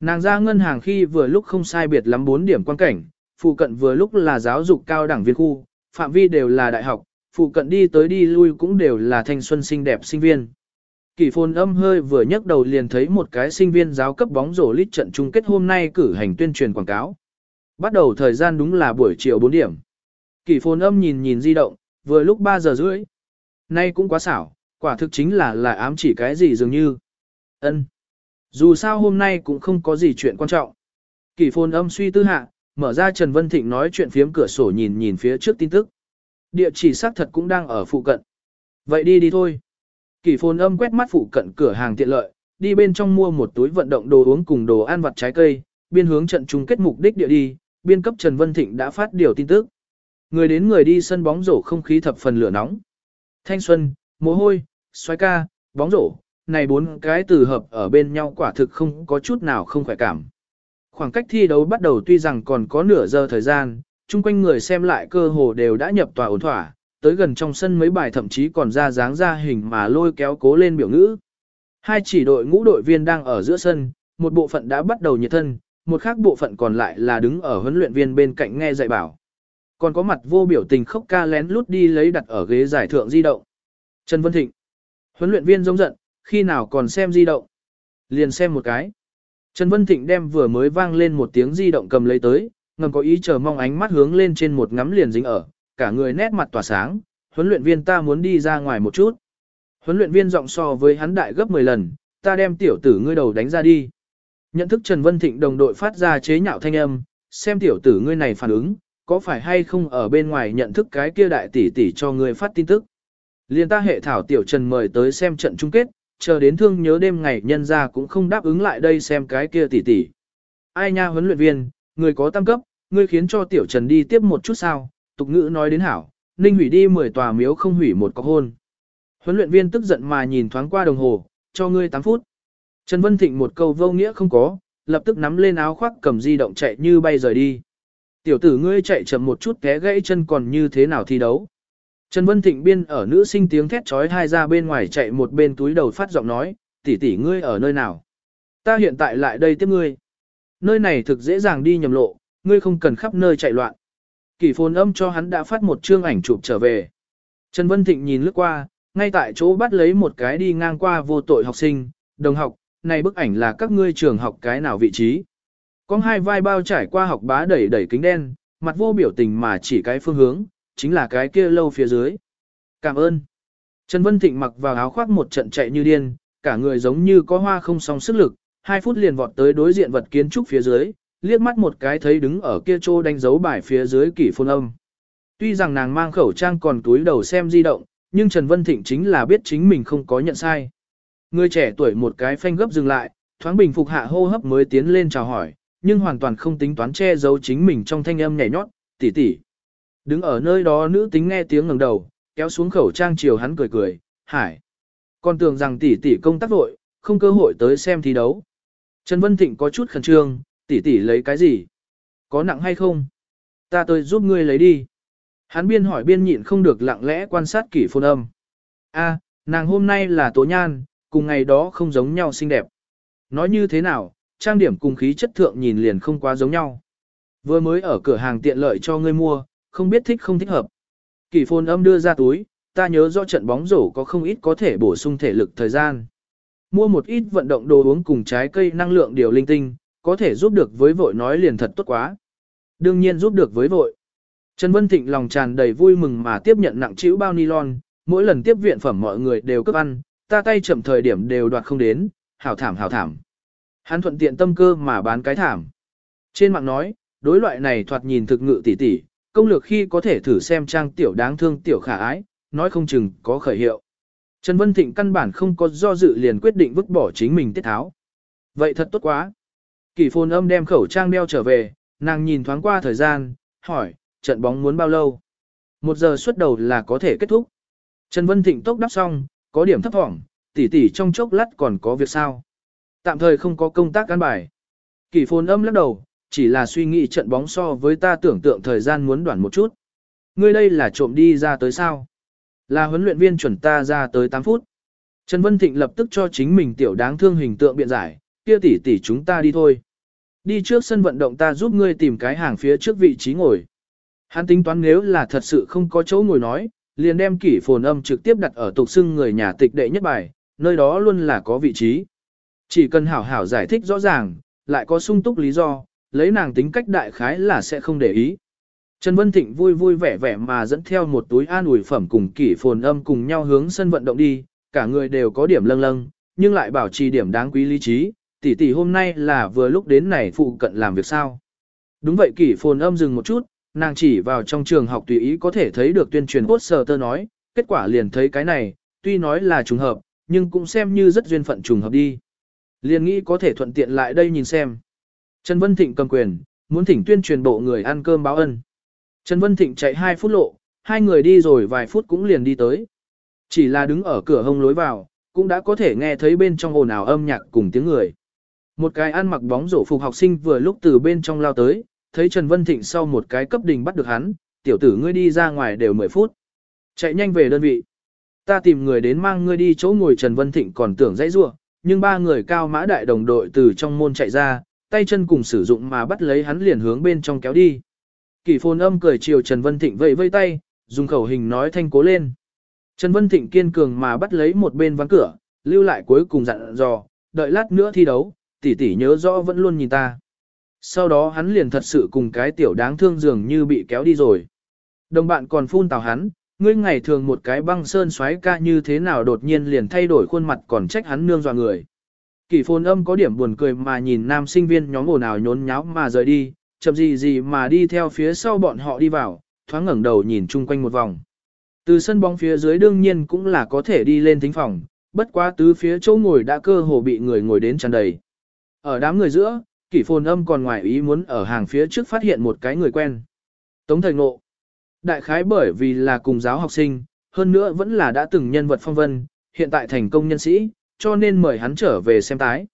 Nàng ra ngân hàng khi vừa lúc không sai biệt lắm 4 điểm quan cảnh, phụ cận vừa lúc là giáo dục cao đẳng viên khu, phạm vi đều là đại học, phụ cận đi tới đi lui cũng đều là thanh xuân xinh đẹp sinh viên. Kỷ phồn âm hơi vừa nhấc đầu liền thấy một cái sinh viên giáo cấp bóng rổ lít trận chung kết hôm nay cử hành tuyên truyền quảng cáo. Bắt đầu thời gian đúng là buổi chiều 4 điểm. Kỷ phồn âm nhìn nhìn di động, vừa lúc 3 giờ rưỡi. Nay cũng quá xảo, quả thực chính là là ám chỉ cái gì dường như. ân Dù sao hôm nay cũng không có gì chuyện quan trọng. Kỷ phồn âm suy tư hạ, mở ra Trần Vân Thịnh nói chuyện phiếm cửa sổ nhìn nhìn phía trước tin tức. Địa chỉ xác thật cũng đang ở phụ cận. Vậy đi đi thôi. Kỷ phồn âm quét mắt phụ cận cửa hàng tiện lợi, đi bên trong mua một túi vận động đồ uống cùng đồ ăn vặt trái cây, biên hướng trận chung kết mục đích địa đi, biên cấp Trần Vân Thịnh đã phát điều tin tức. Người đến người đi sân bóng rổ không khí thập phần lửa nóng. Thanh xuân, mồ hôi, xoay ca, bóng rổ, này bốn cái từ hợp ở bên nhau quả thực không có chút nào không khỏe cảm. Khoảng cách thi đấu bắt đầu tuy rằng còn có nửa giờ thời gian, chung quanh người xem lại cơ hồ đều đã nhập tòa ổn thỏa, tới gần trong sân mấy bài thậm chí còn ra dáng ra hình mà lôi kéo cố lên biểu ngữ. Hai chỉ đội ngũ đội viên đang ở giữa sân, một bộ phận đã bắt đầu nhiệt thân, một khác bộ phận còn lại là đứng ở huấn luyện viên bên cạnh nghe dạy bảo. Còn có mặt vô biểu tình khóc ca lén lút đi lấy đặt ở ghế giải thượng di động. Trần Vân Thịnh. Huấn luyện viên giống giận, khi nào còn xem di động. Liền xem một cái. Trần Vân Thịnh đem vừa mới vang lên một tiếng di động cầm lấy tới, ngầm có ý chờ mong ánh mắt hướng lên trên một ngắm liền dính ở, cả người nét mặt tỏa sáng, huấn luyện viên ta muốn đi ra ngoài một chút. Huấn luyện viên giọng so với hắn đại gấp 10 lần, ta đem tiểu tử ngươi đầu đánh ra đi. Nhận thức Trần Vân Thịnh đồng đội phát ra chế nhạo thanh âm, xem tiểu tử ngươi này phản ứng, có phải hay không ở bên ngoài nhận thức cái kia đại tỷ tỷ cho người phát tin tức. Liên ta hệ thảo tiểu Trần mời tới xem trận chung kết, chờ đến thương nhớ đêm ngày nhân ra cũng không đáp ứng lại đây xem cái kia tỷ tỷ. Ai nha huấn luyện viên, người có tam cấp, ngươi khiến cho tiểu Trần đi tiếp một chút sao, tục ngữ nói đến hảo, ninh hủy đi 10 tòa miếu không hủy một cọc hôn. Huấn luyện viên tức giận mà nhìn thoáng qua đồng hồ, cho ngươi 8 phút. Trần Vân Thịnh một câu vô nghĩa không có, lập tức nắm lên áo khoác cầm di động chạy như bay rời đi. Tiểu tử ngươi chạy chậm một chút té gãy chân còn như thế nào thi đấu. Trần Vân Thịnh biên ở nữ sinh tiếng thét trói hai ra bên ngoài chạy một bên túi đầu phát giọng nói, tỷ tỷ ngươi ở nơi nào? Ta hiện tại lại đây tiếp ngươi. Nơi này thực dễ dàng đi nhầm lộ, ngươi không cần khắp nơi chạy loạn. Kỷ phồn âm cho hắn đã phát một chương ảnh chụp trở về. Trần Vân Thịnh nhìn lướt qua, ngay tại chỗ bắt lấy một cái đi ngang qua vô tội học sinh, đồng học, này bức ảnh là các ngươi trường học cái nào vị trí. Có hai vai bao trải qua học bá đẩy đẩy kính đen, mặt vô biểu tình mà chỉ cái phương hướng, chính là cái kia lâu phía dưới. Cảm ơn. Trần Vân Thịnh mặc vào áo khoác một trận chạy như điên, cả người giống như có hoa không song sức lực, hai phút liền vọt tới đối diện vật kiến trúc phía dưới, liếc mắt một cái thấy đứng ở kia chỗ đánh dấu bài phía dưới kỷ phôn âm. Tuy rằng nàng mang khẩu trang còn túi đầu xem di động, nhưng Trần Vân Thịnh chính là biết chính mình không có nhận sai. Người trẻ tuổi một cái phanh gấp dừng lại, thoáng bình phục hạ hô hấp mới tiến lên chào hỏi, nhưng hoàn toàn không tính toán che giấu chính mình trong thanh âm nhảy nhót, tỷ tỷ. Đứng ở nơi đó nữ tính nghe tiếng ngẩng đầu, kéo xuống khẩu trang chiều hắn cười cười, hải. Còn tưởng rằng tỷ tỷ công tác vội, không cơ hội tới xem thi đấu. Trần Vân Thịnh có chút khẩn trương, tỷ tỷ lấy cái gì? Có nặng hay không? Ta tới giúp ngươi lấy đi. Hắn biên hỏi biên nhịn không được lặng lẽ quan sát kỷ phôn âm. A, nàng hôm nay là tố nhan, cùng ngày đó không giống nhau xinh đẹp. Nói như thế nào, trang điểm cùng khí chất thượng nhìn liền không quá giống nhau. Vừa mới ở cửa hàng tiện lợi cho ngươi mua, không biết thích không thích hợp. Kỷ phôn âm đưa ra túi, ta nhớ do trận bóng rổ có không ít có thể bổ sung thể lực thời gian. Mua một ít vận động đồ uống cùng trái cây năng lượng điều linh tinh, có thể giúp được với vội nói liền thật tốt quá. Đương nhiên giúp được với vội. Trần Vân Thịnh lòng tràn đầy vui mừng mà tiếp nhận nặng chữ bao nylon, mỗi lần tiếp viện phẩm mọi người đều cấp ăn, ta tay chậm thời điểm đều đoạt không đến, hảo thảm hảo thảm. Hắn thuận tiện tâm cơ mà bán cái thảm. Trên mạng nói, đối loại này thoạt nhìn thực ngự tỉ tỉ, công lược khi có thể thử xem trang tiểu đáng thương tiểu khả ái, nói không chừng có khởi hiệu. Trần Vân Thịnh căn bản không có do dự liền quyết định vứt bỏ chính mình tiết tháo. Vậy thật tốt quá. kỳ phồn âm đem khẩu trang đeo trở về, nàng nhìn thoáng qua thời gian, hỏi, trận bóng muốn bao lâu? Một giờ xuất đầu là có thể kết thúc. Trần Vân Thịnh tốc đắp xong, có điểm thấp thỏm, tỉ tỉ trong chốc lát còn có việc sao. Tạm thời không có công tác căn bài. Kỷ phồn âm lắc đầu, chỉ là suy nghĩ trận bóng so với ta tưởng tượng thời gian muốn đoạn một chút. Ngươi đây là trộm đi ra tới sao? Là huấn luyện viên chuẩn ta ra tới 8 phút. Trần Vân Thịnh lập tức cho chính mình tiểu đáng thương hình tượng biện giải, kia tỷ tỷ chúng ta đi thôi. Đi trước sân vận động ta giúp ngươi tìm cái hàng phía trước vị trí ngồi. Hắn tính toán nếu là thật sự không có chỗ ngồi nói, liền đem kỷ phồn âm trực tiếp đặt ở tục xưng người nhà tịch đệ nhất bài, nơi đó luôn là có vị trí. Chỉ cần hảo hảo giải thích rõ ràng, lại có sung túc lý do, lấy nàng tính cách đại khái là sẽ không để ý. Trần Vân Thịnh vui vui vẻ vẻ mà dẫn theo một túi an ủi phẩm cùng kỷ phồn âm cùng nhau hướng sân vận động đi, cả người đều có điểm lâng lâng, nhưng lại bảo trì điểm đáng quý lý trí, tỷ tỷ hôm nay là vừa lúc đến này phụ cận làm việc sao. Đúng vậy kỷ phồn âm dừng một chút, nàng chỉ vào trong trường học tùy ý có thể thấy được tuyên truyền poster tơ nói, kết quả liền thấy cái này, tuy nói là trùng hợp, nhưng cũng xem như rất duyên phận trùng hợp đi. Liền nghĩ có thể thuận tiện lại đây nhìn xem. Trần Vân Thịnh cầm quyền, muốn thỉnh tuyên truyền bộ người ăn cơm báo ân. Trần Vân Thịnh chạy 2 phút lộ, hai người đi rồi vài phút cũng liền đi tới. Chỉ là đứng ở cửa hông lối vào, cũng đã có thể nghe thấy bên trong ồn ào âm nhạc cùng tiếng người. Một cái ăn mặc bóng rổ phục học sinh vừa lúc từ bên trong lao tới, thấy Trần Vân Thịnh sau một cái cấp đình bắt được hắn, tiểu tử ngươi đi ra ngoài đều 10 phút. Chạy nhanh về đơn vị. Ta tìm người đến mang ngươi đi chỗ ngồi Trần Vân Thịnh còn tưởng dãy rua, nhưng ba người cao mã đại đồng đội từ trong môn chạy ra, tay chân cùng sử dụng mà bắt lấy hắn liền hướng bên trong kéo đi. Kỷ phồn âm cười chiều Trần Vân Thịnh vẫy vây tay, dùng khẩu hình nói thanh cố lên. Trần Vân Thịnh kiên cường mà bắt lấy một bên ván cửa, lưu lại cuối cùng dặn dò, đợi lát nữa thi đấu, tỷ tỷ nhớ rõ vẫn luôn nhìn ta. Sau đó hắn liền thật sự cùng cái tiểu đáng thương dường như bị kéo đi rồi. Đồng bạn còn phun tào hắn, ngươi ngày thường một cái băng sơn xoáy ca như thế nào đột nhiên liền thay đổi khuôn mặt còn trách hắn nương dọa người. Kỷ phồn âm có điểm buồn cười mà nhìn nam sinh viên nhóm ồn ào nhốn nháo mà rời đi, chậm gì gì mà đi theo phía sau bọn họ đi vào, thoáng ngẩng đầu nhìn chung quanh một vòng. Từ sân bóng phía dưới đương nhiên cũng là có thể đi lên thính phòng, bất quá tứ phía chỗ ngồi đã cơ hồ bị người ngồi đến tràn đầy. Ở đám người giữa, kỷ phồn âm còn ngoài ý muốn ở hàng phía trước phát hiện một cái người quen. Tống thời ngộ. Đại khái bởi vì là cùng giáo học sinh, hơn nữa vẫn là đã từng nhân vật phong vân, hiện tại thành công nhân sĩ, cho nên mời hắn trở về xem tái.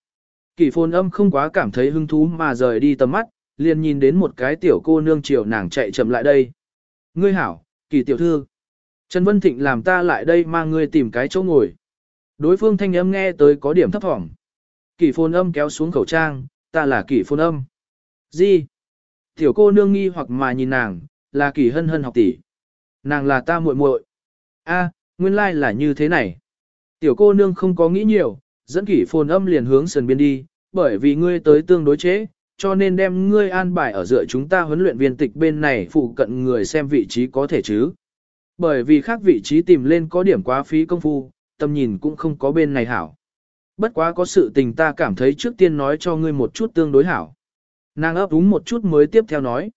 Kỷ phồn âm không quá cảm thấy hứng thú mà rời đi tầm mắt, liền nhìn đến một cái tiểu cô nương chiều nàng chạy chậm lại đây. Ngươi hảo, kỳ tiểu thư. Trần Vân Thịnh làm ta lại đây mang ngươi tìm cái chỗ ngồi. Đối phương thanh âm nghe tới có điểm thấp thỏm. Kỷ phồn âm kéo xuống khẩu trang, ta là kỷ phồn âm. Gì? Tiểu cô nương nghi hoặc mà nhìn nàng, là kỳ hân hân học tỷ. Nàng là ta muội muội. A, nguyên lai like là như thế này. Tiểu cô nương không có nghĩ nhiều, dẫn kỷ phồn âm liền hướng sườn biên đi, bởi vì ngươi tới tương đối chế, cho nên đem ngươi an bài ở dựa chúng ta huấn luyện viên tịch bên này phụ cận người xem vị trí có thể chứ. Bởi vì khác vị trí tìm lên có điểm quá phí công phu, tầm nhìn cũng không có bên này hảo. Bất quá có sự tình ta cảm thấy trước tiên nói cho ngươi một chút tương đối hảo. Nàng ấp úng một chút mới tiếp theo nói.